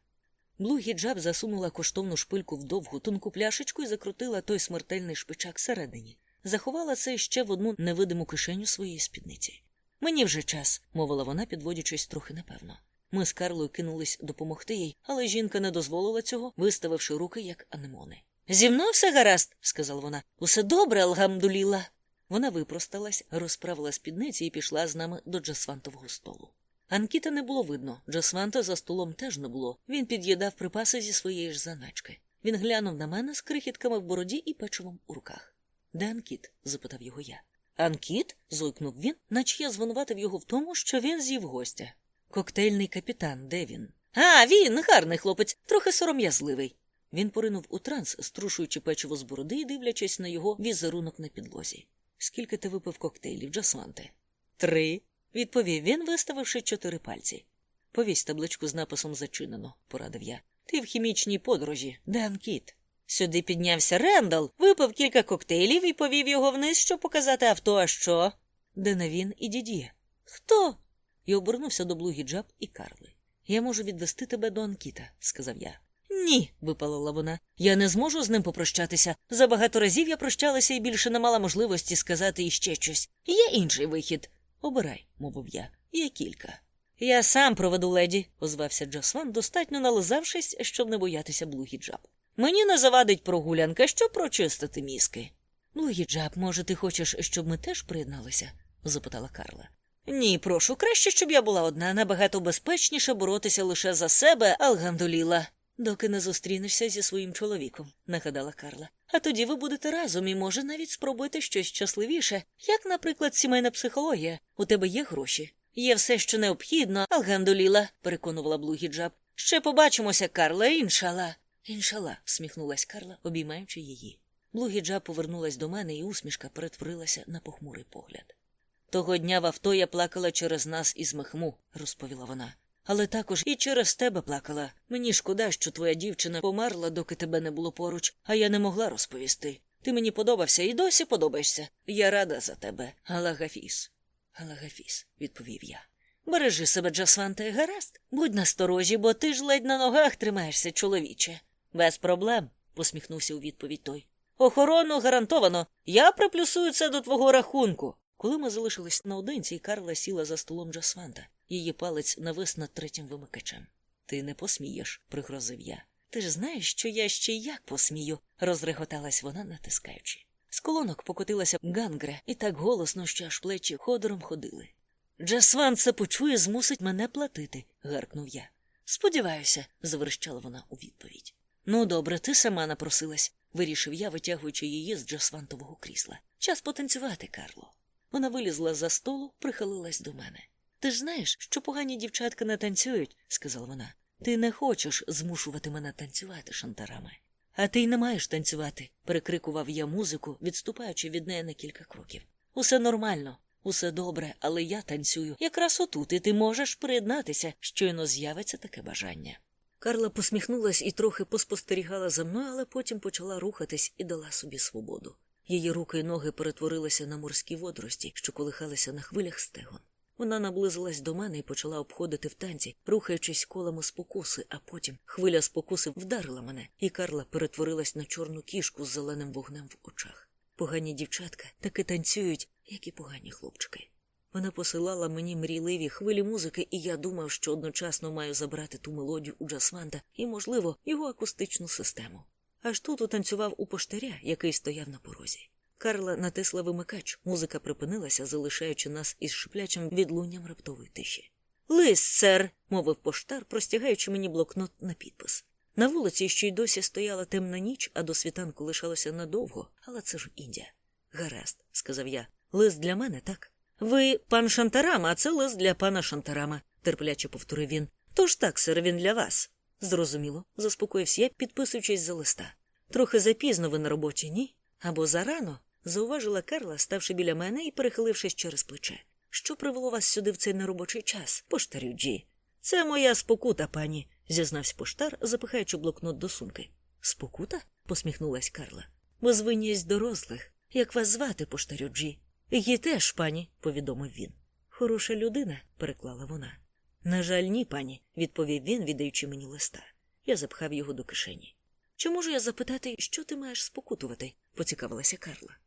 Speaker 1: Блу гіджаб засунула коштовну шпильку в довгу тонку пляшечку і закрутила той смертельний шпичак всередині. Заховала це ще в одну невидиму кишеню своєї спідниці. Мені вже час, мовила вона, підводячись трохи непевно. Ми з Карлою кинулись допомогти їй, але жінка не дозволила цього, виставивши руки, як анемони. Зі мною все гаразд, сказала вона. Усе добре, Алгамдуліла. Вона випросталась, розправила спідниці і пішла з нами до Джасвантового столу. Анкіта не було видно, Джасванта за столом теж не було. Він під'їдав припаси зі своєї ж заначки. Він глянув на мене з крихітками в бороді і печивом у руках. Де Анкіт? запитав його я. Анкіт? зойкнув він, наче я звинуватив його в тому, що він з'їв гостя. Коктейльний капітан, де він? А, він гарний хлопець, трохи сором'язливий. Він поринув у транс, струшуючи печиво з бороди і дивлячись на його візерунок на підлозі. Скільки ти випив коктейлів, Джасванте? Три, відповів він, виставивши чотири пальці. Повісь табличку з написом зачинено, порадив я. Ти в хімічній подорожі, де Анкіт? Сюди піднявся Рендал, випив кілька коктейлів і повів його вниз, щоб показати авто, а що? Де не він і дідє? Хто? І обернувся до Блугі Джаб і Карли. Я можу відвести тебе до Анкіта, сказав я. Ні, випалила вона. Я не зможу з ним попрощатися. Забагато разів я прощалася і більше не мала можливості сказати іще щось. Є інший вихід. Обирай, мовив я. Є кілька. Я сам проведу леді, озвався Джасван, достатньо нализавшись, щоб не боятися Блугі-Джаб. Мені не завадить прогулянка, щоб прочистити мізки. Блугі-Джаб, може, ти хочеш, щоб ми теж приєдналися? запитала Карла. Ні, прошу, краще, щоб я була одна, набагато безпечніше боротися лише за себе, Алгамдуліла. Доки не зустрінешся зі своїм чоловіком, нагадала Карла. А тоді ви будете разом і, може, навіть спробуйте щось щасливіше, як, наприклад, сімейна психологія. У тебе є гроші. Є все, що необхідно, Алгамдуліла, переконувала Блугіджаб. Ще побачимося, Карла, іншала. Іншала, всміхнулась Карла, обіймаючи її. Блугіджаб повернулась до мене, і усмішка перетворилася на похмурий погляд. Того дня в авто я плакала через нас із мехму, розповіла вона. Але також і через тебе плакала. Мені шкода, що твоя дівчина померла, доки тебе не було поруч, а я не могла розповісти. Ти мені подобався і досі подобаєшся. Я рада за тебе, Алагафіс. Алагафіс, відповів я. Бережи себе, Джасванте, гаразд. Будь насторожі, бо ти ж ледь на ногах тримаєшся, чоловіче. Без проблем, посміхнувся у відповідь той. Охорону гарантовано. Я приплюсую це до твого рахунку. Коли ми залишились наодинці, Карла сіла за столом Джасванта. Її палець навис над третім вимикачем. Ти не посмієш, пригрозив я. Ти ж знаєш, що я ще як посмію, розреготалась вона, натискаючи. З колонок покотилася гангре і так голосно, що аж плечі ходором ходили. Джасван це почує, змусить мене платити, гаркнув я. Сподіваюся, заверещала вона у відповідь. Ну, добре, ти сама напросилась, вирішив я, витягуючи її з Джасвантового крісла. Час потанцювати, Карло. Вона вилізла за столу, прихилилась до мене. Ти ж знаєш, що погані дівчатка не танцюють, сказала вона. Ти не хочеш змушувати мене танцювати шантарами. А ти й не маєш танцювати, перекрикував я музику, відступаючи від неї на кілька кроків. Усе нормально, усе добре, але я танцюю якраз отут, і ти можеш приєднатися, щойно з'явиться таке бажання. Карла посміхнулась і трохи поспостерігала за мною, але потім почала рухатись і дала собі свободу. Її руки й ноги перетворилися на морські водорості, що колихалися на хвилях стегон. Вона наблизилась до мене і почала обходити в танці, рухаючись колами спокуси, а потім хвиля спокуси вдарила мене, і Карла перетворилась на чорну кішку з зеленим вогнем в очах. Погані дівчатка таки танцюють, як і погані хлопчики. Вона посилала мені мрійливі хвилі музики, і я думав, що одночасно маю забрати ту мелодію у Джасванта і, можливо, його акустичну систему. Аж тут утанцював у поштаря, який стояв на порозі. Карла натисла вимикач, музика припинилася, залишаючи нас із шиплячим відлунням раптової тиші. Лист, сер, мовив поштар, простягаючи мені блокнот на підпис. На вулиці ще й досі стояла темна ніч, а до світанку лишалося надовго, але це ж Індія. Гаразд, сказав я. Лист для мене, так? Ви пан Шантарама, а це лист для пана Шантарама, терпляче повторив він. Тож так, сер, він для вас. Зрозуміло, заспокоївся я, підписуючись за листа. Трохи запізно ви на роботі, ні? Або зарано, зауважила Карла, ставши біля мене і перехилившись через плече. Що привело вас сюди в цей неробочий час, поштарю Джі? Це моя спокута, пані, зізнався поштар, запихаючи блокнот до сумки. Спокута? посміхнулась Карла. Безвинність дорослих. Як вас звати, поштарю Джі? Її теж, пані, повідомив він. Хороша людина, переклала вона. На жаль, ні, пані, відповів він, віддаючи мені листа. Я запхав його до кишені. Чи можу я запитати, що ти маєш спокутувати? поцікавилася Карла.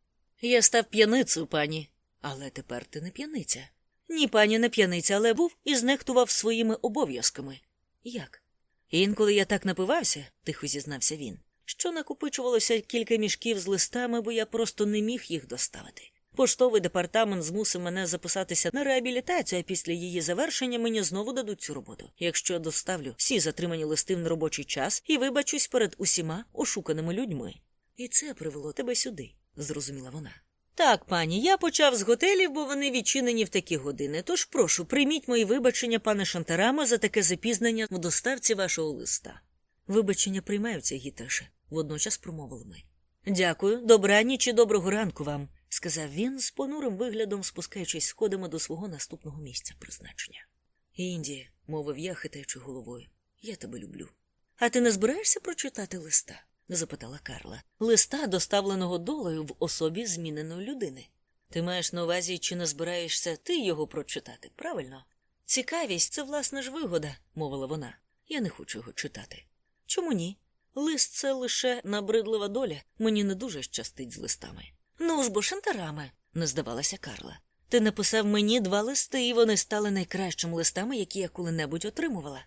Speaker 1: Я став п'яницею, пані. Але тепер ти не п'яниця. Ні, пані, не п'яниця, але був і знехтував своїми обов'язками. Як? Інколи я так напивався, тихо зізнався він, що накопичувалося кілька мішків з листами, бо я просто не міг їх доставити. Поштовий департамент змусив мене записатися на реабілітацію, а після її завершення мені знову дадуть цю роботу. Якщо я доставлю всі затримані листи в неробочий час і вибачусь перед усіма ошуканими людьми. І це привело тебе сюди, зрозуміла вона. Так, пані, я почав з готелів, бо вони відчинені в такі години. Тож прошу, прийміть мої вибачення, пане Шантарама, за таке запізнення в доставці вашого листа. Вибачення приймаються, гітеше, водночас промовили ми. Дякую, добраніч і доброго ранку вам, сказав він з понурим виглядом, спускаючись сходами до свого наступного місця призначення. Індія, мовив я, хитаючи головою, я тебе люблю. А ти не збираєшся прочитати листа? Запитала Карла. Листа, доставленого долею в особі зміненої людини. Ти маєш на увазі, чи не збираєшся ти його прочитати, правильно? Цікавість це, власне ж, вигода, мовила вона. Я не хочу його читати. Чому ні? Лист це лише набридлива доля, мені не дуже щастить з листами. Ну ж бо шантарами, не здавалася Карла. Ти написав мені два листи, і вони стали найкращими листами, які я коли-небудь отримувала.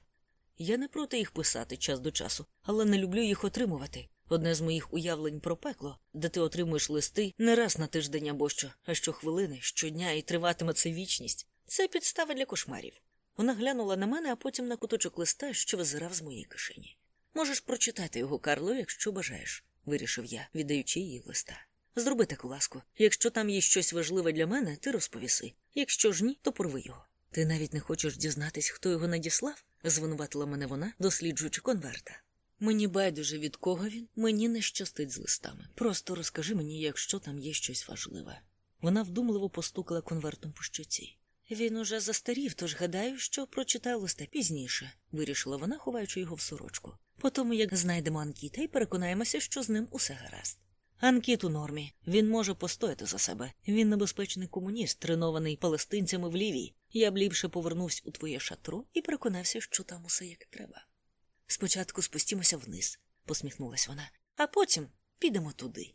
Speaker 1: Я не проти їх писати час до часу, але не люблю їх отримувати. Одне з моїх уявлень про пекло, де ти отримуєш листи не раз на тиждень або що, а щохвилини, щодня і триватиме це вічність. Це підстава для кошмарів. Вона глянула на мене, а потім на куточок листа, що визирав з моєї кишені. Можеш прочитати його, Карло, якщо бажаєш, вирішив я, віддаючи їй листа. Зроби таку ласку. Якщо там є щось важливе для мене, ти розповіси. Якщо ж ні, то порви його. Ти навіть не хочеш дізнатись, хто його надіслав? звинуватила мене вона, досліджуючи конверта. Мені байдуже від кого він, мені не щастить з листами. Просто розкажи мені, якщо там є щось важливе. Вона вдумливо постукала конвертом по щоці. Він уже застарів, тож гадаю, що прочитаю листа пізніше, вирішила вона, ховаючи його в сорочку. Потому як знайдемо Анкіта і переконаємося, що з ним усе гаразд. Анкіт у нормі. Він може постояти за себе. Він небезпечний комуніст, тренований палестинцями в Лівії. Я б ліпше повернувся у твоє шатро і переконався, що там усе як треба. Спочатку спустімося вниз. посміхнулася вона. А потім підемо туди.